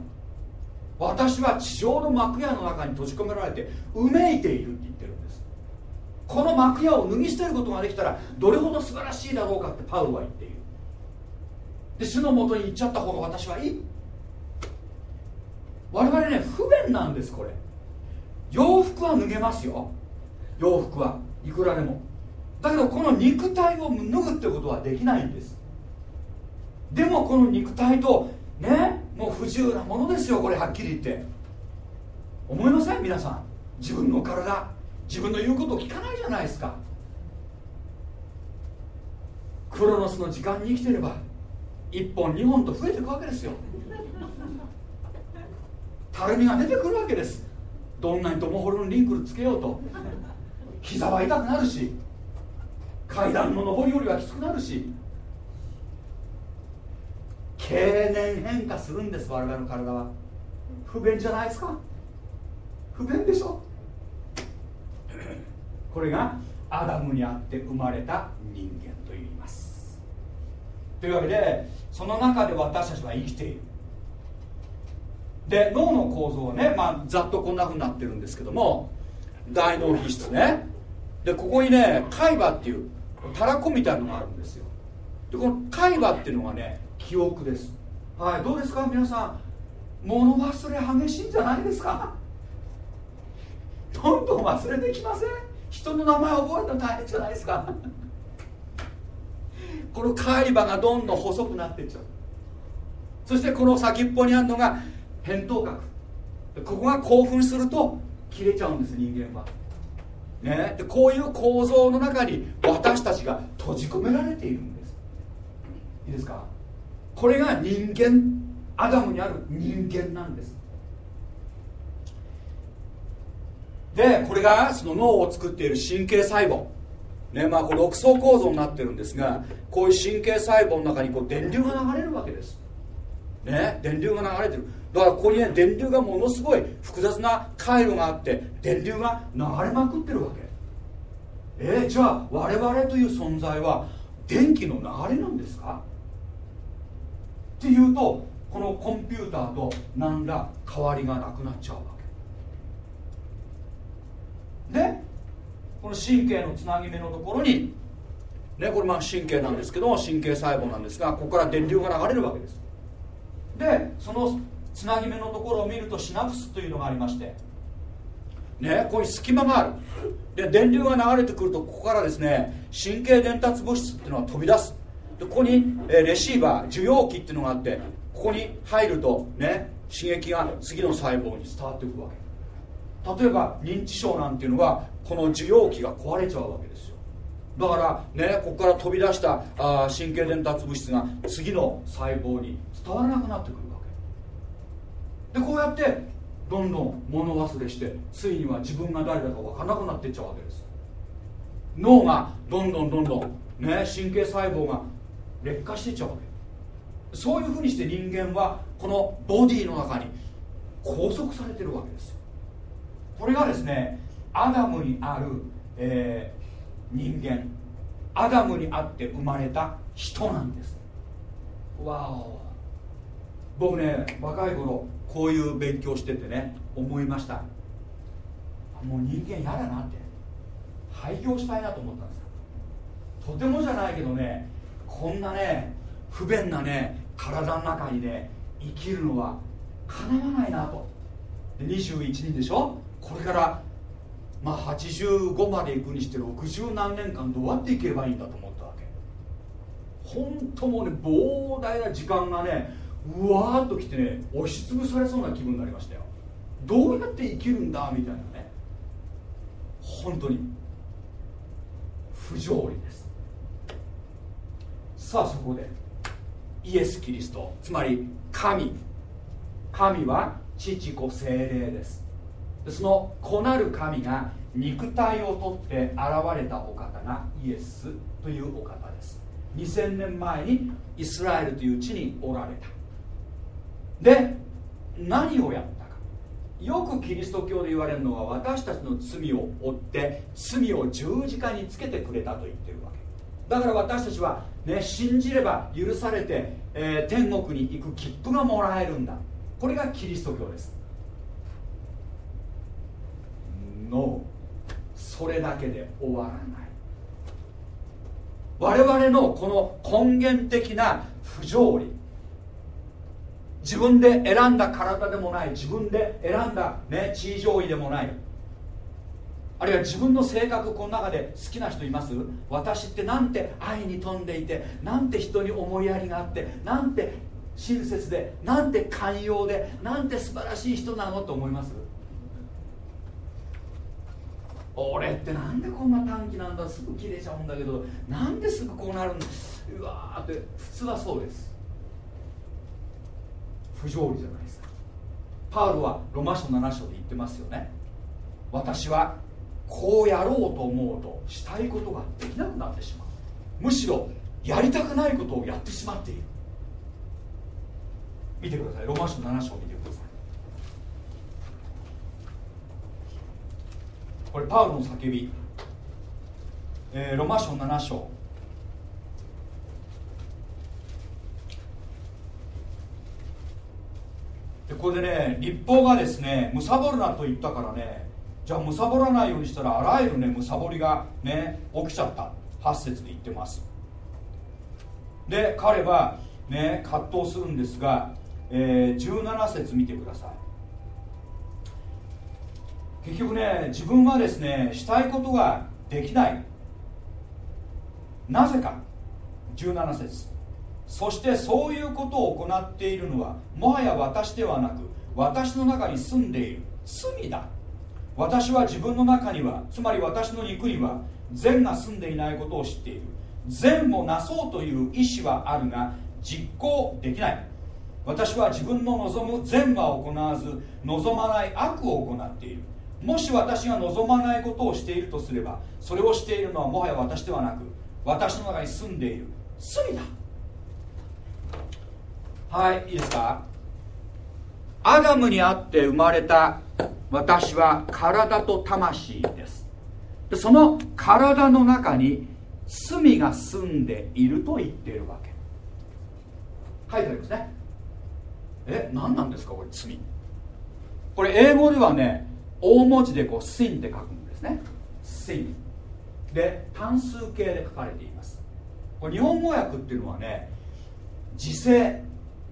[SPEAKER 1] 私は地上の幕屋の中に閉じ込められてうめいているって言ってるんです。この幕屋を脱ぎ捨てることができたらどれほど素晴らしいだろうかってパウロは言っている。で主のもとに行っちゃった方が私はいい。我々ね不便なんですこれ。洋服は脱げますよ。洋服はいくらでも。だけどこの肉体を脱ぐってことはできないんです。でもこの肉体とねもう不自由なものですよこれはっきり言って。思いません？皆さん。自分の体。自分の言うことを聞かないじゃないですか。クロノスの時間に生きてれば1本2本と増えていくわけですよ。たるみが出てくるわけです。どんなにトモホルのリンクルつけようと。膝は痛くなるし。階段の上り下りはきつくなるし。経年変化するんです我々の体は。不便じゃないですか。不便でしょ。これがアダムにあって生まれた人間と言います。というわけでその中で私たちは生きている。で脳の構造はね、まあ、ざっとこんなふうになってるんですけども大脳皮質ね。でここにね海馬っていうたらこみたいのがあるんですよ。でこの海馬っていうのがね記憶です。はいどうですか？皆さん物忘れ激しいんじゃないですか？どんどん忘れてきません？人の名前覚えるの大変じゃないですか？この海馬がどんどん細くなっていっちゃう。そしてこの先っぽにあるのが扁桃核ここが興奮すると切れちゃうんです人間は。ね、でこういう構造の中に私たちが閉じ込められているんです。いいですか？これが人間アダムにある人間なんです。でこれがその脳を作っている神経細胞。ねまあこれ6層構造になってるんですがこういう神経細胞の中にこう電流が流れるわけです。ね。電流が流れてる。だからここにね電流がものすごい複雑な回路があって電流が流れまくってるわけ。えーじゃあ我々という存在は電気の流れなんですか？っていうとこのコンピューターと何ら変わりがなくなっちゃうわけ。でこの神経のつなぎ目のところにねこれまあ神経なんですけど神経細胞なんですがここから電流が流れるわけです。でそのつなぎ目のところを見るとシナプスというのがありまして。ねここに隙間がある。で電流が流れてくるとここからですね神経伝達物質っていうのが飛び出す。でここに、えレシーバー受容器っていうのがあってここに入るとね刺激が次の細胞に伝わっていくわけ。例えば認知症なんていうのはこの受容器が壊れちゃうわけですよ。だからねここから飛び出したあ神経伝達物質が次の細胞に伝わらなくなってくる。でこうやってどんどん物忘れしてついには自分が誰だか分からなくなっていっちゃうわけです。脳がどんどんどんどんね神経細胞が劣化していっちゃうわけ。そういうふうにして人間はこのボディの中に拘束されてるわけです。これがですねアダムにある、えー人間。アダムにあって生まれた人なんです。わお。僕ね若い頃こういう勉強しててね思いました。もう人間嫌だなって。廃業したいなと思ったんですとてもじゃないけどねこんなね不便なね体の中にね生きるのはかなわないなと。で21人でしょ？これからまあ85まで行くにして60何年間どうやっていけばいいんだと思ったわけ。本当もうね膨大な時間がねうわーっときてね押しつぶされそうな気分になりましたよ。どうやって生きるんだみたいなね。本当に。不条理です。さあそこでイエス・キリスト。つまり神。神は父子精霊です。その子なる神が肉体をとって現れたお方がイエスというお方です。2000年前にイスラエルという地におられた。で何をやったか。よくキリスト教で言われるのは私たちの罪を負って罪を十字架につけてくれたと言ってるわけ。だから私たちは、ね、信じれば許されて、えー天国に行く切符がもらえるんだ。これがキリスト教です。のそれだけで終わらない。我々のこの根源的な不条理。自分で選んだ体でもない自分で選んだ、ね、地位上位でもない。あるいは自分の性格この中で好きな人います？私ってなんて愛に富んでいてなんて人に思いやりがあってなんて親切でなんて寛容でなんて素晴らしい人なのと思います？俺ってなんでこんな短気なんだ？すぐ切れちゃうんだけどなんですぐこうなるんだうわーって普通はそうです。不条理じゃないですか。パウロはロマ書7章で言ってますよね。私はこうやろうと思うとしたいことができなくなってしまう。むしろやりたくないことをやってしまっている。見てください。ロマ書7章見てください。これパウロの叫び、えーロマ書7章。でこれでね立法がですねむさぼるなと言ったからねじゃあむさぼらないようにしたらあらゆるねむさぼりがね起きちゃった。8節で言ってます。で彼はね葛藤するんですが、えー17節見てください。結局ね自分はですねしたいことができない。なぜか。17節。そしてそういうことを行っているのはもはや私ではなく私の中に住んでいる罪だ。私は自分の中にはつまり私の肉には善が住んでいないことを知っている。善をなそうという意志はあるが実行できない。私は自分の望む善は行わず望まない悪を行っている。もし私が望まないことをしているとすればそれをしているのはもはや私ではなく私の中に住んでいる。罪だ。はいいいですか？アダムにあって生まれた私は体と魂です。でその体の中に罪が住んでいると言っているわけ。書いてありますね。え何なんですか？これ罪。これ英語ではね大文字でこう sin って書くんですね。sin で単数形で書かれています。これ日本語訳っていうのはね時制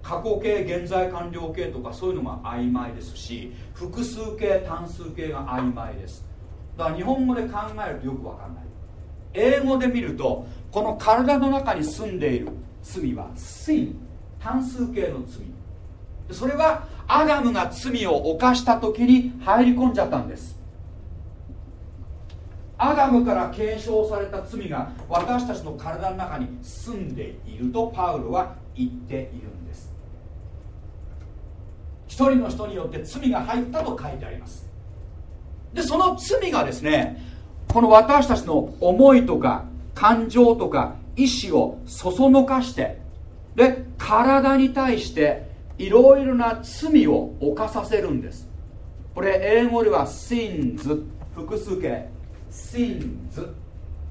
[SPEAKER 1] 過去形現在完了形とかそういうのが曖昧ですし複数形単数形が曖昧です。だから日本語で考えるとよくわかんない。英語で見るとこの体の中に住んでいる罪は罪。単数形の罪。それはアダムが罪を犯した時に入り込んじゃったんです。アダムから継承された罪が私たちの体の中に住んでいるとパウロは言っているんです。一人の人によって罪が入ったと書いてあります。でその罪がですねこの私たちの思いとか感情とか意志をそそのかしてで体に対していろいろな罪を犯させるんです。これ英語では sins 複数形 sins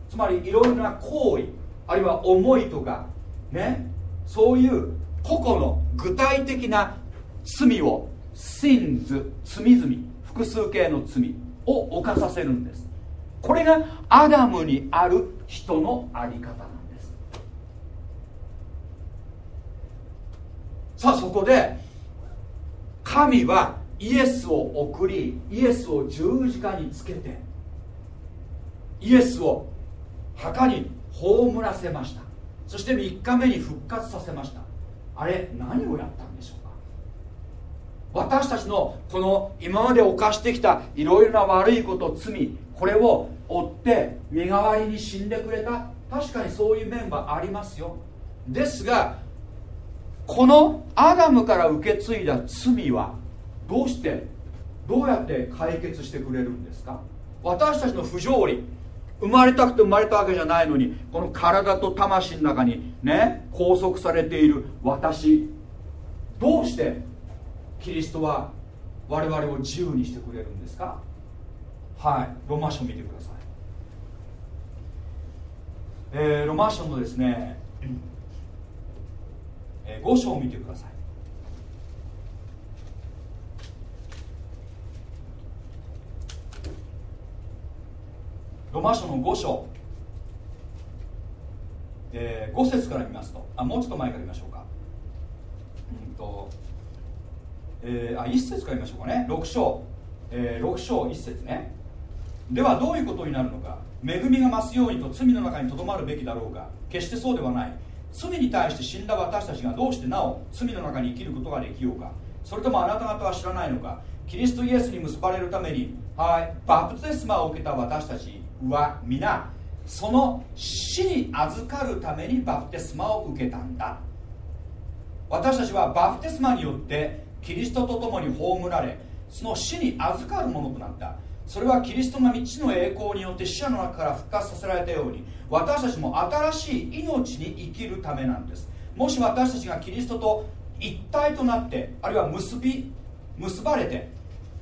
[SPEAKER 1] つまりいろいろな行為あるいは思いとかね。そういう個々の具体的な罪を sins 罪々複数形の罪を犯させるんです。これがアダムにある人のあり方なんです。さあそこで神はイエスを送りイエスを十字架につけてイエスを墓に葬らせました。そして3日目に復活させました。あれ何をやったんでしょうか？私たちのこの今まで犯してきたいろいろな悪いこと罪これを追って身代わりに死んでくれた。確かにそういう面はありますよ。ですがこのアダムから受け継いだ罪はどうしてどうやって解決してくれるんですか？私たちの不条理生まれたくて生まれたわけじゃないのにこの体と魂の中にね拘束されている私どうしてキリストは我々を自由にしてくれるんですか？はいロマ書見てください、えーロマ書のですね、えー5章を見てください。ロマ書の5章、えー5節から見ますと。あもうちょっと前から見ましょうか。うんと、えーあ1節から見ましょうかね。6章、えー6章1節ね。ではどういうことになるのか。恵みが増すようにと罪の中にとどまるべきだろうが決してそうではない。罪に対して死んだ私たちがどうしてなお罪の中に生きることができようか。それともあなた方は知らないのか。キリストイエスに結ばれるために、はい、バプテスマを受けた私たち。は皆その死に預かるためにバプテスマを受けたんだ。私たちはバプテスマによってキリストと共に葬られその死に預かるものとなった。それはキリストが道の栄光によって死者の中から復活させられたように私たちも新しい命に生きるためなんです。もし私たちがキリストと一体となってあるいは結び結ばれて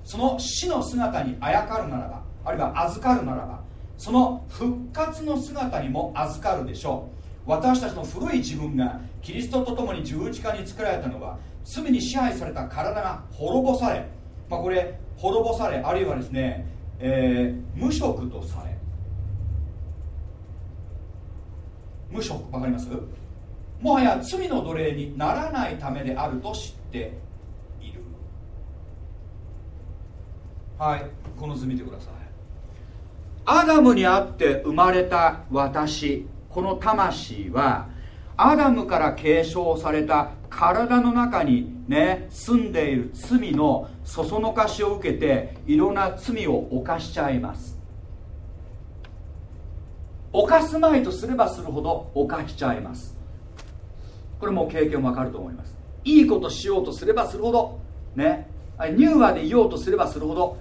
[SPEAKER 1] その死の姿にあやかるならばあるいは預かるならばその復活の姿にも預かるでしょう。私たちの古い自分がキリストと共に十字架に作られたのは罪に支配された体が滅ぼされ、まあ、これ滅ぼされあるいはですね、えー無職とされ。無職わかります？もはや罪の奴隷にならないためであると知っている。はいこの図見てください。アダムにあって生まれた私この魂はアダムから継承された体の中にね住んでいる罪のそそのかしを受けていろんな罪を犯しちゃいます。犯すまいとすればするほど犯しちゃいます。これも経験わかると思います。いいことしようとすればするほどね。柔和でいようとすればするほど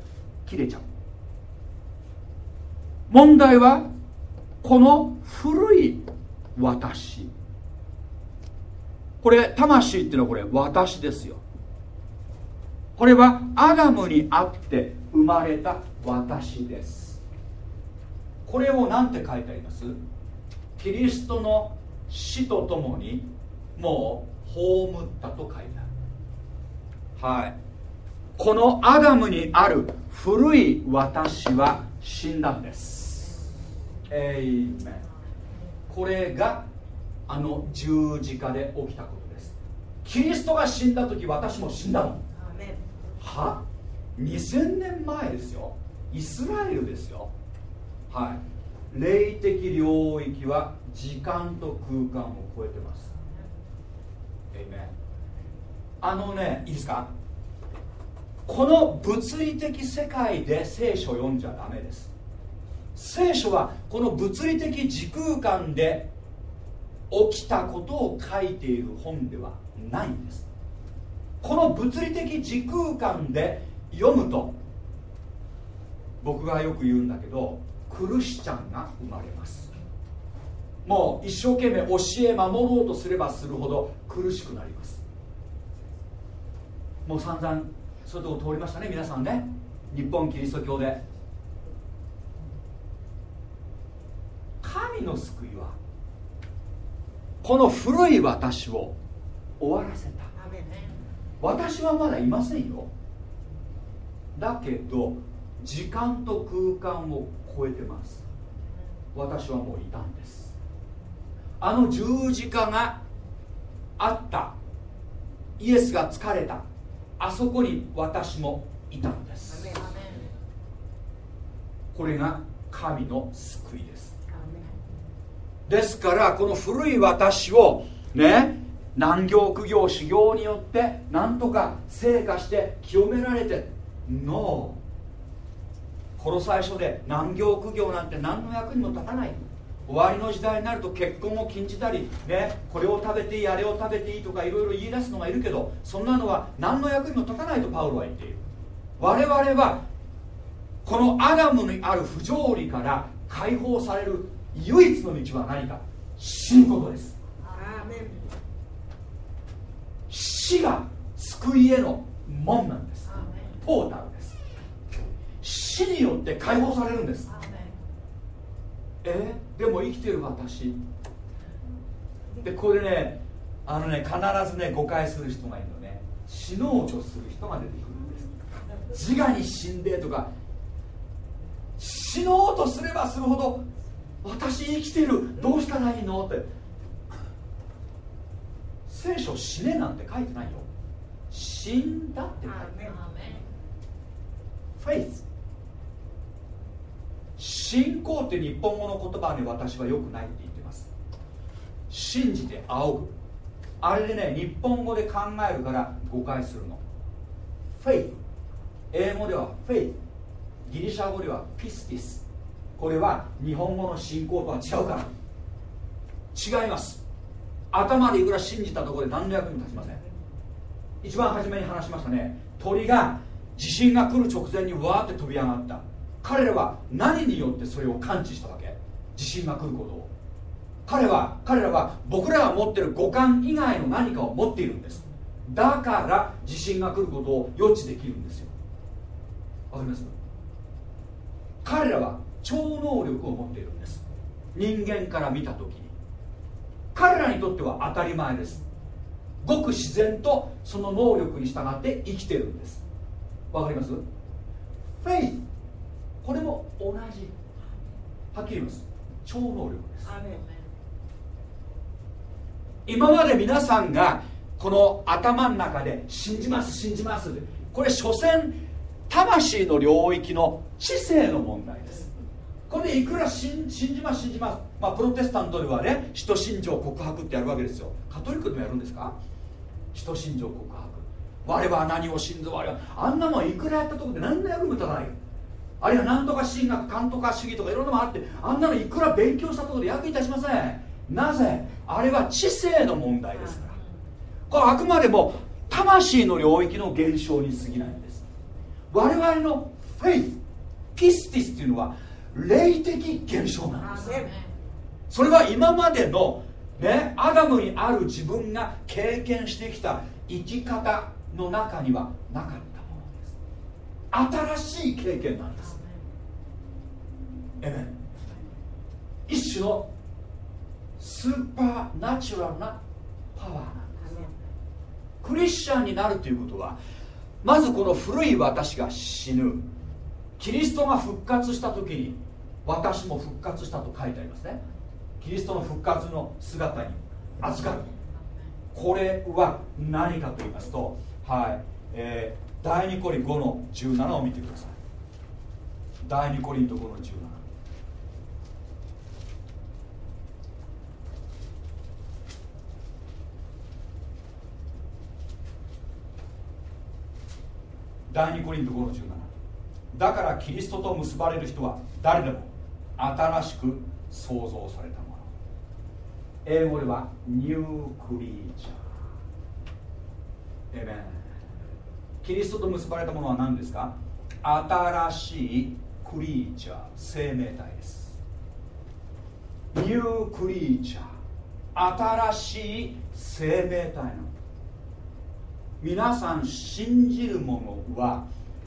[SPEAKER 1] 切れちゃう。問題はこの古い私。これ魂っていうのはこれ私ですよ。これはアダムにあって生まれた私です。これを何て書いてあります？キリストの死とともにもう葬ったと書いてある。はい。このアダムにある古い私は死んだんです。エイメンこれがあの十字架で起きたことです。キリストが死んだ時私も死んだのは？2000年前ですよ。イスラエルですよ。はい。霊的領域は時間と空間を超えてます。エイメンあのねいいですか？この物理的世界で聖書を読んじゃダメです聖書はこの物理的時空間で起きたことを書いている本ではないんです。この物理的時空間で読むと僕がよく言うんだけどクルシチャンが生まれます。もう一生懸命教え守ろうとすればするほど苦しくなります。もう散々そういうとこ通りましたね皆さんね。日本キリスト教で。神の救いはこの古い私を終わらせた。私はまだいませんよ。だけど時間と空間を超えてます。私はもういたんです。あの十字架があった。イエスが疲れた。あそこに私もいたんです。これが神の救いですですからこの古い私をね難行苦行修行によってなんとか成果して清められてノーこの最初で難行苦行なんて何の役にも立たない。終わりの時代になると結婚を禁じたり、ね、これを食べていいあれを食べていいとかいろいろ言い出すのがいるけどそんなのは何の役にも立たないとパウロは言っている。我々はこのアダムにある不条理から解放される唯一の道は何か？死ぬことです。死が救いへの門なんです。ポータルです。死によって解放されるんです。えでも生きてる私。でこれねあのね必ずね誤解する人がいるのね。死のうとする人が出てくるんです。自我に死んでとか。死のうとすればするほど私生きてる。どうしたらいいの？って。聖書死ねなんて書いてないよ。死んだって書いてあるフェイス信仰って日本語の言葉に私はよくないって言ってます。信じて仰ぐ。あれでね日本語で考えるから誤解するの。フェイ英語ではフェイギリシャ語ではピスティスこれは日本語の信仰とは違うから。違います。頭でいくら信じたところで何の役にも立ちません。一番初めに話しましたね。鳥が地震が来る直前にわーって飛び上がった。彼らは何によってそれを感知したわけ？地震が来ることを。彼は彼らは僕らが持ってる五感以外の何かを持っているんです。だから地震が来ることを予知できるんですよ。わかります？彼らは超能力を持っているんです。人間から見た時に。彼らにとっては当たり前です。ごく自然とその能力に従って生きてるんです。わかります？フェイスこれも同じ。はっきり言います。超能力です。今まで皆さんがこの頭の中で信じます信じます。これ所詮魂の領域の知性の問題ですこれでいくら信信じます信じます、まあ、プロテスタントではね使徒信条告白ってやるわけですよ。カトリックでもやるんですか？使徒信条告白。我は何を信ず我は。あんなもんいくらやったところで何の役も立たないあるいは何とか神学監とか主義とかいろんなのもあってあんなのいくら勉強したところで役に立ちません。なぜ？あれは知性の問題ですから。これあくまでも魂の領域の現象に過ぎないんです。我々の faith πίστιςっていうのは霊的現象なんです。それは今までの、ね、アダムにある自分が経験してきた生き方の中にはなかったものです。新しい経験なんです。エメン一種の supernatural なパワーなんです。クリスチャンになるということはまずこの古い私が死ぬ。キリストが復活した時に私も復活したと書いてありますね。キリストの復活の姿に預かる。これは何かと言いますとはい、えー第2コリン5の17を見てください。第2コリント5の17第2コリント5の17だからキリストと結ばれる人は誰でも新しく創造されたもの。英語ではニュークリーチャー。エメンキリストと結ばれたものは何ですか？新しいクリーチャー生命体です。ニュークリーチャー。新しい生命体なの。皆さん信じるものは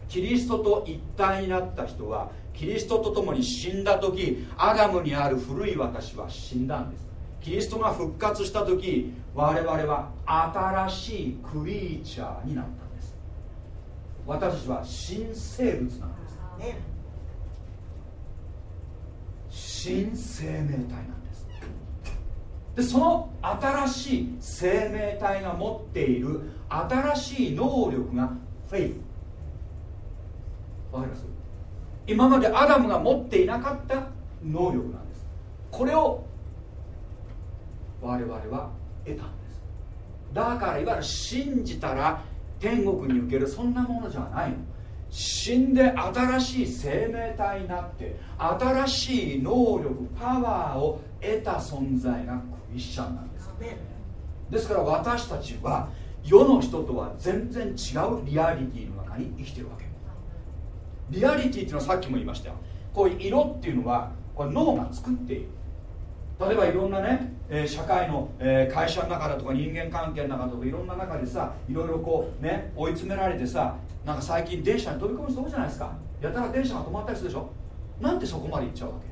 [SPEAKER 1] キリストと一体になった人はキリストと共に死んだ時アダムにある古い私は死んだんです。キリストが復活した時我々は新しいクリーチャーになったんです。私たちは新生物なんです。新生命体なんです。でその新しい生命体が持っている新しい能力がフェイスわかります？今までアダムが持っていなかった能力なんです。これを我々は得たんです。だからいわゆる信じたら天国に行けるそんなものじゃないの。死んで新しい生命体になって新しい能力パワーを得た存在がクリスチャンなんです。ですから私たちは世の人とは全然違うリアリティの中に生きてるわけリアリティっていうのはさっきも言いましたよ。こういう色っていうのはこれ脳が作っている。例えばいろんなね、えー社会の、えー会社の中だとか人間関係の中だとかいろんな中でさいろいろこうね追い詰められてさなんか最近電車に飛び込む人多いじゃないですか。やたら電車が止まったりするでしょ。なんでそこまで行っちゃうわけ？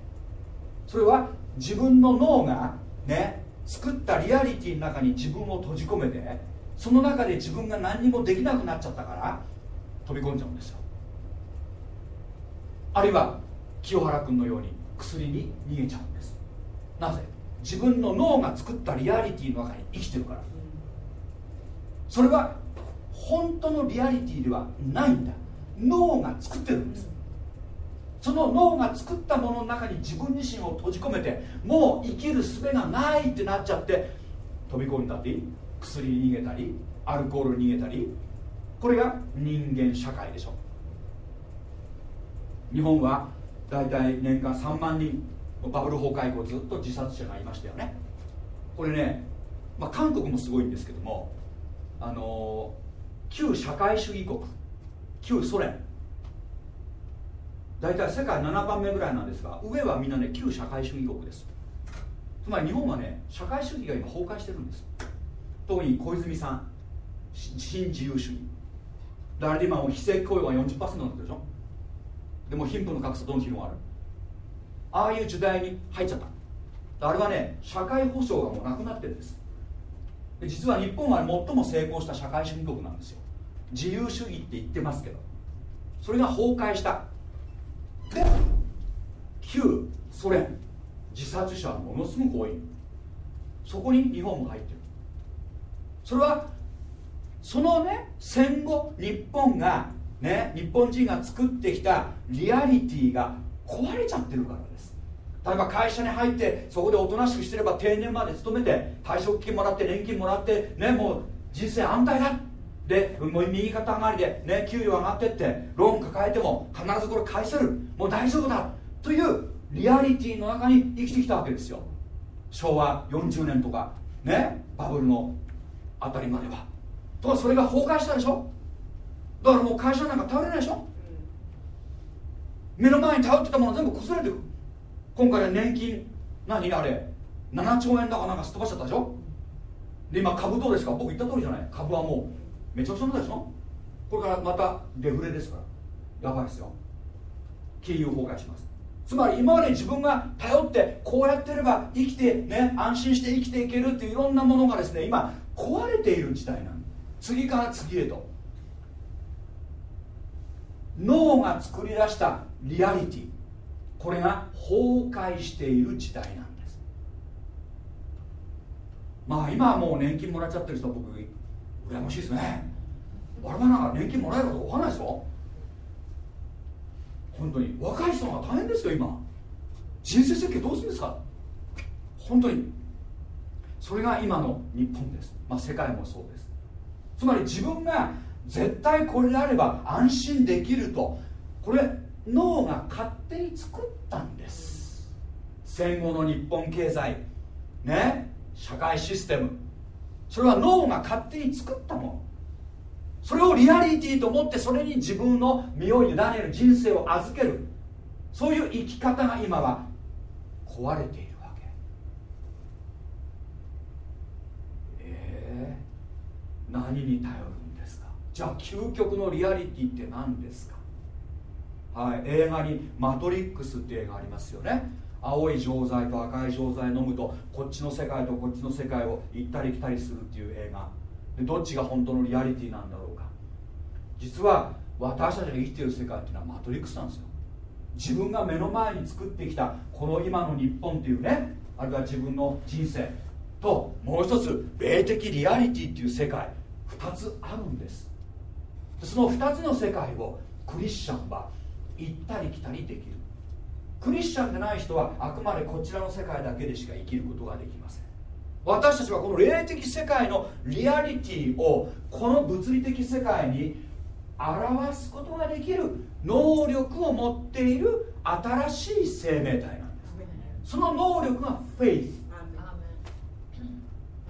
[SPEAKER 1] それは自分の脳がね作ったリアリティの中に自分を閉じ込めてその中で自分が何にもできなくなっちゃったから飛び込んじゃうんですよ。あるいは清原君のように薬に逃げちゃうんです。なぜ？自分の脳が作ったリアリティの中に生きてるから。それは本当のリアリティではないんだ。脳が作ってるんです。その脳が作ったものの中に自分自身を閉じ込めてもう生きる術がないってなっちゃって飛び込んだり薬に逃げたりアルコールに逃げたりこれが人間社会でしょ。日本は大体年間3万人バブル崩壊以降ずっと自殺者がいましたよね。これね、まあ、韓国もすごいんですけどもあの旧社会主義国旧ソ連大体世界7番目ぐらいなんですが上はみんなね旧社会主義国です。つまり日本はね社会主義が今崩壊してるんです。特に小泉さん新自由主義。だから今もう非正規雇用が40%になってるでしょでも貧富の格差どんどん広がる。ああいう時代に入っちゃった。あれはね社会保障がもうなくなってるんです。で実は日本は最も成功した社会主義国なんですよ。自由主義って言ってますけど。それが崩壊した。で旧ソ連自殺者はものすごく多い。そこに日本も入ってる。それはそのね戦後日本がね日本人が作ってきたリアリティが壊れちゃってるからです。例えば会社に入ってそこでおとなしくしてれば定年まで勤めて退職金もらって年金もらってねもう人生安泰だ。でもう右肩上がりで、ね、給料上がってってローン抱えても必ずこれ返せる。もう大丈夫だ。というリアリティの中に生きてきたわけですよ。昭和40年とかねバブルのあたりまでは。とかそれが崩壊したでしょ。だからもう会社なんか頼れないでしょ？目の前に頼ってたもの全部崩れてく。今回は年金何あれ？7兆円だかなんかすっ飛ばしちゃったでしょ？で今株どうですか？僕言った通りじゃない？株はもうめちゃくちゃなんでしょ？これからまたデフレですから。やばいですよ。金融崩壊します。つまり今まで自分が頼ってこうやってれば生きてね安心して生きていけるっていういろんなものがですね今壊れている時代なん次から次へと。脳が作り出したリアリティ。これが崩壊している時代なんです。まあ今はもう年金もらっちゃってる人は僕羨ましいですね。我々なんか年金もらえること分かんないですよ。本当に。若い人が大変ですよ今。人生設計どうするんですか。本当に。それが今の日本です。まあ世界もそうです。つまり自分が絶対これであれば安心できると。これ脳が勝手に作ったんです。戦後の日本経済。ね？社会システム。それは脳が勝手に作ったもの。それをリアリティと思ってそれに自分の身を委ねる人生を預ける。そういう生き方が今は壊れているわけ。ええ何に頼るんですかじゃあ究極のリアリティって何ですか？はい、映画に「マトリックス」っていう映画ありますよね。青い錠剤と赤い錠剤飲むとこっちの世界とこっちの世界を行ったり来たりするっていう映画。でどっちが本当のリアリティなんだろうか。実は私たちが生きている世界っていうのはマトリックスなんですよ。自分が目の前に作ってきたこの今の日本っていうねあるいは自分の人生ともう一つ霊的リアリティっていう世界2つあるんです。その2つの世界をクリスチャンは行ったり来たりできる。クリスチャンでない人はあくまでこちらの世界だけでしか生きることができません。私たちはこの霊的世界のリアリティをこの物理的世界に表すことができる能力を持っている新しい生命体なんですその能力がフェイス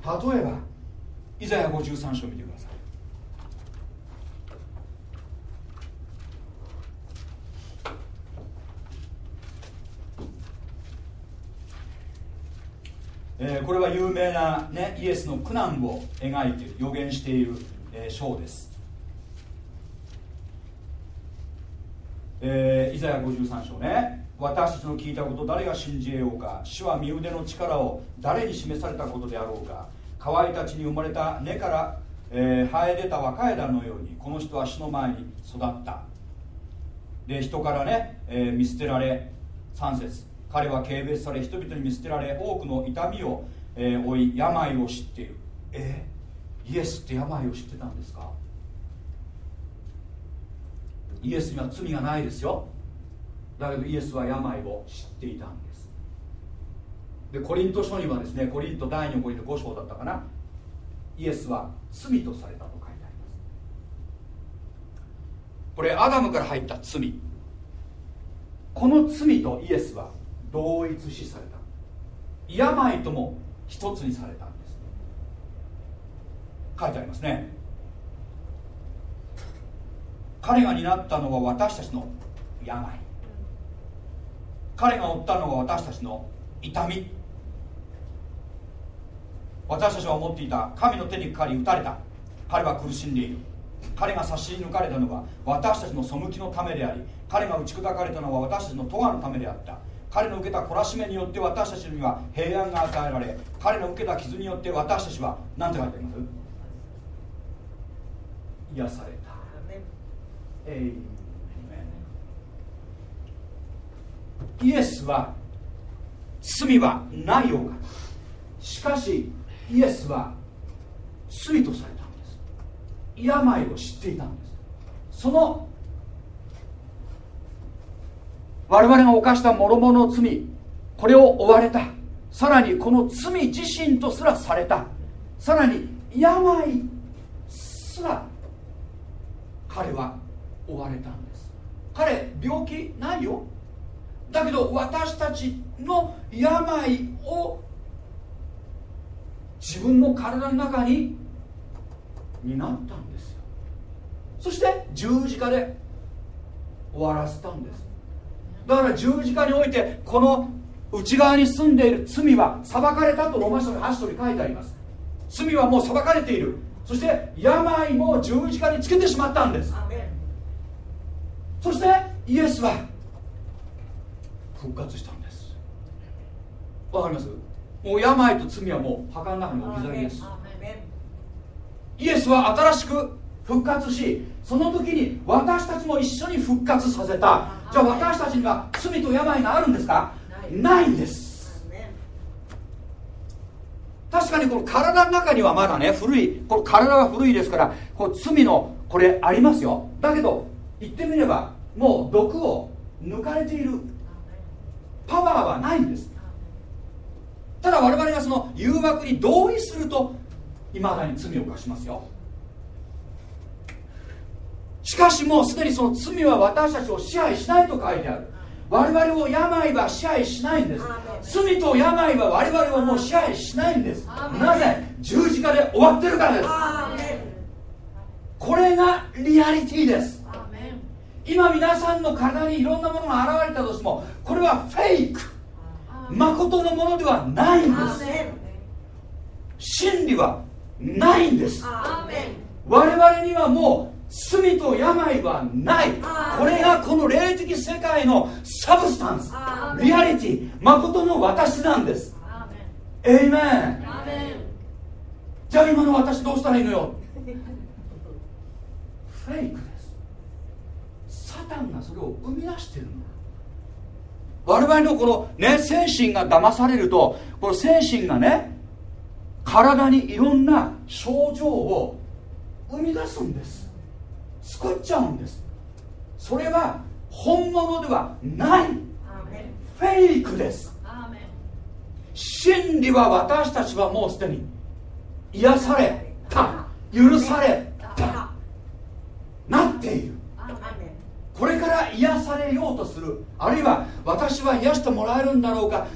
[SPEAKER 1] 例えばイザヤ53章を見てくださいえーこれは有名な、ね、イエスの苦難を描いて予言している、えー章です、えーイザヤ53章ね。私たちの聞いたこと誰が信じようか。主は身腕の力を誰に示されたことであろうか。河合たちに生まれた根から、えー生え出た若枝のようにこの人は主の前に育った。で人からね、えー見捨てられ3節。彼は軽蔑され人々に見捨てられ多くの痛みを、えー負い病を知っている。えイエスって病を知ってたんですか？イエスには罪がないですよ。だけどイエスは病を知っていたんです。でコリント書にはですねコリント第2コリント5章だったかな。イエスは罪とされたと書いてあります。これアダムから入った罪。この罪とイエスは同一視された。病とも一つにされたんです。書いてありますね。彼が担ったのは私たちの病。彼が負ったのは私たちの痛み。私たちは思っていた神の手にかかり打たれた。彼は苦しんでいる。彼が差し抜かれたのは私たちの背きのためであり彼が打ち砕かれたのは私たちの咎のためであった。彼の受けた懲らしめによって私たちには平安が与えられ彼の受けた傷によって私たちは何て書いてあります？癒された。イエスは罪はないお方しかしイエスは罪とされたんです。病を知っていたんです。その我々が犯した諸々の罪これを追われた。さらにこの罪自身とすらされた。さらに病すら彼は追われたんです。彼病気ないよ。だけど私たちの病を自分の体の中に担ったんですよ。そして十字架で終わらせたんです。だから十字架においてこの内側に住んでいる罪は裁かれたとローマ書の8章に書いてあります。罪はもう裁かれている。そして病も十字架につけてしまったんです。そしてイエスは復活したんです。わかります？もう病と罪はもう墓の中に置き去りです。イエスは新しく復活しその時に私たちも一緒に復活させた。じゃあ私たちには罪と病があるんですか？ない。んです。確かにこの体の中にはまだね古いこの体は古いですからこう罪のこれありますよ。だけど言ってみればもう毒を抜かれている。パワーはないんです。ただ我々がその誘惑に同意するといまだに罪を犯しますよしかしもうすでにその罪は私たちを支配しないと書いてある。我々を病は支配しないんです。罪と病は我々をもう支配しないんです。なぜ十字架で終わってるからです。これがリアリティです。今皆さんの体にいろんなものが現れたとしてもこれはフェイク。誠のものではないんです。真理はないんです。我々にはもう罪と病はない。これがこの霊的世界の substance。リアリティ。誠の私なんです。エイメンじゃあ今の私どうしたらいいのよ。フェイクです。サタンがそれを生み出してるの。我々のこのね精神が騙されるとこの精神がね体にいろんな症状を生み出すんです作っちゃうんです。それは本物ではない。フェイクです。真理は私たちはもうすでに癒された。許された。なっている。これから癒されようとする。あるいは私は癒してもらえるんだろうか。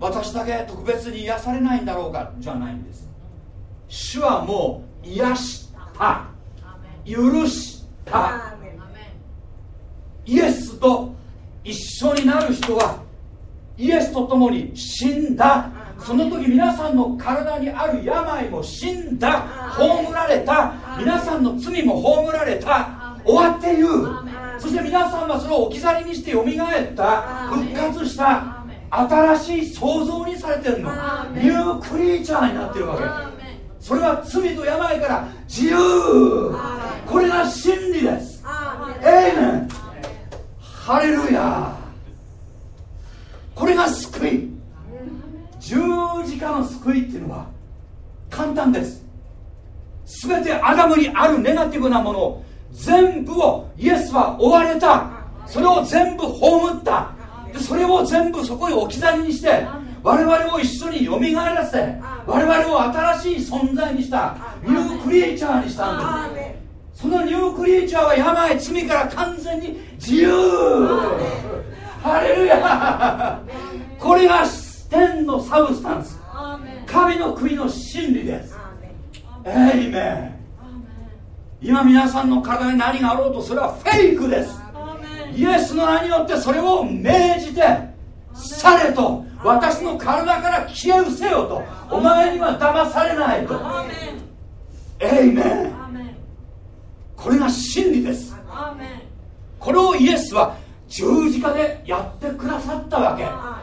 [SPEAKER 1] 私だけ特別に癒されないんだろうか。じゃないんです。主はもう癒した許した。イエスと一緒になる人はイエスと共に死んだ。その時皆さんの体にある病も死んだ。葬られた。皆さんの罪も葬られた。終わっている。そして皆さんはそれを置き去りにしてよみがえった復活した。新しい創造にされてるの。ニュークリーチャーになってるわけそれは罪と病から自由。これが真理です。エイメンハレルヤ。これが救い。十字架の救いっていうのは簡単です。全てアダムにあるネガティブなものを全部をイエスは追われた。それを全部葬った。でそれを全部そこに置き去りにして我々を一緒によみがえらせ我々を新しい存在にしたニュークリエイチャーにしたんですそのニュークリエイチャーは病罪から完全に自由。ハレルヤ。これが天のサブスタンス。神の国の真理です。エイメン。今皆さんの体に何があろうとそれはフェイクです。イエスの名によってそれを命じてされと私の体から消え失せよとお前には騙されないと。エイメンこれが真理です。これをイエスは十字架でやってくださったわけ。だか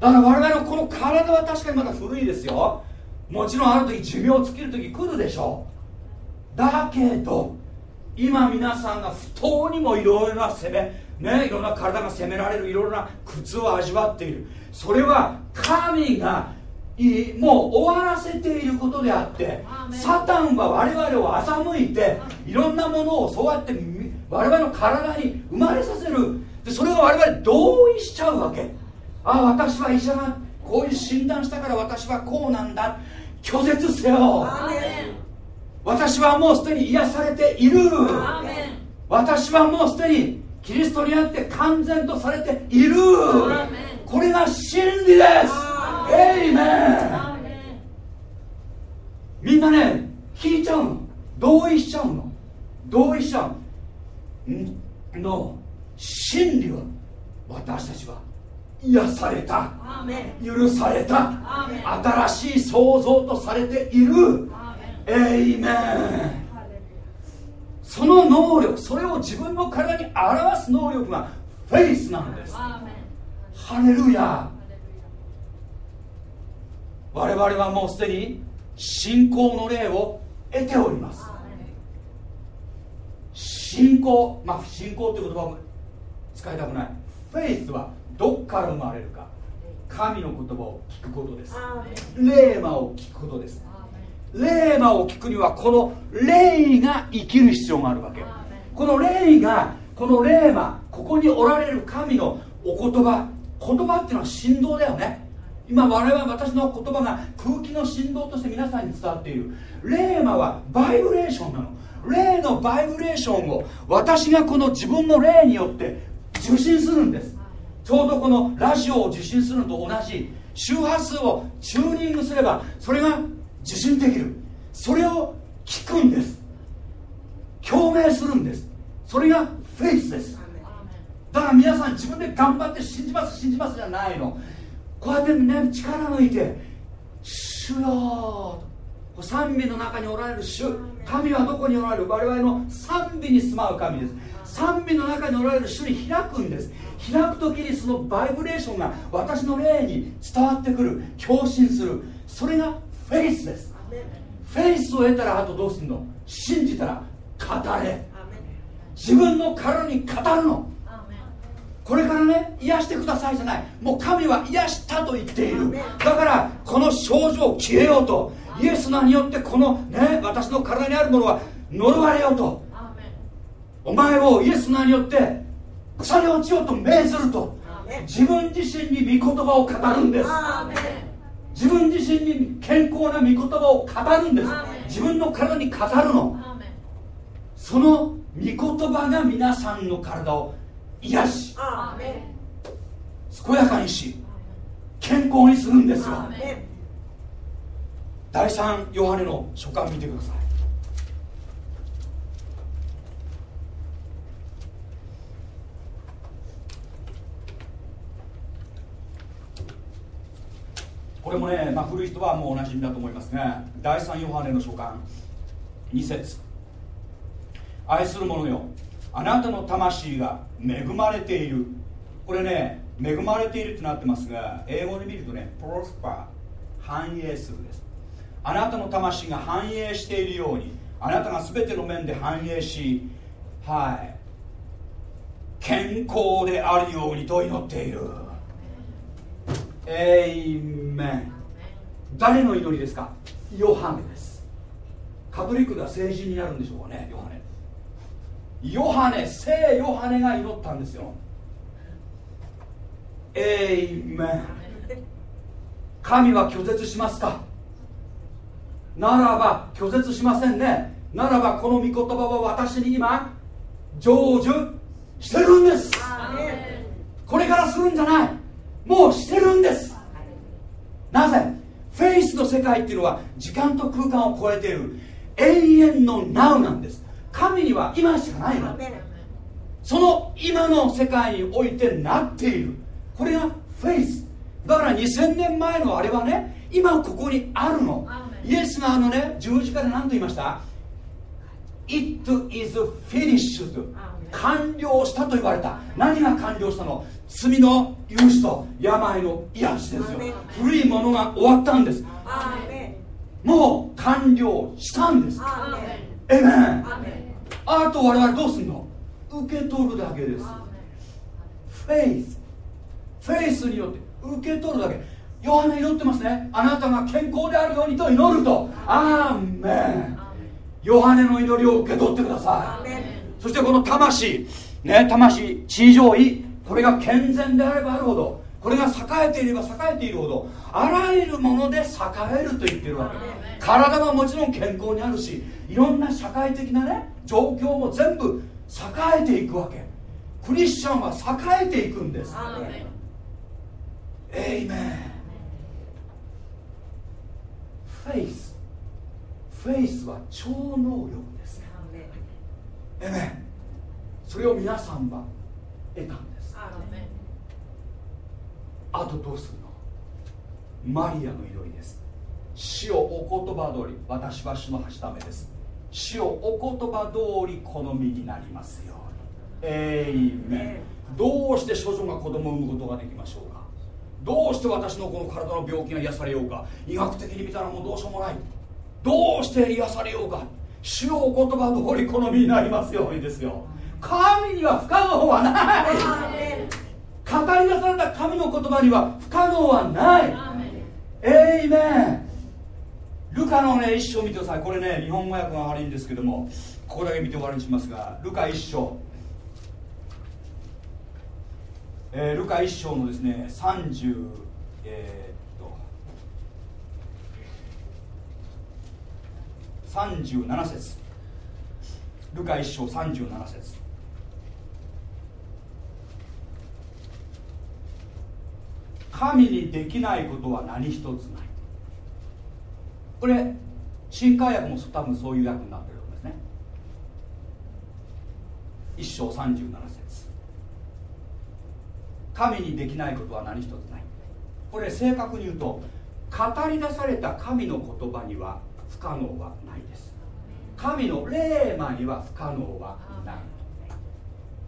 [SPEAKER 1] ら我々のこの体は確かにまだ古いですよ。もちろんある時寿命尽きる時来るでしょう。だけど今皆さんが不当にもいろいろな攻めねいろんな体が責められるいろいろな苦痛を味わっている。それは神がいもう終わらせていることであってサタンは我々を欺いていろんなものをそうやって我々の体に生まれさせる。でそれが我々同意しちゃうわけ。ああ私は医者がこういう診断したから私はこうなんだ。拒絶せよ。私はもうすでに癒されている。私はもうすでにキリストにあって完全とされている。これが真理です。エイメンみんなね聞いちゃうの。同意しちゃうの。同意しちゃう。んの真理は私たちは癒された。許された。新しい創造とされている。エイメンその能力それを自分の体に表す能力がフェイスなんです。ハレルヤ我々はもうすでに信仰の霊を得ております。信仰まあ信仰という言葉も使いたくない。フェイスはどっから生まれるか。神の言葉を聞くことです。霊魔を聞くことです霊魔を聞くにはこの霊が生きる必要があるわけ。この霊がこの霊魔ここにおられる神のお言葉言葉っていうのは振動だよね。今我々私の言葉が空気の振動として皆さんに伝わっている。霊魔はバイブレーションなの。霊のバイブレーションを私がこの自分の霊によって受信するんです。ちょうどこのラジオを受信するのと同じ周波数をチューニングすればそれが受信できる。それを聞くんです。共鳴するんです。それがフェイスです。だから皆さん自分で頑張って信じます信じますじゃないの。こうやってね力抜いて「主よ」と。賛美の中におられる主。神はどこにおられる？我々の賛美に住まう神です。賛美の中におられる主に開くんです。開く時にそのバイブレーションが私の霊に伝わってくる。共振する。それがフェイスです。フェイスを得たらあとどうするの？信じたら語れ。自分の体に語るの。これからね癒してくださいじゃない。もう神は癒したと言っている。だからこの症状を消えようと。イエスの名によってこのね私の体にあるものは呪われようと。お前をイエスの名によって腐り落ちようと命ずると。自分自身に御言葉を語るんです自分自身に健康な御言葉を語るんです。自分の体に語るの。その御言葉が皆さんの体を癒し。健やかにし健康にするんですよ。第3ヨハネの書簡見てくださいこれもね、まあ、古い人はもうおなじみだと思いますが第3ヨハネの書簡。2節。愛する者よあなたの魂が恵まれている。これね恵まれているってなってますが英語で見るとねプロスパー繁栄するです。あなたの魂が繁栄しているようにあなたが全ての面で繁栄しはい健康であるようにと祈っている。エイメン誰の祈りですか？ヨハネです。カトリックでは成人になるんでしょうかね？ヨハネ。ヨハネ聖ヨハネが祈ったんですよ。エイメン神は拒絶しますか？ならば拒絶しませんね。ならばこの御言葉は私に今成就してるんです。これからするんじゃないもうしてるんです。なぜ？フェイスの世界っていうのは時間と空間を超えている。永遠の Now なんです。神には今しかないの。その今の世界においてなっている。これがフェイス。だから2000年前のあれはね今ここにあるの。イエスがあのね十字架で何と言いました？It is finished 完了したと言われた。何が完了したの？罪の許しと病の癒しですよ。古いものが終わったんです。もう完了したんです。 Amen。あと我々どうすんの？受け取るだけです。フェイスフェイスによって受け取るだけ。ヨハネ祈ってますね。あなたが健康であるようにと祈ると。アーメン。ヨハネの祈りを受け取ってください。そしてこの魂。ね魂。地上位これが健全であればあるほどこれが栄えていれば栄えているほどあらゆるもので栄えると言ってるわけ。体はもちろん健康にあるしいろんな社会的なね状況も全部栄えていくわけ。クリスチャンは栄えていくんです。エイメンフェイスフェイスは超能力ですエイメンそれを皆さんは得たあとどうするの？マリアの祈りです。死をお言葉通り私は主のはしためです。死をお言葉通り好みになりますように。エイメンどうして処女が子供を産むことができましょうか？どうして私のこの体の病気が癒されようか？医学的に見たらもうどうしようもない。どうして癒されようか？主をお言葉通り好みになりますようにですよ。神には不可能はない。語り出された神の言葉には不可能はない。エイメン。ルカのね一章見てください。これね日本語訳が悪いんですけどもここだけ見て終わりにしますがルカ一章。えールカ一章のですね30えーっと37節。ルカ一章37節神にできないことは何一つない。これ新海訳も多分そういう訳になってるんですね。一章37節。神にできないことは何一つない。これ正確に言うと語り出された神の言葉には不可能はないです。神の霊魔には不可能はない。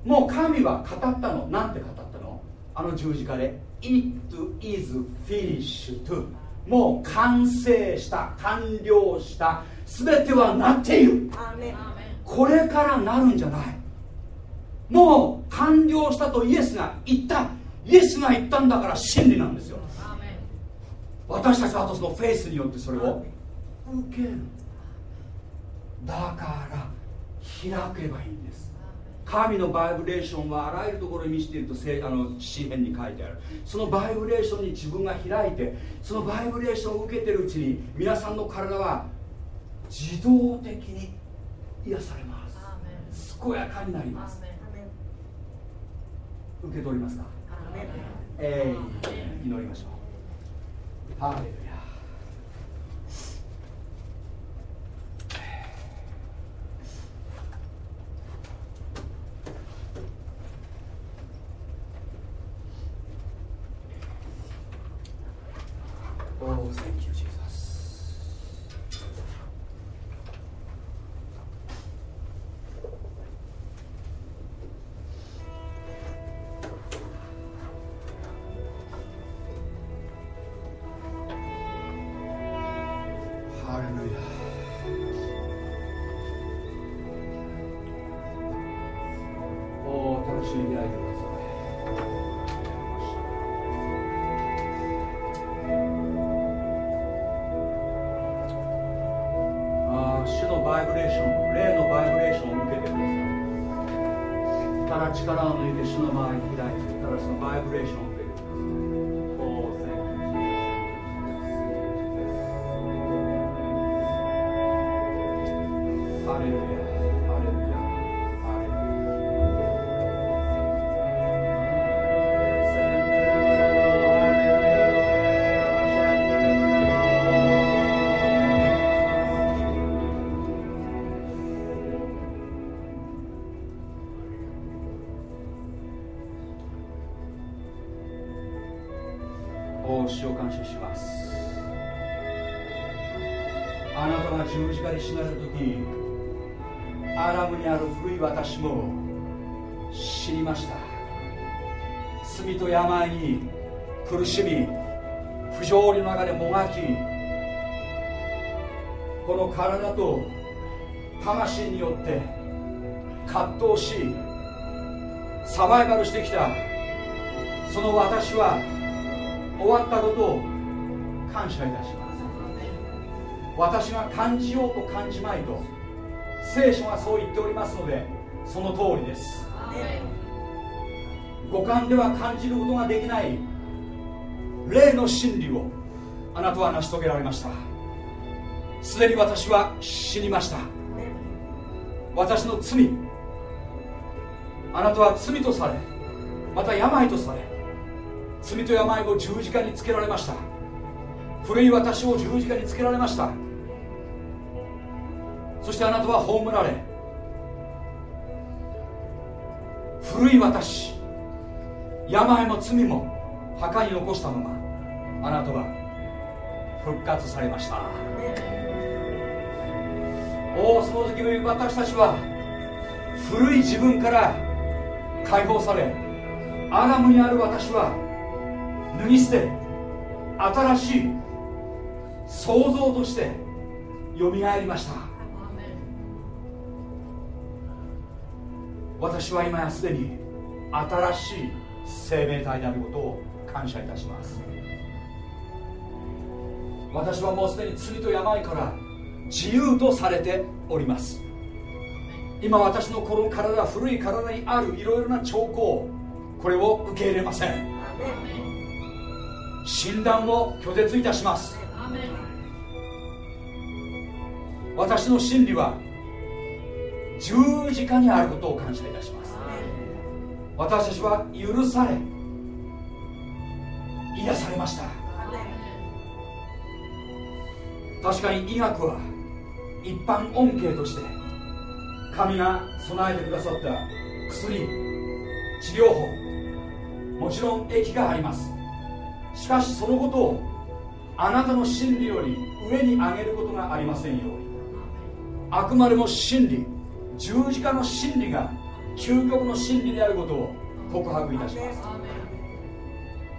[SPEAKER 1] もう神は語ったの。なんて語ったの？あの十字架で It is finished. もう完成した完了した。全てはなっている。これからなるんじゃない。もう完了したとイエスが言った。イエスが言ったんだから真理なんですよ。私たちはあとそのフェイスによってそれを受ける。だから開けばいいんです神のバイブレーションはあらゆるところに満ちていると聖あの詩篇に書いてある。そのバイブレーションに自分が開いてそのバイブレーションを受けてるうちに皆さんの体は自動的に癒されます。健やかになります。受け取りますか？えい祈りましょうハレルヤおー Thank you, Jesus. ハレルヤおー楽しみに開いてくださいバイブレーション霊のバイブレーションを受けてください。ただ力を抜いて主の前に開いてただそのバイブレーションサバイバルしてきた。その私は終わったことを感謝いたします。私が感じようと感じまいと聖書がそう言っておりますのでその通りです。五感では感じることができない霊の真理をあなたは成し遂げられました。すでに私は死にました。私の罪あなたは罪とされまた病とされ罪と病を十字架につけられました。古い私を十字架につけられました。そしてあなたは葬られ古い私病も罪も墓に残したままあなたは復活されました。おおその時私たちは古い自分から解放されアダムにある私は脱ぎ捨て新しい創造としてよみがえりました。私は今やすでに新しい生命体であることを感謝いたします。私はもうすでに罪と病から自由とされております。今私のこの体古い体にあるいろいろな兆候これを受け入れません。診断を拒絶いたします。私の真理は十字架にあることを感謝いたします。私たちは許され癒されました。確かに医学は一般恩恵として神が備えてくださった薬治療法もちろん液があります。しかしそのことをあなたの真理より上に上げることがありませんように。あくまでも真理十字架の真理が究極の真理であることを告白いたします。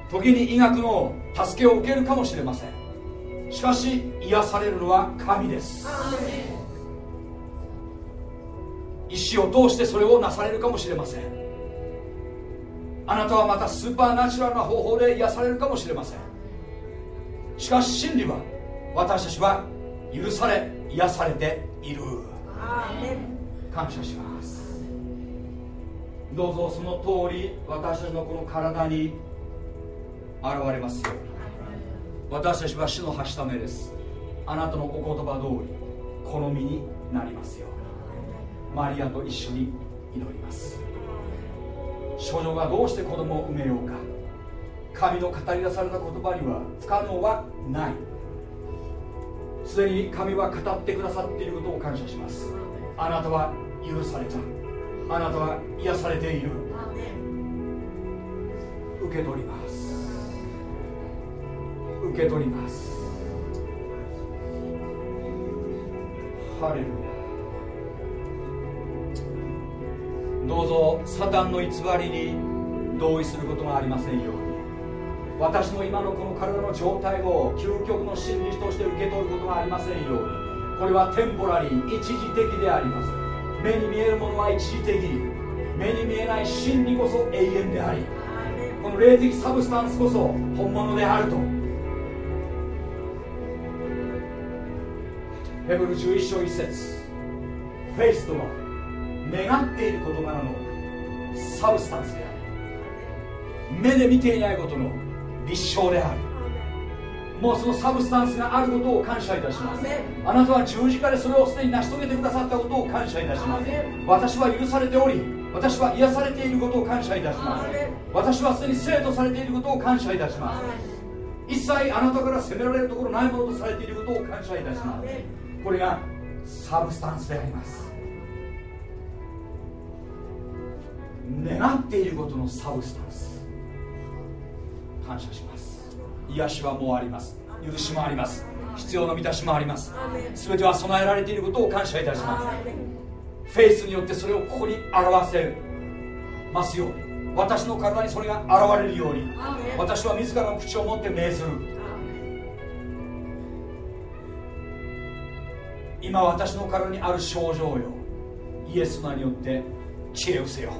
[SPEAKER 1] 時に医学の助けを受けるかもしれません。しかし癒されるのは神です。意志を通してそれをなされるかもしれません。あなたはまたスーパーナチュラルな方法で癒されるかもしれません。しかし真理は私たちは許され癒されている。感謝します。どうぞその通り私たちのこの体に現れますよ私たちは主のはしためです。あなたのお言葉通り好みになりますよマリアと一緒に祈ります。少女がどうして子供を産めようか。神の語り出された言葉には不可能はない。すでに神は語ってくださっていることを感謝します。あなたは許された。あなたは癒されている。受け取ります。受け取ります。ハレルヤ。どうぞサタンの偽りに同意することがありませんように。私の今のこの体の状態を究極の真理として受け取ることがありませんように。これは temporary 一時的であります。目に見えるものは一時的。目に見えない真理こそ永遠であり。この霊的 substance こそ本物であると。ヘブル11章1節。フェイスとは願っている事柄の。substance である。目で見ていないことの立証である。もうその substance があることを感謝いたします。あなたは十字架でそれをすでに成し遂げてくださったことを感謝いたします。私は許されており私は癒されていることを感謝いたします。私はすでに聖とされていることを感謝いたします。一切あなたから責められるところないものとされていることを感謝いたしますこれがsubstance であります願っていることのサブスタンス。感謝します。癒しはもうあります。許しもあります。必要の満たしもあります。全ては備えられていることを感謝いたします。フェイスによってそれをここに表せますように。私の体にそれが現れるように。私は自らの口を持って命ずる。今私の体にある症状よ。イエスの名によって消え失せよ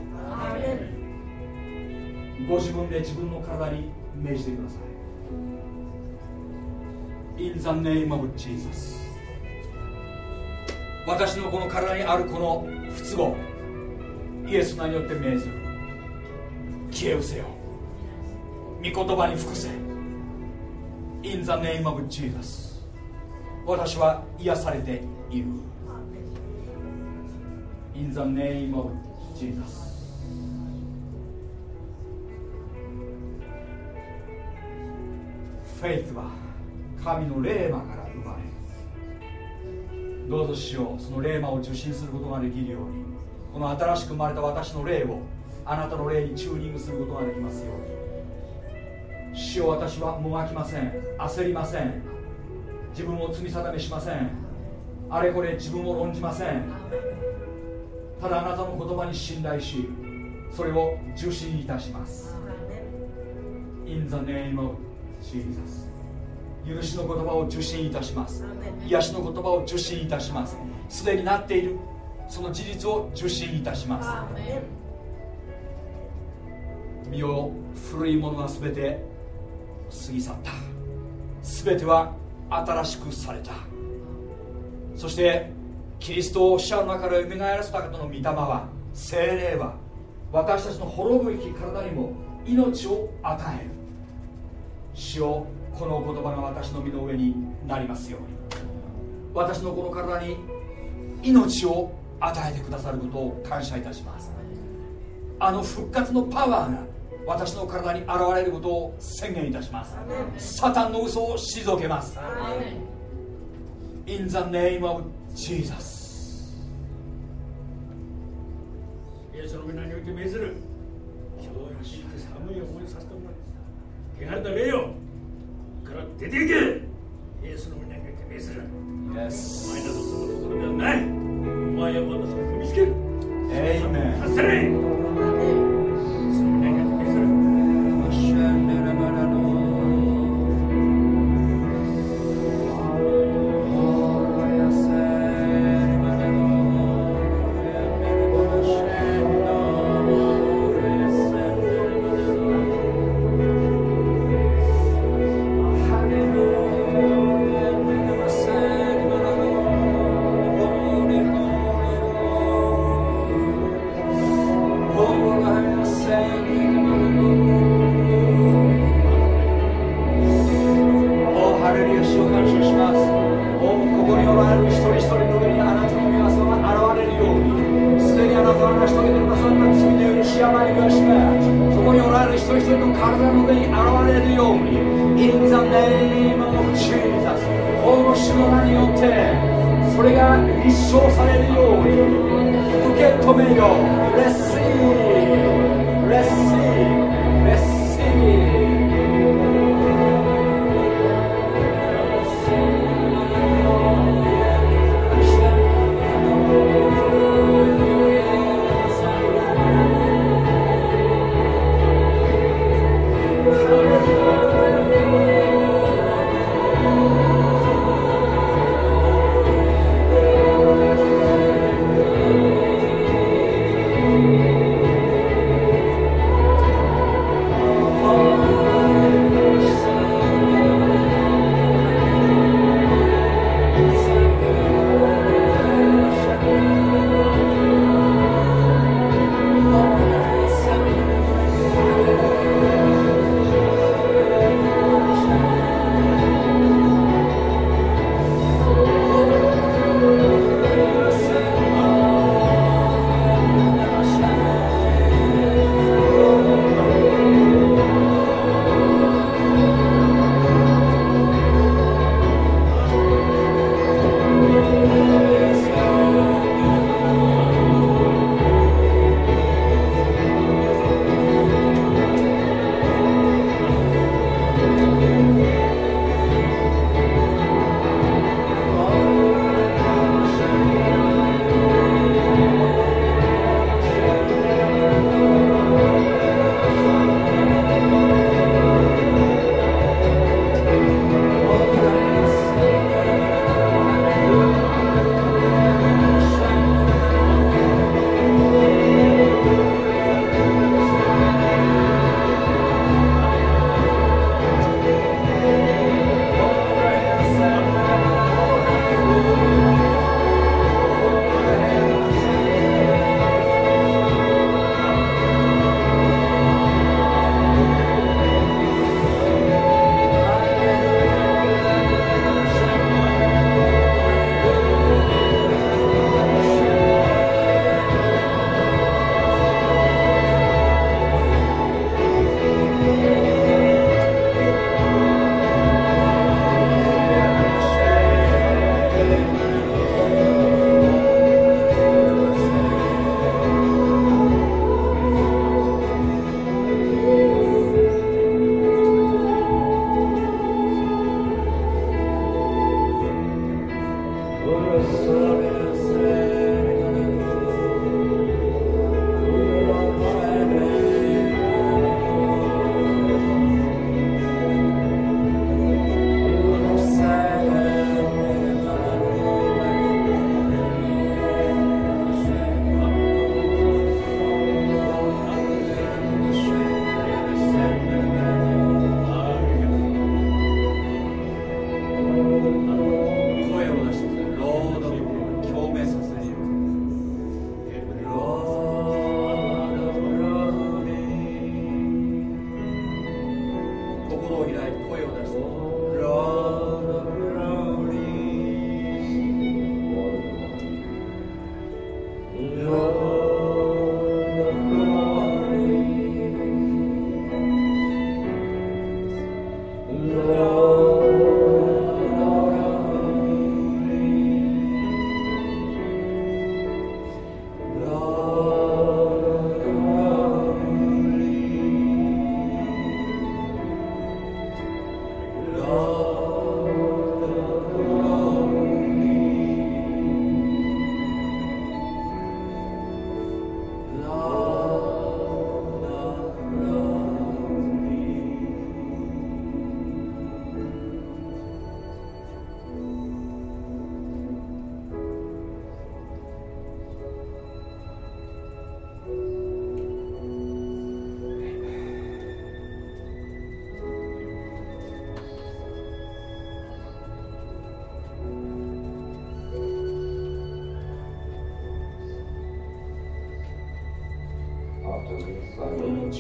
[SPEAKER 1] ご自分で自分の体に命じてください。In the name of Jesus. 私のこの体にあるこの不都合。イエス名によって命ずる。消え失せよ。御言葉に服せ。In the name of Jesus. 私は癒されている。In the name of Jesus. フェイスは神の霊魔から生まれどうぞしようその霊魔を受信することができるようにこの新しく生まれた私の霊をあなたの霊にチューニングすることができますように。主よ私はもがきません。焦りません自分を罪定めしません。あれこれ自分を論じません。ただあなたの言葉に信頼しそれを受信いたします。In the name of Jesus. 許しの言葉を受信いたします。癒しの言葉を受信いたします。すでになっている。その事実を受信いたします。身を古いものが全て過ぎ去った。全ては新しくされた。そしてキリストを死者の中から蘇らせた方の御霊は精霊は私たちの滅ぶべき体にも命を与える主よこのお言葉が私の身の上になりますように。私のこの体に命を与えてくださることを感謝いたします。あの復活のパワーが私の体に現れることを宣言いたします。サタンの嘘を退けます。In the name of Jesus
[SPEAKER 5] イエスの皆において命ずる。今日は一日寒い思いさせても汚れた霊よから出ていけ。イエスの皆において命ずる。
[SPEAKER 1] Yes
[SPEAKER 5] お前などそのところではない。お前は私を踏みつける。
[SPEAKER 1] Amen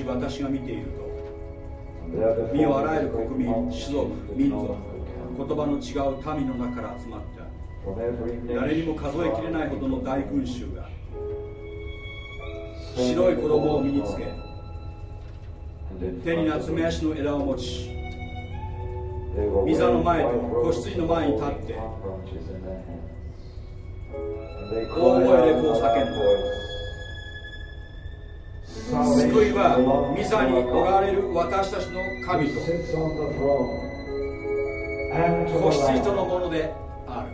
[SPEAKER 1] 私が見ていると。身をあらゆる国民種族民族言葉の違う民の中から集まった。誰にも数えきれないほどの大群衆が白い
[SPEAKER 2] 子
[SPEAKER 1] 供を身につけ手に
[SPEAKER 2] 棗
[SPEAKER 1] 目足の枝を持ち座の前と子羊の前に立って大声でこう叫んだ。報いは、
[SPEAKER 2] ミ
[SPEAKER 1] サにおられる私たちの神と、子羊とのものである。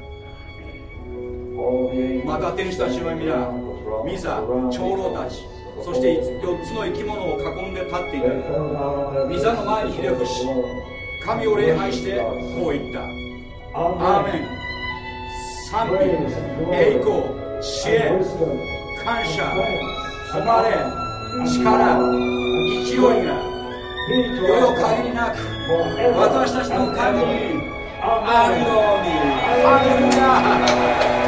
[SPEAKER 1] また天使たちの皆、ミザ、長老たち、そして4つの生き物を囲んで立っていた。ミサの前にひれ伏し、神を礼拝してこう言った。アーメン賛美栄光知恵感謝誉れ力勢いが世々限りなく私たちの神に。あるように。ハレルヤ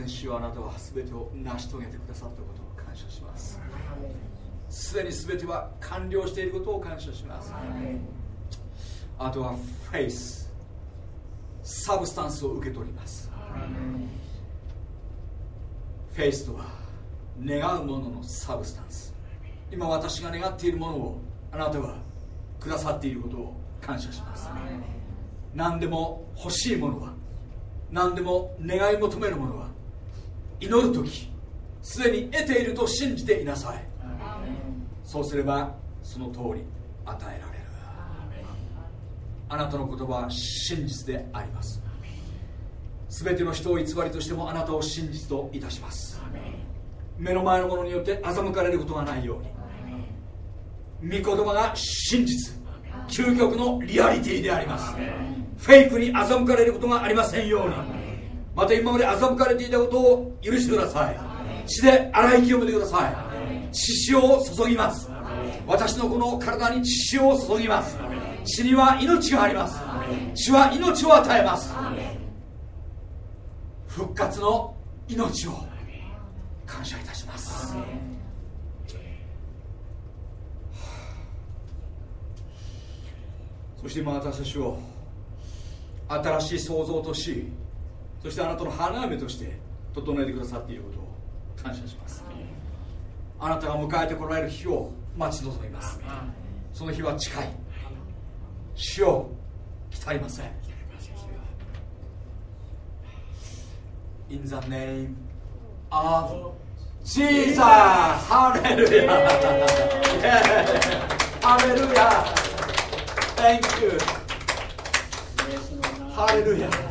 [SPEAKER 1] おおすでに主はあなたは全てを成し遂げてくださったことを感謝します。すでに全ては完了していることを感謝します。あとは faith。substance を受け取ります。 faith とは願うものの substance。今私が願っているものをあなたはくださっていることを感謝します。何でも欲しいものは何でも願い求めるものは祈る時すでに得ていると信じていなさい。そうすればその通り与えられる。あなたの言葉は真実であります。全ての人を偽りとしてもあなたを真実といたします。目の前のものによって欺かれることがないように。御言葉が真実。究極のリアリティであります。フェイクに欺かれることがありませんようにまた今まで欺かれていたことを許してください。血で洗い清めてください。血潮を注ぎます。私のこの体に血潮を注ぎます。血には命があります。血は命を与えます。復活の命を感謝いたします。そして今私たちを新しい創造としそしてあなたの花嫁として整えてくださっていることを感謝します。あなたが迎えてこられる日を待ち望みます。その日は近い。死を来たりません。In the name of Jesus! ハレルヤハレルヤ Thank you! ハレルヤ